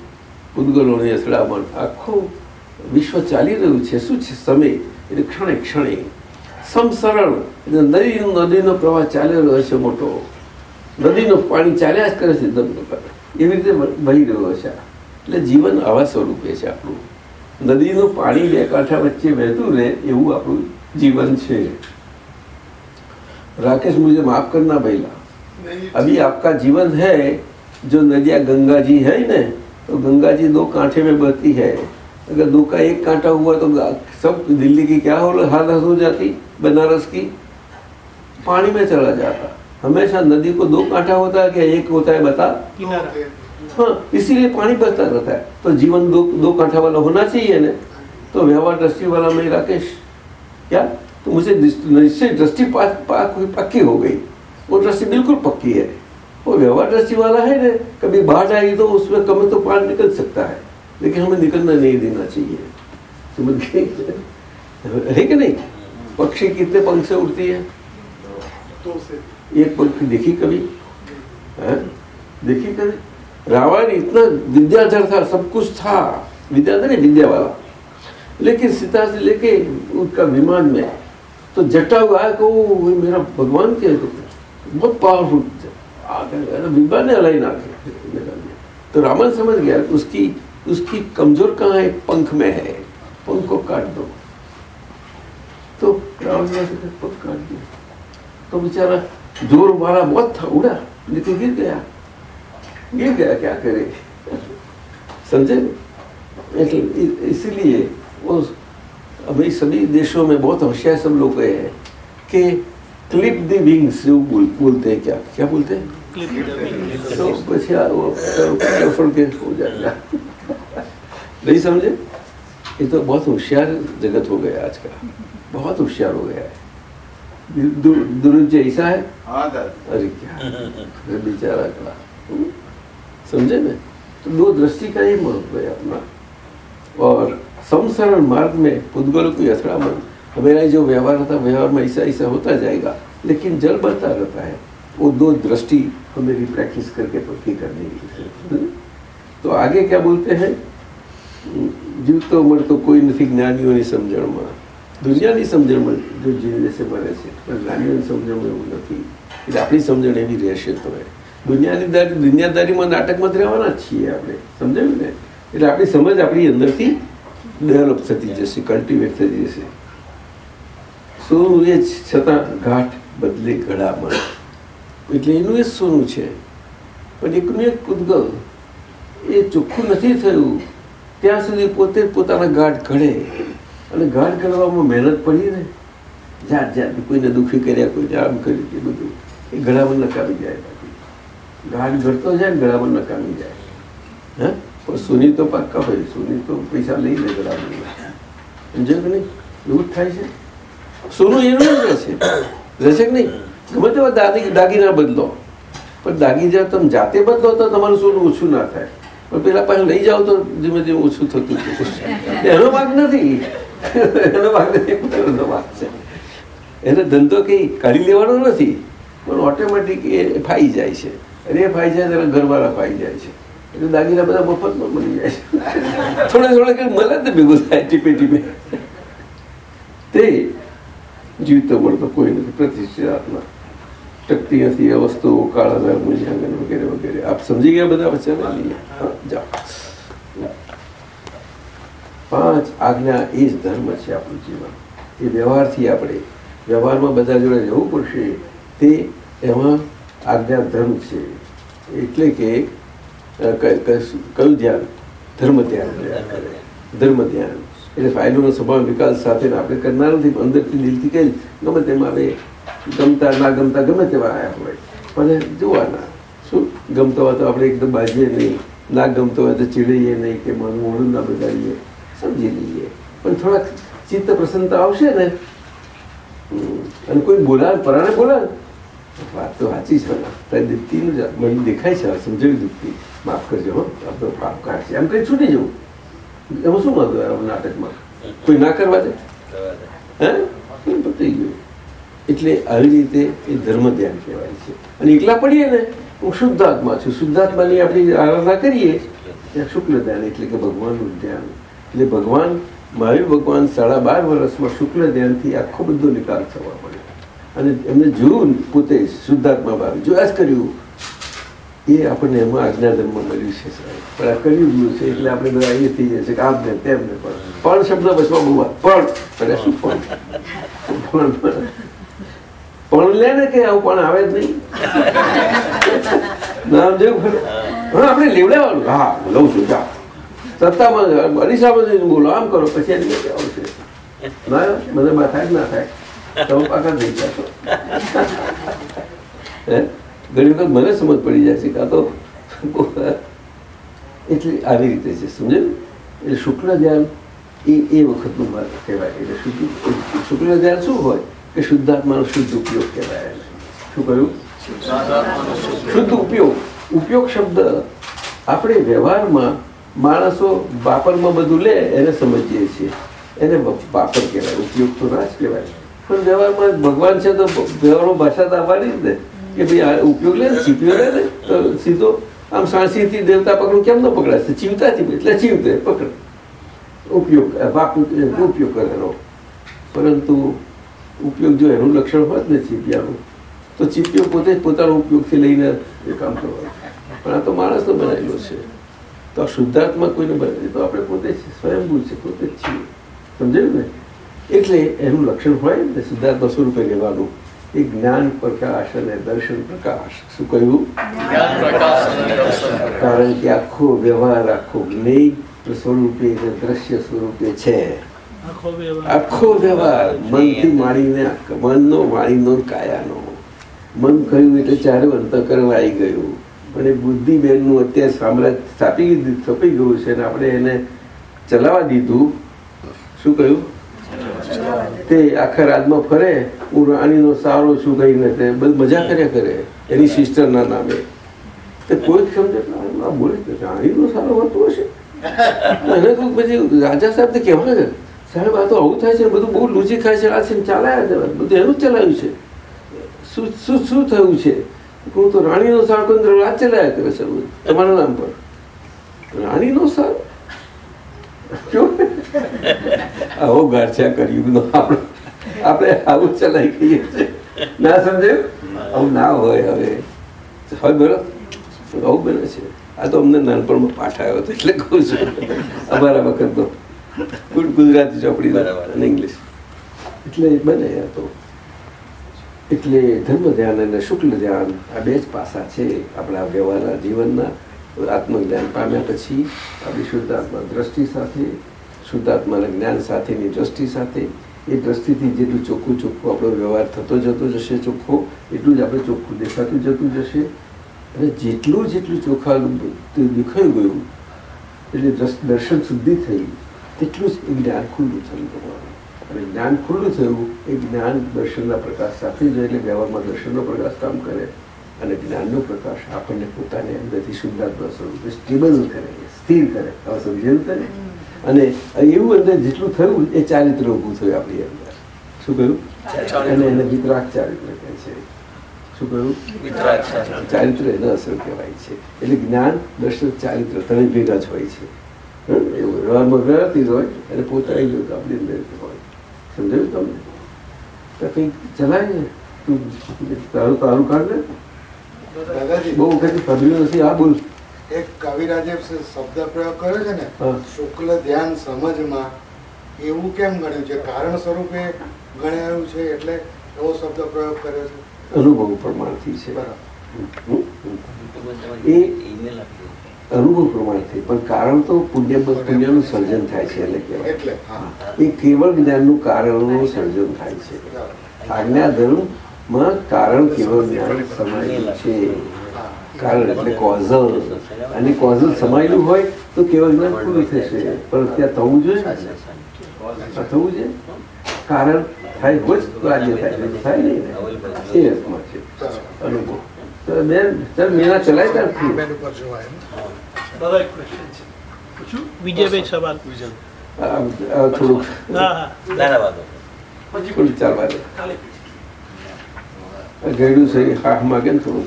પૂતગલોની અથડામણ આખું વિશ્વ ચાલી રહ્યું છે. શું છે સમય? એટલે ક્ષણે ક્ષણે. સમસરણ, એટલે નદીનો નદીનો પ્રવાહ ચાલી રહ્યો છે મોટો. નદીનું પાણી ચાલ્યા જ કરે છે દમ એવી રીતે વહી રહ્યો છે. એટલે જીવન આવા સ્વરૂપે છે આપણું. નદીનું પાણી બે કાંઠા વચ્ચે વહેતું રહે એવું આપણું જીવન છે राकेश मुझे माफ करना भैया अभी आपका जीवन है जो नदियाँ गंगा जी है ना तो गंगा जी दो कांठे में बहती है अगर दो का एक कांटा हुआ तो गा- सब दिल्ली की क्या हो हालत हो जाती बनारस की पानी में चला जाता हमेशा नदी को दो कांटा होता है क्या एक होता है बता हाँ इसीलिए पानी बहता रहता है। तो जीवन दो दो कांठा वाला होना चाहिए ना। तो व्यवहार दृष्टि वाला मैं राकेश क्या? तो मुझे निश्चय दृष्टि पक्की हो गई। वो दृष्टि बिल्कुल पक्की है। वो व्यवहार दृष्टि वाला है ना। कभी बाढ़ आई तो उसमें कम तो पानी निकल सकता है। लेकिन हमें निकलना नहीं देना चाहिए। समझ गए? है कि नहीं? पक्षी कितने पंख से उड़ती है? तो एक पंख देखी कभी? हैं? देखी कभी? रावण इतना विद्याधर था, सब कुछ था। विद्याधर नहीं, विद्या वाला। लेकिन सीता से लेके उसका विमान में तो जटा हुआ है कि मेरा भगवान के तो बहुत पावरफुल विद्वान ने अलाई ना तो रावण समझ गया, उसकी उसकी कमज़ोर कहाँ है? पंख में है। पंख को काट दो। तो रावण पंख काट दिया। तो बेचारा ज़ोर वाला बहुत था, उड़ा, लेकिन गिर गया। गिर गया क्या करे? समझे? इसीलिए वो अभी सभी देशों में बहुत होशियार सब लोग गए हैं कि क्लिप दी विंग्स जो बोल, बोलते हैं क्या? क्या बोलते हैं? तो बस यार तो के हो जाएगा। नहीं समझे? ये तो बहुत होशियार जगत हो गया आज का। बहुत होशियार हो गया है। दुरुज ऐसा है। अरे क्या? बेचारा का। समझे ना तो दो दृष्टि का ही महत्व है अपना और संसरण मार्ग में पुद्गल को અથડામણ हमेरा जो व्यवहार था व्यवहार में ऐसा ऐसा होता जाएगा लेकिन जल बढ़ता रहता है वो दो दृष्टि हमें प्रैक्टिस करके पक्की करनी है हम्म? तो आगे क्या बोलते हैं જીવતો મળતો કોઈ નથી જ્ઞાનીઓની સમજણમાં દુનિયાની સમજણમાં જો જીવે છે મરે છે પણ જ્ઞાનીઓની સમજણમાં એવું નથી એટલે આપણી સમજણ એવી રહેશે તો એ. દુનિયાની દુનિયાદારીમાં નાટકમાં જ રહેવાના છીએ આપણે. સમજાયું ને? એટલે આપણી સમજ આપણી અંદરથી ડેવલપ થતી જશે કલ્ટિવેટ થતી જશે. સોનું એ છતાં ઘાટ બદલે ઘડામાં એટલે એનું એ સોનું છે. પણ એકનું એક કુદગલ એ ચોખ્ખું નથી થયું. ત્યાં સુધી પોતે પોતાના ગાઢ ઘડે. અને ગાઢ ઘડવામાં મહેનત પડી ને. જાત જાત કોઈને દુઃખી કર્યા કોઈને આમ કર્યું એ બધું. એ ગળામાં નકામી જાય. ગાઢ ઘટતો જાય ને ગળામાં નકામી જાય. હે? પણ સુની તો પાક્કા હોય. સુની તો પૈસા લઈ લે ગળામાં. સમજો કે નહીં? એવું થાય છે? સોનું એનું જ રહેશે રહેશે કે નહીં? ગમે તેવા દાદી દાગીના બદલો. પણ દાગી જાવ તમે જાતે બદલો તો તમારું સોનું ઓછું ના થાય. પણ પેલા પાસે લઈ જાઓ તો ધીમે ધીમે ઓછું થતું. એનો ભાગ નથી. એનો ભાગ નથી ભાગ છે. એને ધંધો કઈ કાઢી લેવાનો નથી. પણ ઓટોમેટિક એ ફાઈ જાય છે. અને એ ફાઈ જાય ત્યારે ઘરવાળા ફાઈ જાય છે. એટલે દાગીના બધા મફતમાં મળી જાય છે. થોડે થોડે કંઈ મળે જ ભેગું થાય, ટીપે ટીપે. તે જીવતો મળતો કોઈ નથી, પ્રતિષ્ઠિત ટકતી નથી વસ્તુઓ કાળાના મૂલ્યાંકન વગેરે વગેરે. આપ સમજી ગયા બધા વચ્ચે? જાઓ. પાંચ આજ્ઞા એ જ ધર્મ છે આપણું જીવન. એ વ્યવહારથી આપણે વ્યવહારમાં બધા જોડે રહેવું પડશે. તે એમાં આજ્ઞા ધર્મ છે. એટલે કે કયું ધ્યાન ધર્મ ધ્યાન. ધર્મ ધ્યાન એટલે ફાઇલોનો સ્વભાવ વિકાસ સાથે આપણે કરનાર નથી અંદરથી દિલથી કહી ગમે તેમાં આવે, ગમતા, ના ગમતા, ગમે તેવા આવ્યા હોય. પણ જોવાના. શું? ગમતો હોય તો આપણે એકદમ બાજીએ નહીં. ના ગમતો હોય તો ચીડીએ નહીં કે મન મોડું ના બગાડીએ. સમજી લઈએ. પણ થોડાક ચિત્ત પ્રસન્નતા આવશે ને. અને કોઈ બોલાવે, પરાણે બોલાવે. વાત તો સાચી છે. તારી દીપ્તિનું જ મને દેખાય છે સમજાવી દીપ્તિ માફ કરજો હો, આ તો પાપ કાઢશે એમ કંઈ છૂટી જવું. એમાં શું વાંધો નાટકમાં? કોઈ ના કરવા દે? હે? પતી ગયું. એટલે આવી રીતે એ ધર્મ ધ્યાન કહેવાય છે. અને એકલા પડીએ ને, હું શુદ્ધાત્મા છું. શુદ્ધાત્માની આપણી આરાધના કરીએ, ત્યાં શુક્લ ધ્યાન એટલે કે ભગવાનનું ધ્યાન. એટલે ભગવાન, મહાવીર ભગવાન સાડા બાર વર્ષમાં શુક્લ ધ્યાનથી આખો બધો નિકાલ થવા અને એમને જોયું પોતે શુદ્ધાત્મા ભાવે. જોયા જ કર્યું, એ આપણને એમાં આજ્ઞા ધર્મ મળ્યું છે સાહેબ. પણ આ કર્યું છે એટલે આપણે બધા એ થઈ જશે કે આમ તેમને પણ. પણ શબ્દ બસમાં બહુ પણ. એટલે શું પણ? પણ લે ને કે આવું પણ આવે જ નહીં. નામ જેવું ખરું. આપણે લેવડાવવાનું. હા, લઉં છું, જા. સત્તામાં, અરીસામાં જઈને બોલો. આમ કરો, પછી એને આવશે. ના મને માં થાય ના થાય? તમે પાકા થઈ હે? ઘણી વખત મને સમજ પડી જાય છે કાં તો એટલે આવી રીતે છે સમજે એટલે શુક્લ ધ્યાન એ એ વખતનું માર્ગ કહેવાય. એટલે શુદ્ધ શુક્લ ધ્યાન શું હોય? કે શુદ્ધાત્માનો શુદ્ધ ઉપયોગ કહેવાય. શું કહ્યું? શુદ્ધ ઉપયોગ. ઉપયોગ. શબ્દ આપણે વ્યવહારમાં માણસો વાપરમાં બધું લે એને સમજીએ છીએ. એને વાપર કહેવાય. ઉપયોગ તો ના જ કહેવાય. પણ વ્યવહારમાં ભગવાન છે તો વ્યવહારો ભાષા તો આવવાની જ ને. કે ભાઈ આ ઉપયોગ લે ચીપ્યો લે ને, તો સીધો આમ સાણસીથી દેવતા પકડું કેમ ન પકડાશે? ચીવતાથી એટલે ચીવતે, પકડ. ઉપયોગ ઉપયોગ કરેલો. પરંતુ ઉપયોગ જો એનું લક્ષણ હોત ને ચીપિયાનું, તો ચીપિયો પોતે જ પોતાનો ઉપયોગથી લઈને એ કામ કરવાનું. પણ આ તો માણસનો બનાવેલો છે. તો આ શુદ્ધાત્મા કોઈને બનાવી? તો આપણે પોતે જ સ્વયંભૂ છે, પોતે જ છીએ. સમજાયું ને? એટલે એનું લક્ષણ હોય ને સિદ્ધાર્થ બસો રૂપિયા લેવાનું. એ જ્ઞાન પ્રકાશ અને દર્શન પ્રકાશ. શું કહ્યું? જ્ઞાન પ્રકાશ અને દર્શન પ્રકાશ. કારણ કે આખો વ્યવહાર આખો જ્ઞેય સ્વરૂપે દ્રશ્ય સ્વરૂપે છે. આખો વ્યવહાર. મનથી માણીને મનનો વાણીનો કાયાનો. મન કહ્યું એટલે ચારે અંતકરણ આવી ગયું. અને બુદ્ધિ બેનનું અત્યારે સામ્રાજ્ય સ્થાપી સ્થાપી ગયું છે અને આપણે એને ચલાવવા દીધું. શું કહ્યું? તે આખા રાજમાં ફરે, હું રાણીનો સારો છું કહીને તે બધી, મજા કર્યા કરે, એની સિસ્ટરના નામે. તે કોઈ જ સમજે બોલે રાણીનો સારો હોતો હશે. એને કોઈ પછી રાજા સાહેબ તો કહેવાય છે, સાહેબ, આ તો આવું થાય છે ને બધું બહુ લૂચી ખાય છે, આ છે ને ચાલ્યા છે. બધું એનું ચલાવ્યું છે. શું શું શું થયું છે? હું તો રાણીનો સારો રાજ ચલાયા કરે છે તમારા નામ પર. રાણીનો સારો આવો ગારછા કર્યું આપણે. આપણે આવું ચલાવી કહીએ છીએ. ના સમજાયું આવું ના હોય હવે. હોય બરો? આવું બને છે. આ તો અમને નાનપણમાં પાઠ આવ્યો હતો એટલે કહું છું. અમારા વખતનો. ગુડ ગુજરાતી ચોપડી બરાબર. અને ઇંગ્લિશ. એટલે બને આ તો. એટલે ધર્મ ધ્યાન અને શુક્લ ધ્યાન આ બે જ પાસા છે આપણા વ્યવહારના જીવનના. આત્મજ્ઞાન, પામ્યા પછી આપણી શુદ્ધાત્મા દ્રષ્ટિ સાથે, શુદ્ધાત્માના જ્ઞાન સાથેની દ્રષ્ટિ સાથે, એ દ્રષ્ટિથી જેટલું ચોખ્ખું ચોખ્ખું આપણો વ્યવહાર થતો જતો જશે ચોખ્ખો, એટલું જ આપણે ચોખ્ખું દેખાતું જતું જશે. અને જેટલું જેટલું ચોખ્ખા દેખાયું ગયું, એટલે દર્શન શુદ્ધિ થઈ તેટલું જ એ જ્ઞાન ખુલ્લું થયું તમારું અને જ્ઞાન ખુલ્લું થયું, એ જ્ઞાન દર્શનના પ્રકાશ સાથે જ એટલે વ્યવહારમાં દર્શનનો પ્રકાશ કામ કરે. અને જ્ઞાનનો પ્રકાશ આપણને પોતાને અંદરથી શુદ્ધાત્મા સ્વરૂપે સ્ટેબલ કરે સ્થિર કરે હવે સમજેલું તને અને એવું અંદર જેટલું થયું એ ચારિત્ર ઊભું થયું આપણી અંદર. શું કહ્યું? અને એને વિતરાક ચારિત્ર કહે છે. શું કહ્યું? ચારિત્ર એના અસર કહેવાય છે. એટલે જ્ઞાન દર્શન ચારિત્ર તમે ભેગા જ હોય છે. એવું વ્યવહારમાં વ્યવહારથી જ હોય અને પોતાની ગયું આપણી અંદર હોય. સમજાયું તમને? તો કંઈક ચલાય ને. તું તારું તારું કાઢ ને. બહુ વખત સાંભળ્યું નથી આ બોલ. એક કવિરાજે શબ્દ પ્રયોગ કર્યો છે ને શુક્લ ધ્યાન સમજમાં એવું કેમ ગણ્યું છે? કારણ સ્વરૂપે ગણાયું છે એટલે એવો શબ્દ પ્રયોગ કર્યો છે. અનુભવ પ્રમાણથી છે. એ અનુભવ પ્રમાણથી પણ કારણ તો પુણ્ય પુણ્યનું સર્જન થાય છે એટલે કહેવાય. એટલે હા. એ કેવળ જ્ઞાનનું કારણનું સર્જન થાય છે. આજ્ઞા ધર્મમાં કારણ કેવળ જ્ઞાન સમાયેલું છે? કારણ એટલે કોઝલ અને કોઝલ સમાયેલું હોય તો કેવળ જ્ઞાન પૂરું થશે? પણ ત્યાં થવું જોઈએ થવું જોઈએ? કારણ થાય હોય જ તો આજે થાય થાય નહીં એ અર્થમાં છે. અનુભવ. તો બેન ચાલ મેળા ચલાય ત્યારથી વિજયભાઈ સવાલ. થોડુંક હા હા. હજી પછી ચાલવા ગયડું છે હાથ માગે ને થોડું?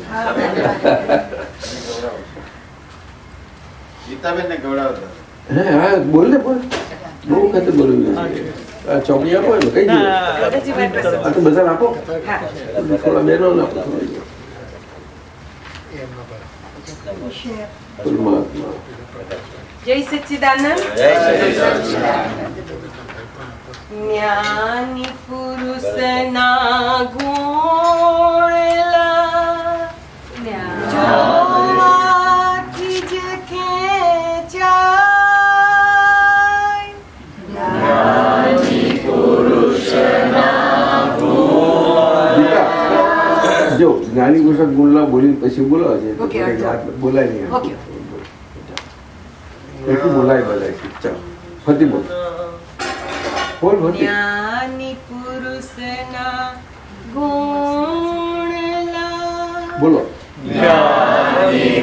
ગીતાબેનને ગવડાવતા. હે હા બોલ ને બોલ. બહુ વખતે બોલ્યું છે. આપો એમ કઈ. આ તો આપો. હા. થોડા બહેનો આપો પરમાત્મા જય સચ્ચિદાનંદ. ગુણલા જોવાથી જ ખેંચાય દીકા જો જ્ઞાની પુરુષ ગુણલા બોલી પછી બોલાવે છે તો ઓકે, મને અડધો. યાદ બોલાય નહીં ઓકે. એટલું બોલાય બોલાય ચાલ ફતી બોલ બોલ ફતી જ્ઞાની પુરુષના ગુણલા. બોલો. જોવાથી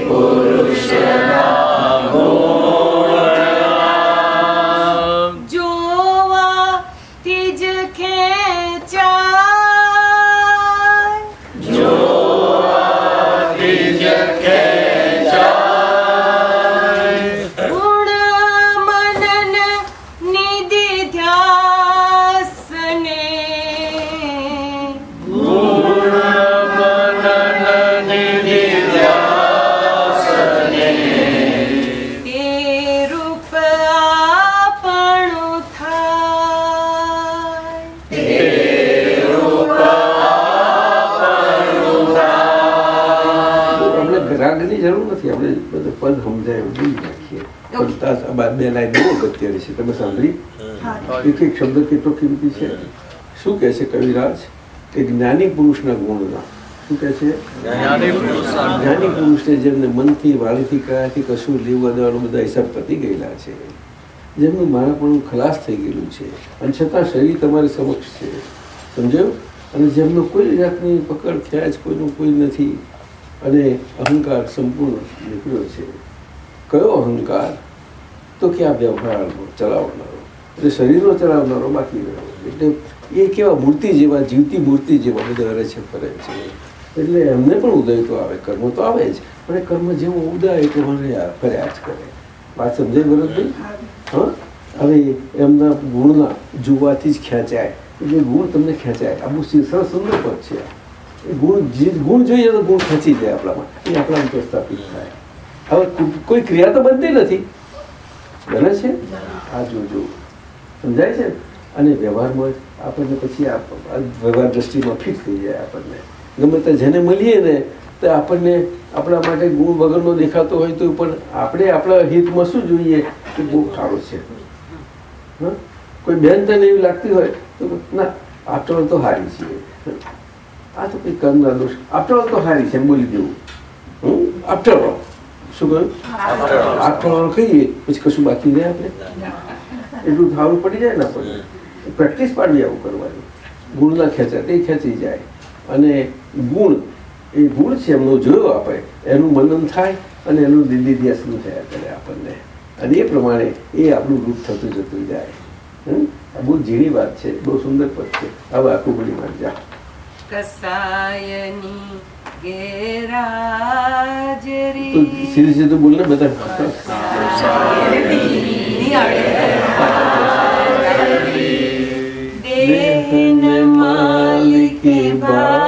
બે લાઈન બહુ અગત્યની છે. તમે સાંભળી? એક એક શબ્દ કેટલો કિંમતી છે? શું કહે છે કવિરાજ? કે જ્ઞાની પુરુષના ગુણના. શું કહે છે? જ્ઞાની પુરુષના જેમને મનથી વાણીથી કયાથી કશું લેવા દેવાનું બધા હિસાબ પતી ગયેલા છે. જેમનું મારાપણું ખલાસ થઈ ગયેલું છે. અને છતાં શરીર તમારી સમક્ષ છે. સમજાયું અને જેમનો કોઈ જાતની પકડ થયા જ કોઈનું કોઈ નથી. અને અહંકાર સંપૂર્ણ નીકળ્યો છે. કયો અહંકાર? તો કે આ વ્યવહારનો ચલાવનારો? એટલે શરીરનો ચલાવનારો બાકી રહ્યો. એટલે એ કેવા મૂર્તિ જેવા, જીવતી મૂર્તિ જેવા બધા રહે છે ફરે છે. એટલે એમને પણ ઉદય તો આવે, કર્મ તો આવે જ. પણ એ કર્મ જેવો ઉદય તો મને ફર્યા જ કરે. વાત સમજાય બરોબર હા? હવે એમના ગુણના જોવાથી જ ખેંચાય. એટલે ગુણ તમને ખેંચાય. આ બહુ સરસ સુંદર પદ છે. ગુણ જે ગુણ જોઈએ તો ગુણ ખેંચી જાય આપણામાં. એ આપણામાં પ્રસ્થાપિત થાય. હવે કોઈ ક્રિયા તો બનતી નથી. બને છે? આ જોજો સમજાય છે? અને વ્યવહારમાં આપણને પછી વ્યવહાર દ્રષ્ટિમાં ફિટ થઈ જાય આપણને. ગમે તે જેને મળીએ ને, તો આપણને આપણા માટે ગુણ વગરનો દેખાતો હોય તો પણ આપણે આપણા હિતમાં શું જોઈએ કે બહુ સારો છે? કોઈ બેન તને એવી લાગતી હોય તો ના આફ્ટર તો હારી છે આ તો કંઈ કર્મના દોષ. આફ્ટરઓલ તો હારી છે, એમ બોલી દેવું. આફ્ટર શું કહ્યું? આફ્ટર કહીએ, પછી કશું બાકી રહે આપણે? એટલું ધારું પડી જાય ને આપણને. પ્રેક્ટિસ પાડવી આવું કરવાની. ગુણના ખેંચા, તે ખેંચી જાય. અને ગુણ, એ ગુણ છે, એમનો જોયો આપણે. એનું મનન થાય અને એનું દિલ્હી ધ્યાસનું થયા કરે આપણને. અને એ પ્રમાણે એ આપણું રૂપ થતું જતું જાય? આ બહુ ઝીણી વાત છે, બહુ સુંદર પદ છે. હવે આખું બોલી જા. કસાયની તો સીધે સીધું બોલ ને બધા. દેહ માલિક ભાવ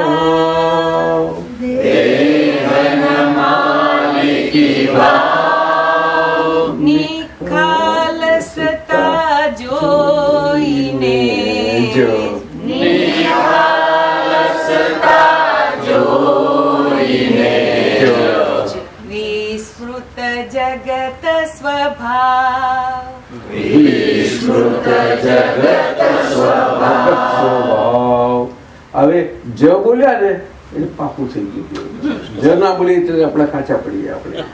સ્વભાવ હવે જ બોલ્યા ને એટલે પાકું થઈ ગયું. જ ના બોલીએ તો આપણે કાચા પડીએ આપણે.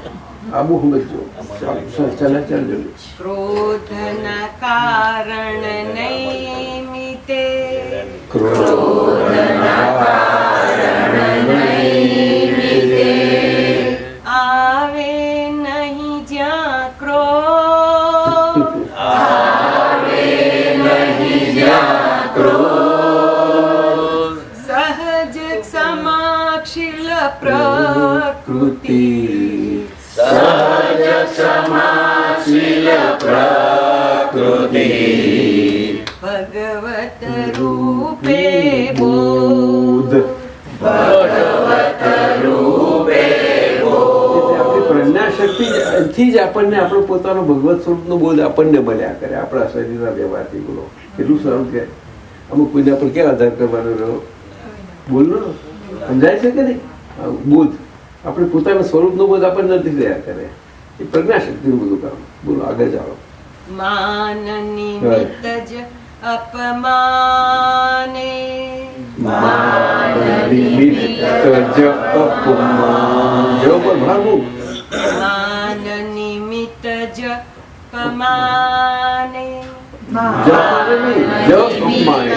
આબુ સમજજો. ચાલો ચાલ ચાલ જલ્દી ક્રોધના કારણ નૈમિતે. ભગવત રૂપે બોધ એટલે આપણી પ્રજ્ઞાશક્તિ જ- થી જ આપણને આપણો પોતાનો ભગવત સ્વરૂપનો બોધ આપણને મળ્યા કરે આપણા શરીરના વ્યવહારથી બોલો કેટલું સારું કે અમુક કોઈના પર ક્યાં આધાર કરવાનો રહ્યો બોલનો સમજાય છે કે નહીં આ બોધ આપણે પોતાના સ્વરૂપનો બોધ આપણને નથી રહ્યા કરે એ પ્રજ્ઞાશક્તિનું બધું કામ બોલો આગળ જાઓ માન નિમિત્ત જ અપમાને. જો પર માન નિમિત્ત જ અપમાને. જપમાને નહીં, જપમાને.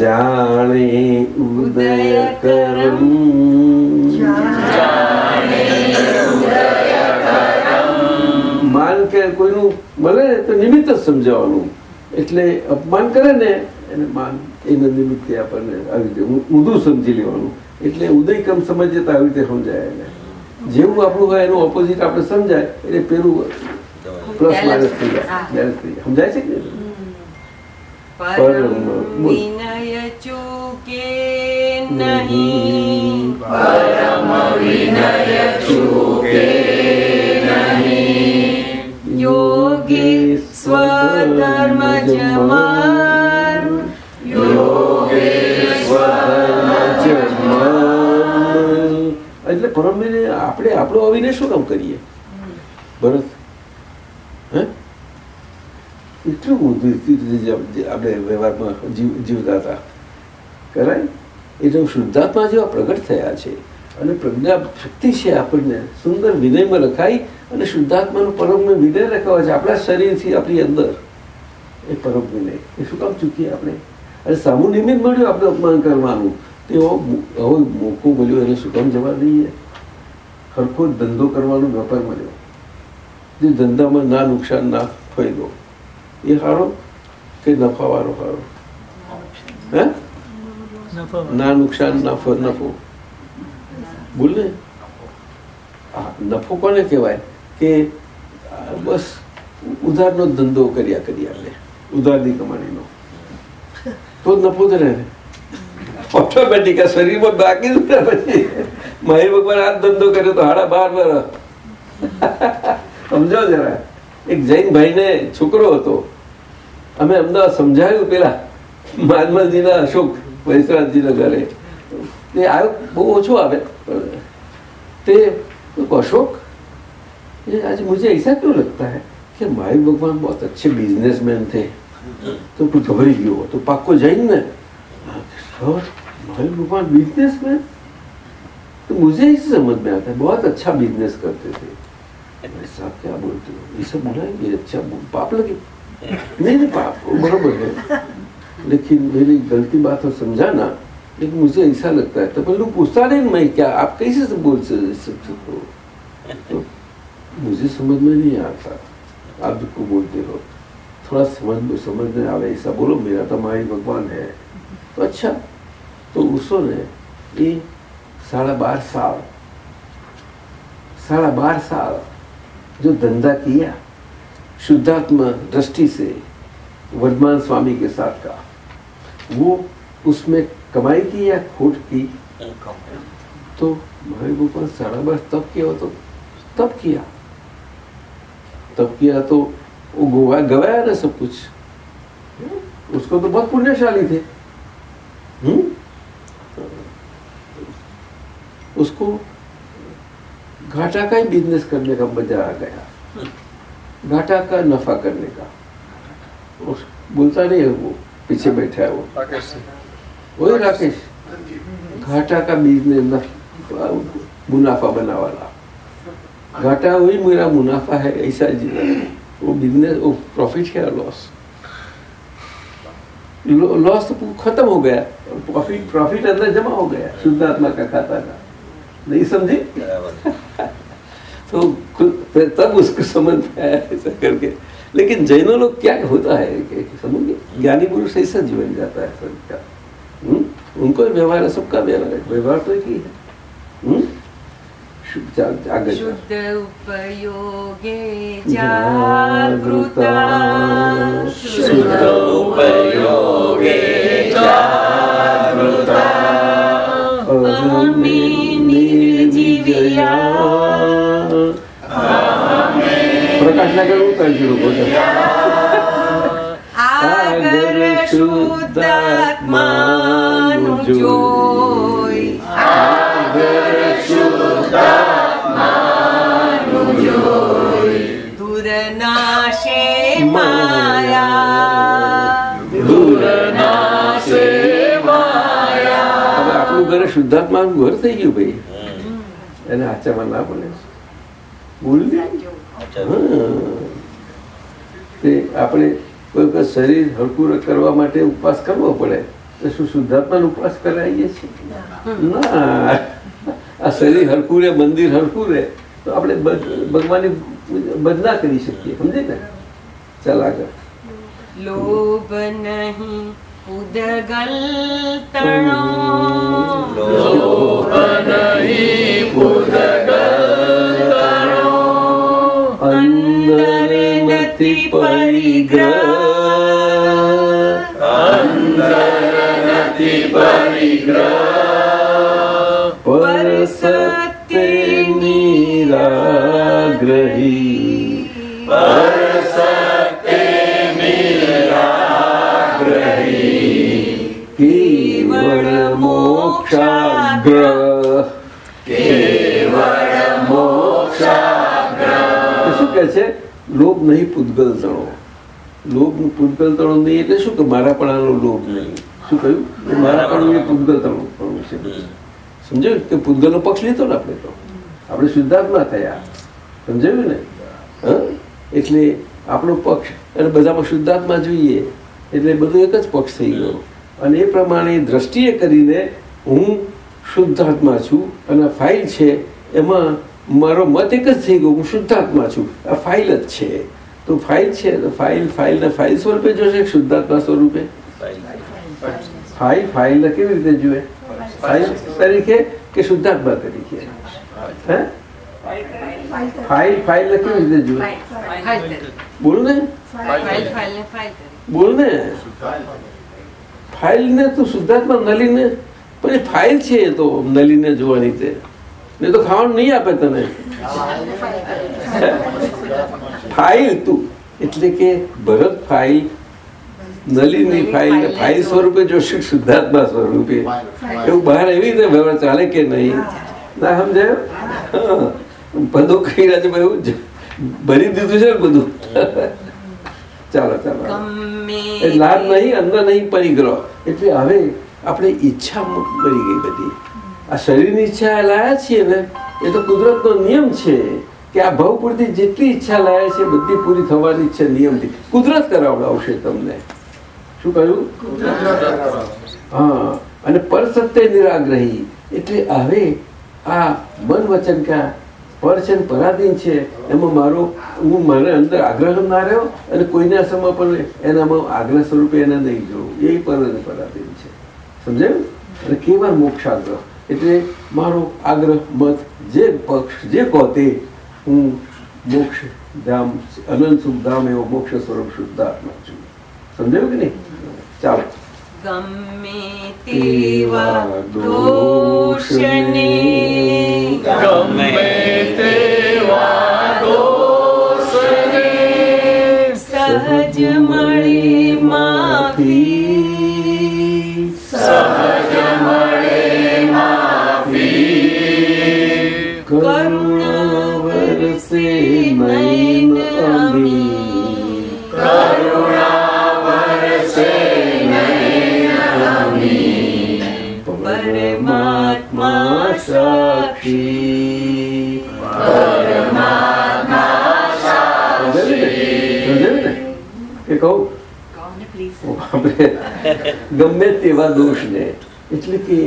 જાણે ઉદય કરમ માન કે કોઈનું મળે ને તો નિમિત્ત જ સમજાવવાનું. એટલે અપમાન કરે ને એને માન એના નિમિત્તે આપણને આવી રીતે ઊંધું સમજી લેવાનું. એટલે ઉદયક્રમ સમજીએ તો આવી રીતે સમજાય એને. જેવું આપણું હોય એનું ઓપોઝિટ આપણે સમજાય એટલે પેલું પ્લસ માઇનસ થઈ જાય. balance થઈ જાય. સમજાય છે કે પરમ પરમ વિનય ચૂકે એટલે પરમવીને આપણે આપણો આવીને શું કામ કરીએ? ભરત. એટલું ઊંધું આપણે વ્યવહારમાં જીવ જીવતા હતા. કરાય? એટલે શુદ્ધાત્મા જેવા પ્રગટ થયા છે. અને પ્રજ્ઞા શક્તિ છે આપણને. સુંદર વિનયમાં લખાય અને શુદ્ધાત્માનું પરમ વિનય રખાવા છે. આપણા શરીરથી આપણી અંદર. એ પરમ વિનય એ શું કામ ચૂકીએ આપણે? અને સામુ નિમિત્ત મળ્યું આપણે અપમાન કરવાનું. તે હવે મોકો મળ્યો એને શું કામ જવા દઈએ? સરખો ધંધો કરવાનો વેપાર મળ્યો. જે ધંધામાં ના નુકસાન ના ફાયદો. એ સારો કે નફાવાળો સારો હે? ના નુકસાન ના નફો. બોલ ને? હા નફો કોને કહેવાય? કે બસ ઉધારનો ધંધો કર્યા કરી આપણે. ઉધારની કમાણીનો તો જ નફો જ રહે ને ઓટોમેટિક આ શરીરમાં બાકી જ રહે પછી માહિર ભગવાન આ જ ધંધો કર્યો તો હાડા બાર વર્ષ સમજો જરા એક જૈન ભાઈને છોકરો હતો અમે અમદાવાદ સમજાયું પેલા માનમલજીના અશોક વૈશ્વનાથજીના ઘરે તે આવ્યો બહુ ઓછો આવે તે अशोक ये आज मुझे ऐसा क्यों लगता है कि माई भगवान बहुत अच्छे बिजनेसमैन थे तो तू घबरी गयो तो पाक्को जाएँगे ना? हाँ, सर माई भगवान बिजनेसमैन तो मुझे इसे समझ में आता है बहुत अच्छा बिज़नेस करते थे। मैं साहब क्या बोलते हो? ये सब बोला ये अच्छा पाप लगे। नहीं नहीं पाप बराबर है। लेकिन मेरी गलती बात हो समझाना लेकिन मुझे ऐसा लगता है तो पर लोग पूछता नहीं मैं क्या आप कैसे से बोल सकते हो? तो मुझे समझ में नहीं आता। आप को बोलते हो। थोड़ा समझ में समझ में आवे ऐसा बोलो मेरा तो माई भगवान है। तो अच्छा तो उसने ये साढ़ा बार साल साढ़ा बार साल जो धंधा किया शुद्धात्मा दृष्टि से वर्धमान स्वामी के साथ का वो उसमें कमाई की या खोट की? तो भाई भगवान सारा बार तब किया तो तब किया। तब किया तो वो गोवा गवाया ना सब कुछ? उसको तो बहुत पुण्यशाली थे। हुँ? उसको घाटा का ही बिज़नेस करने का मज़ा आ गया। घाटा का नफा करने का। उस, बोलता नहीं है वो पीछे बैठा है वो। वही राकेश। घाटा का बिज़नेस मुनाफा बना वाला घाटा वही मेरा मुनाफा है ऐसा जी वो बिज़नेस वो प्रॉफिट है? लॉस लॉस तो खत्म हो गया। प्रॉफिट प्रॉफिट अंदर जमा हो गया। शुद्ध आत्मा का खाता का नहीं समझे? तो तब उसको समझ में आया ऐसा करके। लेकिन जैनों लोग क्या होता है? समझिए। ज्ञानी पुरुष ऐसा जीवन जाता है सबका। हम्म? उनको व्यवहार है सबका व्यवहार है व्यवहार तो एक ही है। हम्म? શુદ્ધ उपयोगे જાગૃતા શુદ્ધ ઉપયોગે જાગૃતા અમે નિર્જીવ્યા આગર શુદ્ધાત્માનું જોઈ દૂર નાશે માયા હવે આપણું ઘરે શુદ્ધાત્માનું ઘર થઈ ગયું ભાઈ એને આચામાં ના બોલે બોલ આપણે કોઈ વખત શરીર હલકું કરવા માટે ઉપવાસ કરવો પડે તો શું શુદ્ધાત્માનો ઉપવાસ કરાવીએ છીએ ના આ શરીર હલકું રહે મંદિર હલકું રહે તો આપણે બદ- ભગવાનની બદલા કરી શકીએ સમજે ને? ચાલ આગળ. લોભ નહીં ઉદગલ તણો. અંદર નથી પરિગ્રહ. પર मिलाग्रही पर सत्य मिलाग्रही केवल मोक्षाग्र શું કે છે? લોભ નહીં પૂતગલ તણો લોભ પૂતગલ તણો નહીં એટલે શું કે મારા પણ આનો લોભ નહીં. શું કહ્યું? મારા પણ પૂતગલ તણો છે સમજાયું? કે પૂતગલનો પક્ષ લીધો ને આપણે તો. આપણે શુદ્ધાત્મા થયા. સમજાયું ને? એટલે આપણો પક્ષ, અને બધામાં શુદ્ધાત્મા જોઈએ. એટલે બધું એક જ પક્ષ થઈ ગયો. અને એ પ્રમાણે દ્રષ્ટિએ કરીને હું શુદ્ધાત્મા છું, અને ફાઇલ છે, એમાં મારો મત એક જ થઈ ગયો, હું શુદ્ધાત્મા છું. આ ફાઇલ જ છે. તો ફાઇલ છે, તો ફાઇલ ફાઇલને ફાઇલ સ્વરૂપે જોશે શુદ્ધાત્મા સ્વરૂપે? ફાઇલ ફાઇલને કેવી રીતે જુએ? ફાઇલ તરીકે કે શુદ્ધાત્મા તરીકે? હે? ફાઇલ ફાઇલને કેવી બોલ ને બોલ ને ફાઇલને તો શુદ્ધાત્મા નલીને, પણ એ ફાઇલ છે એ તો નલીને જોવાની તે. ને તો ખાવાનું નહીં આપે તને. ફાઇલ તું. એટલે કે ભરત ફાઇલ ફાઇલ ને ફાઇલ સ્વરૂપે જોશે શુદ્ધાત્મા સ્વરૂપે. એવું બહાર એવી રીતે ચાલે કે નહીં? ના સમજાયું? બધું કઈ રાજે એવું જ ભરી દીધું છે બધું. ચાલો ચાલો. એ લાભ નહીં અંદર નહીં પરિગ્રહ. એટલે હવે આપણે ઈચ્છા મરી ગઈ બધી. આ શરીરની ઈચ્છા લાયા છીએ ને એ તો કુદરતનો નિયમ છે કે આ ભવ પૂરતી જેટલી ઈચ્છા લાયા છે બધી પૂરી થવાની છે નિયમથી કુદરત કરાવડાવશે તમને. શું કહ્યું? હા અને પરસત્ય નિરાગ્રહી. એટલે હવે આ મન વચન કા પર પરાધીન છે, એમાં મારો, હું મારે અંદર આગ્રહ ના રહ્યો અને કોઈના સમય પણ એનામાં આગ્રહ સ્વરૂપે એને નહીં જોવું એ પર પરાધીન છે. સમજાયું? અને કેવા મોક્ષાગ્રહ? એટલે મારો આગ્રહ મત જે પક્ષ, જે કહો તે હું મોક્ષ ધામ, અનંત સુખ એવો મોક્ષ સ્વરૂપ શુદ્ધાત્મા છું. સમજાયું કે નહીં? ચાલો. गमेवा दोषनि दोषणे सहजमणि કે કહું ગમે તેવા દોષને એટલે કે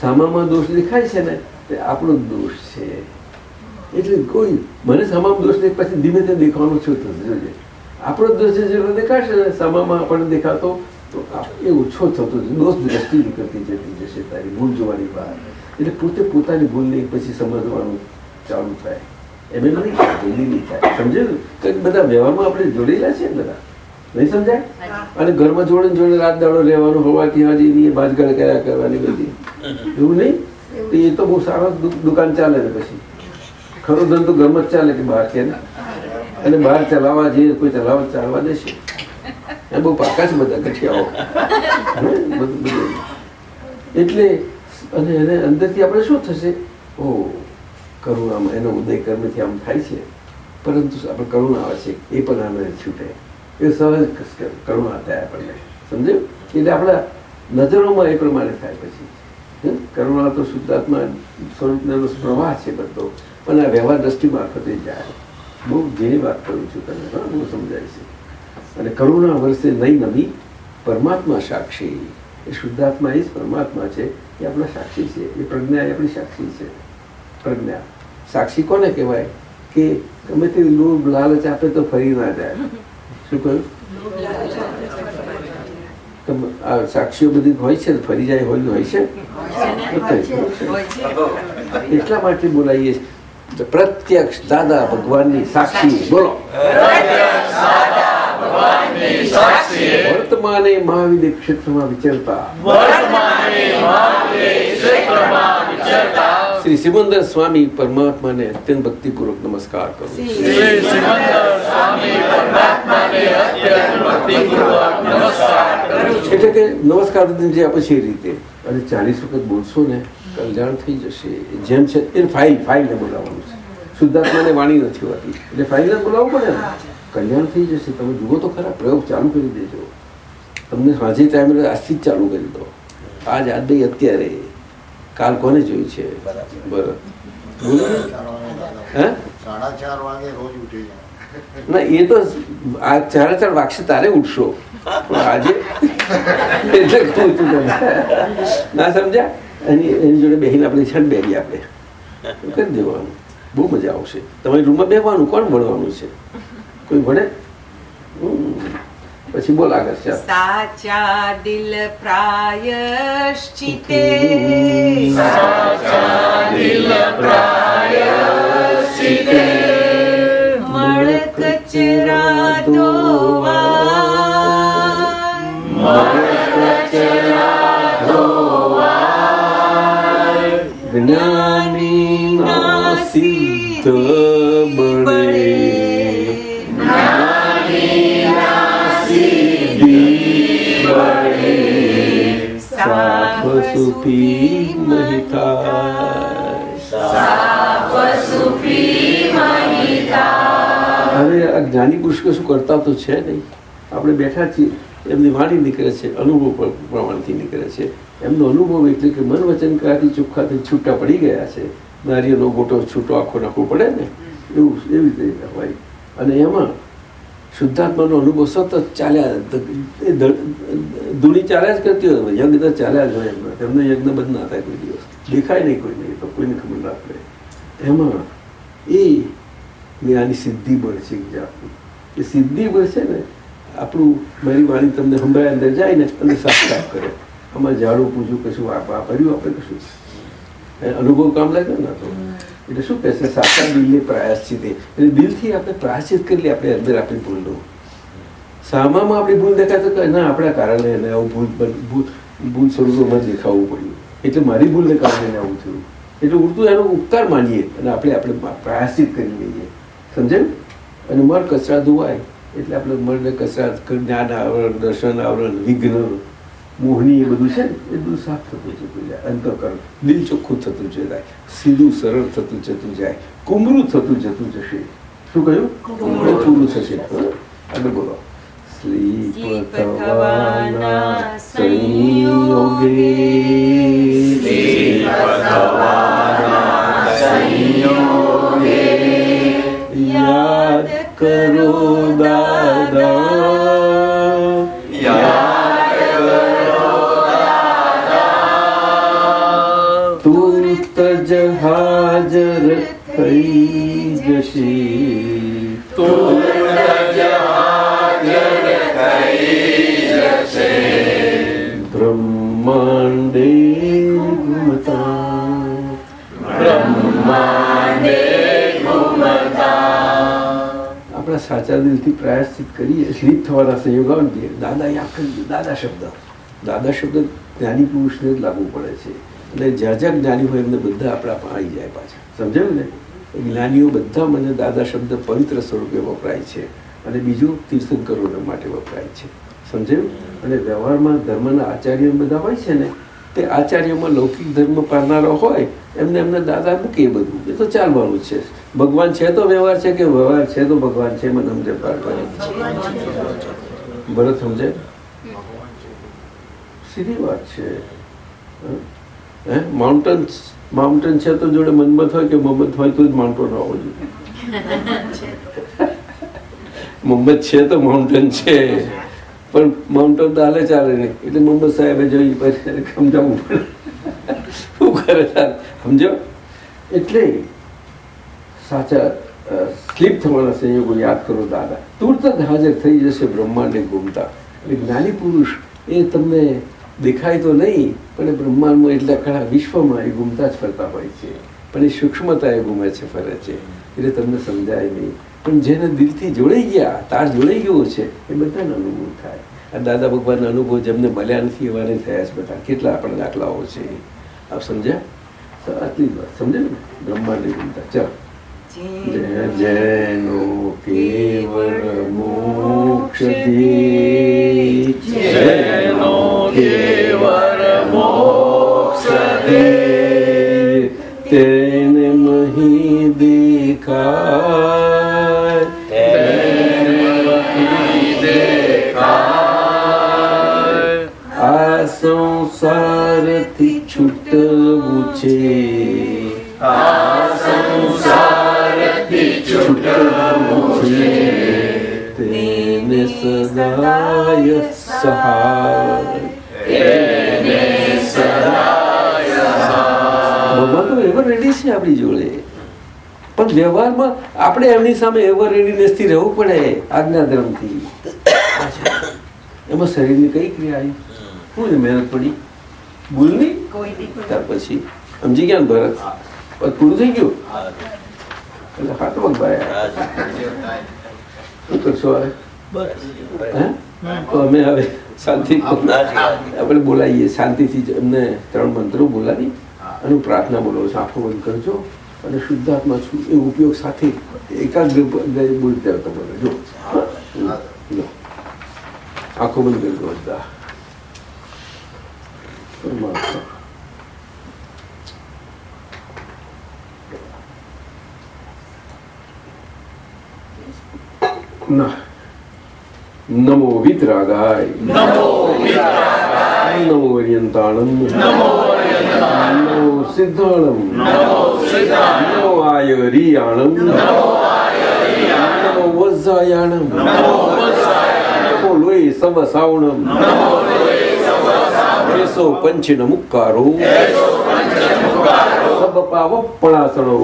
સામામાં દોષ દેખાય છે ને તે આપણો દોષ છે. એટલે કોઈ મને સામામાં દોષ દેખ પછી ધીમે ધીમે દેખાવાનું છું થશે જોજે. આપણો દોષ દોષ જેટલો દેખાશે ને સામામાં આપણને દેખાતો તો એ ઓછો થતો દોષ દ્રષ્ટિ નીકળતી જતી જશે તારી ભૂલ જોવાની બહાર. એટલે પોતે પોતાની ભૂલને પછી સમજવાનું ચાલુ થાય. એમ એમ નહીં જલ્દી નહીં થાય. સમજે કે બધા વ્યવહારમાં આપણે જોડેલા છે ને બધા. નહીં સમજાય? અને ઘરમાં જોડે જોડે રાત દાડો રહેવાનું હોવાથી હજી નહીં બાજગળ કર્યા કરવાની બધી. એવું નહીં? તો એ તો બહુ સારો દુકાન ચાલે ને પછી. ખરો ધંધો ઘરમાં જ ચાલે કે બહાર કે ને? અને બહાર ચલાવવા જઈએ કોઈ ચલાવવા ચાલવા દેશે. એ બહુ પાકા છે બધા ગઠિયાઓ એટલે અને એને અંદરથી આપણે શું થશે? ઓ કરુણામાં એનો ઉદય કર્મથી આમ થાય છે. પરંતુ આપણે કરુણા આવે છે, એ પણ આને છૂટે. એ સહજ કરુણા થાય આપણને. સમજ્યું? એટલે આપણા નજરોમાં એ પ્રમાણે થાય પછી. કરુણા તો શુદ્ધાત્મા સ્વરૂપનો પ્રવાહ છે બધો. પણ આ વ્યવહાર દ્રષ્ટિ મારફતે જાય. બહુ જેની વાત કરું છું તને, હા સમજાય છે. અને કરુણા વર્ષે નહીં નવી, પરમાત્મા સાક્ષી. એ શુદ્ધાત્મા એ જ પરમાત્મા છે. એ આપણા સાક્ષી છે એ પ્રજ્ઞા એ આપણી સાક્ષી છે પ્રજ્ઞા. સાક્ષી કોને કહેવાય? કે ગમે તે લોભ લાલચ આપે તો ફરી ના જાય. શું કહ્યું? આ સાક્ષીઓ બધી હોય છે ને ફરી જાય હોય હોય છે? એટલા માટે બોલાવીએ છીએ. પ્રત્યક્ષ દાદા ભગવાનની સાક્ષી. બોલો. વર્તમાને મહાવિદ્ય ક્ષેત્રમાં વિચરતા. વર્તમાને મહાદેવ ક્ષેત્રમાં વિચરતા શ્રી સિમંદર સ્વામી પરમાત્માને અત્યંત ભક્તિપૂર્વક નમસ્કાર કરું એટલે કે નમસ્કાર જે આપે છે એ રીતે. અને ચાલીસ વખત બોલશો ને કલ્યાણ થઈ જશે. જેમ છે એ ફાઇલ ફાઇલને બોલાવવાનું છે. શુદ્ધાત્માને વાણી નથી હોતી. એટલે ફાઇલને બોલાવવું પડે ને. કલ્યાણ થઈ જશે. તમે જુઓ તો ખરા પ્રયોગ ચાલુ કરી દેજો. તમને સાંજે ટાઈમ આજથી જ ચાલુ કરી દો. આજ આજ નહીં અત્યારે કાલ કોને જોયું છે? બરાબર. સાડા ચાર વાગે રોજ ઉઠી જાય ના એ તો આ ચાર ચાર વાગશે તારે ઉઠશો. આજે એટલે કહું છું. ના સમજ્યા? એની એની જોડે બેહીને આપણે છંડ બેરી આપણે. કરી દેવાનું? બહુ મજા આવશે. તમારી રૂમમાં બેહવાનું? કોણ ભણવાનું છે? કોઈ ભણે હમ. પછી બોલ આગળ ચાલ સાચા દિલ પ્રાયશ્ચિતે મળ કચરા ધોવા જ્ઞાની ના સિદ્ધ બળે સાપ સુપી મહિતા હવે આ જ્ઞાની પુરુષ કશું કરતા તો છે નહીં આપણે બેઠા છીએ એમની વાણી નીકળે છે અનુભવ પર- પ્રમાણથી નીકળે છે એમનો અનુભવ એટલે કે મન વચન ક્રિયાથી ચોખ્ખાથી છૂટા પડી ગયા છે નારિયેળનો ગોટો છૂટો આખો નાખવો પડે ને એવું એવી રીતે હોય। અને એમાં શુદ્ધાત્માનો અનુભવ સતત ચાલ્યા એ ધ- ચાલ્યા જ કરતી હોય, યજ્ઞ ચાલ્યા જ હોય એમના એમને યજ્ઞ બંધ ના થાય કોઈ દિવસ. દેખાય નહીં કોઈને નહીં તો કોઈને ખબર ના પડે. એમાં એ જ્ઞાની સિદ્ધિ બળ છે જાતની એ સિદ્ધિ બળ છે ને, આપણું મારી વાણી તમને સંભળાય, અંદર જાય ને અને સાફ સાફ કરે. આમાં ઝાડું પૂછું કશું વાપ- કર્યું આપણે કશું. અનુભવ કામ લાગ્યો ને તો. એટલે શું કહે છે, સાચા દિલને પ્રાયશ્ચિત. એટલે દિલથી આપણે પ્રાયશ્ચિત કરી લઈએ, આપણે અંદર આપણી ભૂલનું સામામાં આપણી ભૂલ દેખાય તો ના, આપણા કારણે એને આવું ભૂલ ભૂલ ભૂલ સ્વરૂપમાં દેખાવું પડ્યું. એટલે મારી ભૂલને કારણે આવું થયું. એટલે ઉડતું એનો ઉપકાર માનીએ અને આપણે આપણે પ્રાયશ્ચિત કરી લઈએ. સમજે અને મળ કચરા ધોવાય. એટલે આપણે મળને કચરા, જ્ઞાન આવરણ, દર્શન આવરણ, વિઘ્ન મોહની એ બધું છે ને એ બધું સાફ થતું જતું જાય અંતકરણ દિલ ચોખ્ખું થતું જાય સીધું સરળ થતું જતું જાય કુમરું થતું જતું જશે શું કહ્યું કુમરું પૂરું થશે હા? આગળ બોલો સ્લીપ સ્લીપ થવાના થવાના સંયોગે સ્લીપ યાદ કરો દાદા આપણા સાચા દિલથી પ્રયાસિત કરીએ, સ્લીપ થવાના સંયોગ આવે દાદા યાદ કરી દાદા શબ્દ. દાદા શબ્દ જ્ઞાની પુરુષને જ લાગુ પડે છે. એટલે જ્યાં જ્યાં જ્ઞાની હોય એમને બધા આપણા પણ જાય પાછા. સમજાયું ને? જ્ઞાનીઓ બધા મને દાદા શબ્દ પવિત્ર સ્વરૂપે વપરાય છે અને બીજું તીર્થંકરોને માટે વપરાય છે. સમજાયું? અને વ્યવહારમાં ધર્મના આચાર્યો બધા હોય છે ને તે આચાર્યમાં લૌકિક ધર્મ પાડનારો હોય એમને એમને દાદા મૂકીએ બધું? એ તો ચાલવાનું છે. ભગવાન છે તો વ્યવહાર છે કે વ્યવહાર છે તો ભગવાન છે મને સમજે ભરત સમજે? સીધી વાત છે. હે? માઉન્ટન માઉન્ટન છે તો જોડે મન્મથ હોય કે મોહમ્મદ હોય તો જ માઉન્ટન હોવો જોઈએ. મોહમ્મદ છે તો માઉન્ટન છે. પણ માઉન્ટન તો હાલે ચાલે નહીં. એટલે મોહમ્મદ સાહેબે જોઈ પડે શું કરે સમજો? એટલે સાચા સ્લીપ થવાના સંયોગો યાદ કરો દાદા. તુરત હાજર થઈ જશે બ્રહ્માંડને ઘૂમતા એટલે જ્ઞાની પુરુષ એ તમને દેખાય તો નહીં, પણ બ્રહ્માંડમાં એટલા ખરા વિશ્વમાં એ ઘૂમતા જ ફરતા હોય છે. પણ એ સૂક્ષ્મતા એ ઘૂમે છે, ફરે છે. એટલે તમને સમજાય નહીં. પણ જેને દિલથી જોડાઈ ગયા તાર જોડાઈ ગયો છે એ બધાને અનુભવ થાય. આ દાદા ભગવાનના અનુભવ જેમને મળ્યા નથી એવાને થયા છે બધા. કેટલા આપણા દાખલાઓ છે. આપ સમજ્યા? તો આટલી જ વાત. સમજે ને? બ્રહ્માંડની ઘૂમતા ચાલો. જય જયનો કેવળ મોક્ષ દે જયનો કેવળ મોક્ષ તેને મહી દેખ સંસારથી છૂટવું છે. છૂટવું છે. તેને સદાય સહાય. ભગવાન તો એવર રેડી છે આપણી જોડે. પણ વ્યવહારમાં આપણે એમની સામે એવર રેડીનેસથી રહેવું પડે આજ્ઞા ધર્મથી. એમાં શરીરની કઈ ક્રિયા આવી? શું મહેનત પડી? ભૂલની? કોઈ ત્યાર પછી સમજી ગયા ને ભરત? પૂરું થઈ ગયું? એટલે હાથમાં ભાઈ શું કરશો હવે તો અમે હવે શાંતિ. આપણે બોલાવીએ. શાંતિથી જ એમને ત્રણ મંત્રો બોલાવી અને હું પ્રાર્થના બોલો. છું આંખો બંધ કરજો અને શુદ્ધાત્મા છું. એ ઉપયોગ સાથે એકાગ્ર બોલતા બોલો. જો. આંખો બંધ કરજો બધા. પરમાત્મા ના નમો વિતરાગાય નમો અર્યંતાણમ નમો સિદ્ધાણમ નમો આયરિયાણમ નમો વજ્જાયાણમ નમો લોય સવ સાવણમ એસો પંચન મુક્કારો. સબ પાવપણાસણો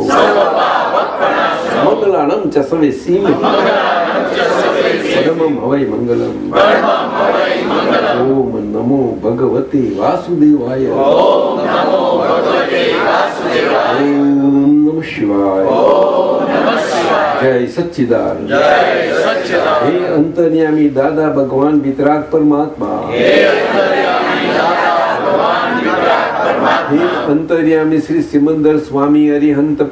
મંગલાણમ ચ સવે સીમ પરમમ હવૈ મંગલમ. ઓમ નમો ભગવતે વાસુદેવાય. ઓમ નમ શિવાય. જય સચ્ચિદાન હે અંતર્યામી દાદા ભગવાન વિતરાગ પરમાત્મા. હે અંતર્યામી શ્રી સિમંદર સ્વામી અરિહંત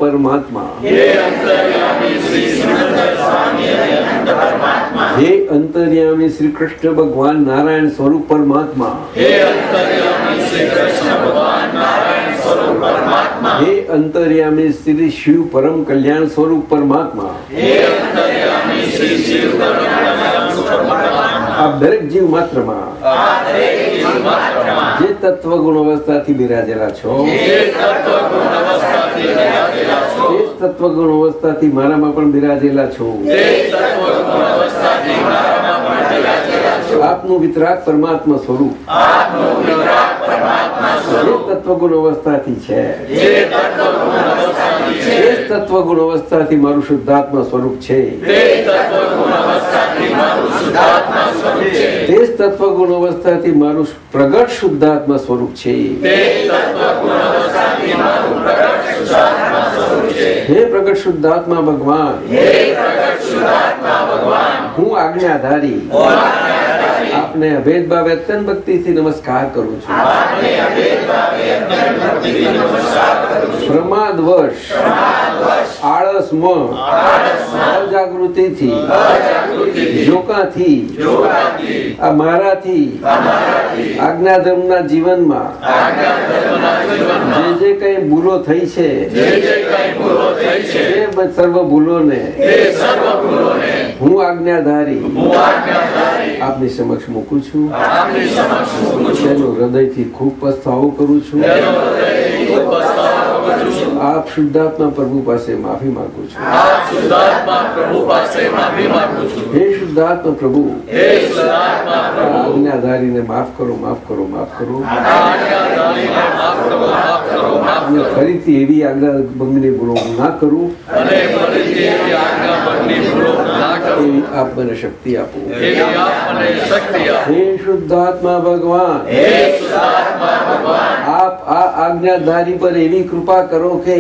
પરમાત્મા. હે અંતર્યામી શ્રી કૃષ્ણ ભગવાન નારાયણ સ્વરૂપ પરમાત્મા. હે અંતર્યામી શ્રી શિવ પરમ કલ્યાણ સ્વરૂપ પરમાત્મા. આ દરેક જીવ માત્રમાં જે તત્વ ગુણ અવસ્થાથી બિરાજેલા છો. જે તત્વ ગુણ અવસ્થાથી મારામાં પણ બિરાજેલા છો. આપનું વિતરાગ પરમાત્મા સ્વરૂપ. તત્વગુણ અવસ્થાથી છે તે તત્વગુણ અવસ્થાથી મારું શુદ્ધાત્મા સ્વરૂપ છે તે જ તત્વગુણ અવસ્થાથી મારું પ્રગટ શુદ્ધાત્મા સ્વરૂપ છે હે પ્રગટ શુદ્ધાત્મા ભગવાન હું આજ્ઞાધારી આપને અભેદભાવ અત્યંત ભક્તિથી નમસ્કાર કરું છું. પ્રમાદવશ આળસમાં. અજાગૃતિથી. જોકાથી. આ મારાથી. આજ્ઞાધર્મના જીવનમાં. જે જે કઈ ભૂલો થઈ છે. એ સર્વ સર્વ ભૂલોને હું આજ્ઞાધારી આપની સમક્ષ મૂકું છું. તેનો હૃદયથી ખૂબ પસ્તાવો કરું છું. આપ શુદ્ધાત્મા પ્રભુ પાસે માફી માંગુ છું હે શુદ્ધાત્મા પ્રભુ આ આજ્ઞાધારીને માફ કરો માફ કરો માફ કરો. અને ફરીથી એવી આજ્ઞા ભંગની ભૂલો હું ના કરું. એવી આપ મને શક્તિ આપો. હે શુદ્ધાત્મા ભગવાન. આપ આ આજ્ઞાધારી પર એવી કૃપા કરો કે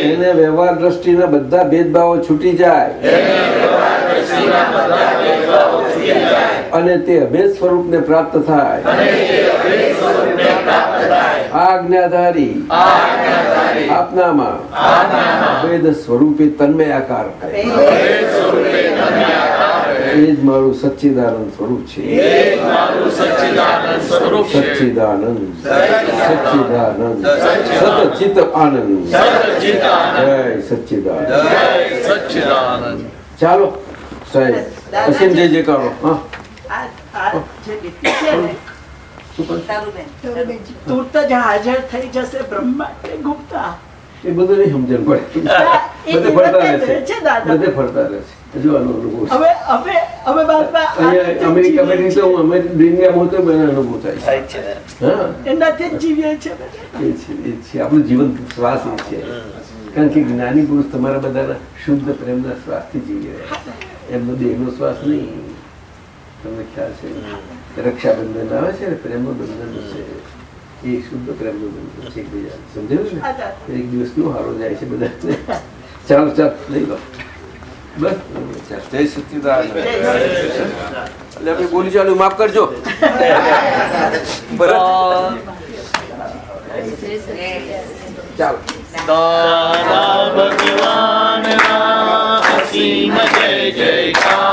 એને વ્યવહાર દ્રષ્ટિના બધા ભેદભાવો છૂટી જાય. અને તે અભેદ સ્વરૂપને પ્રાપ્ત થાય. આજ્ઞાધારી આપનામાં અભેદ સ્વરૂપે તન્મય આકાર થાય એ જ મારું સચ્ચિદાનંદ સ્વરૂપ છે. સચ્ચિદાનંદ. સચ્ચિદાનંદ. સતચિત આનંદ. જય સચ્ચિદાનંદ. ચાલો સાહેબ અસીમ જય જય કરો હાજર થઈ જશે બ્રહ્મા ગુપ્તા. એ બધું નહીં સમજણ પડે. બધે ફરતા રહેશે. બધે ફરતા રહેશે. જીવન શ્વાસ જ્ઞાની પુરુષ તમારા બધાના શુદ્ધ પ્રેમના શ્વાસથી જીવી રહ્યા એમનો દેહનો શ્વાસ નહીં તમને ખ્યાલ છે રક્ષાબંધન આવે છે ને પ્રેમનું બંધન છે એ શુદ્ધ પ્રેમનું બંધન છે એકબીજા સમજાયું ને એક દિવસ કેવો હારો જાય છે બધા ચાલો ચાલ લઈ લો બસ. જય એટલે આપણે બોલી ચાલુ માફ કરજો. બરાબર. ચાલો. દાદા ભગવાનના અસીમ જય જયકાર.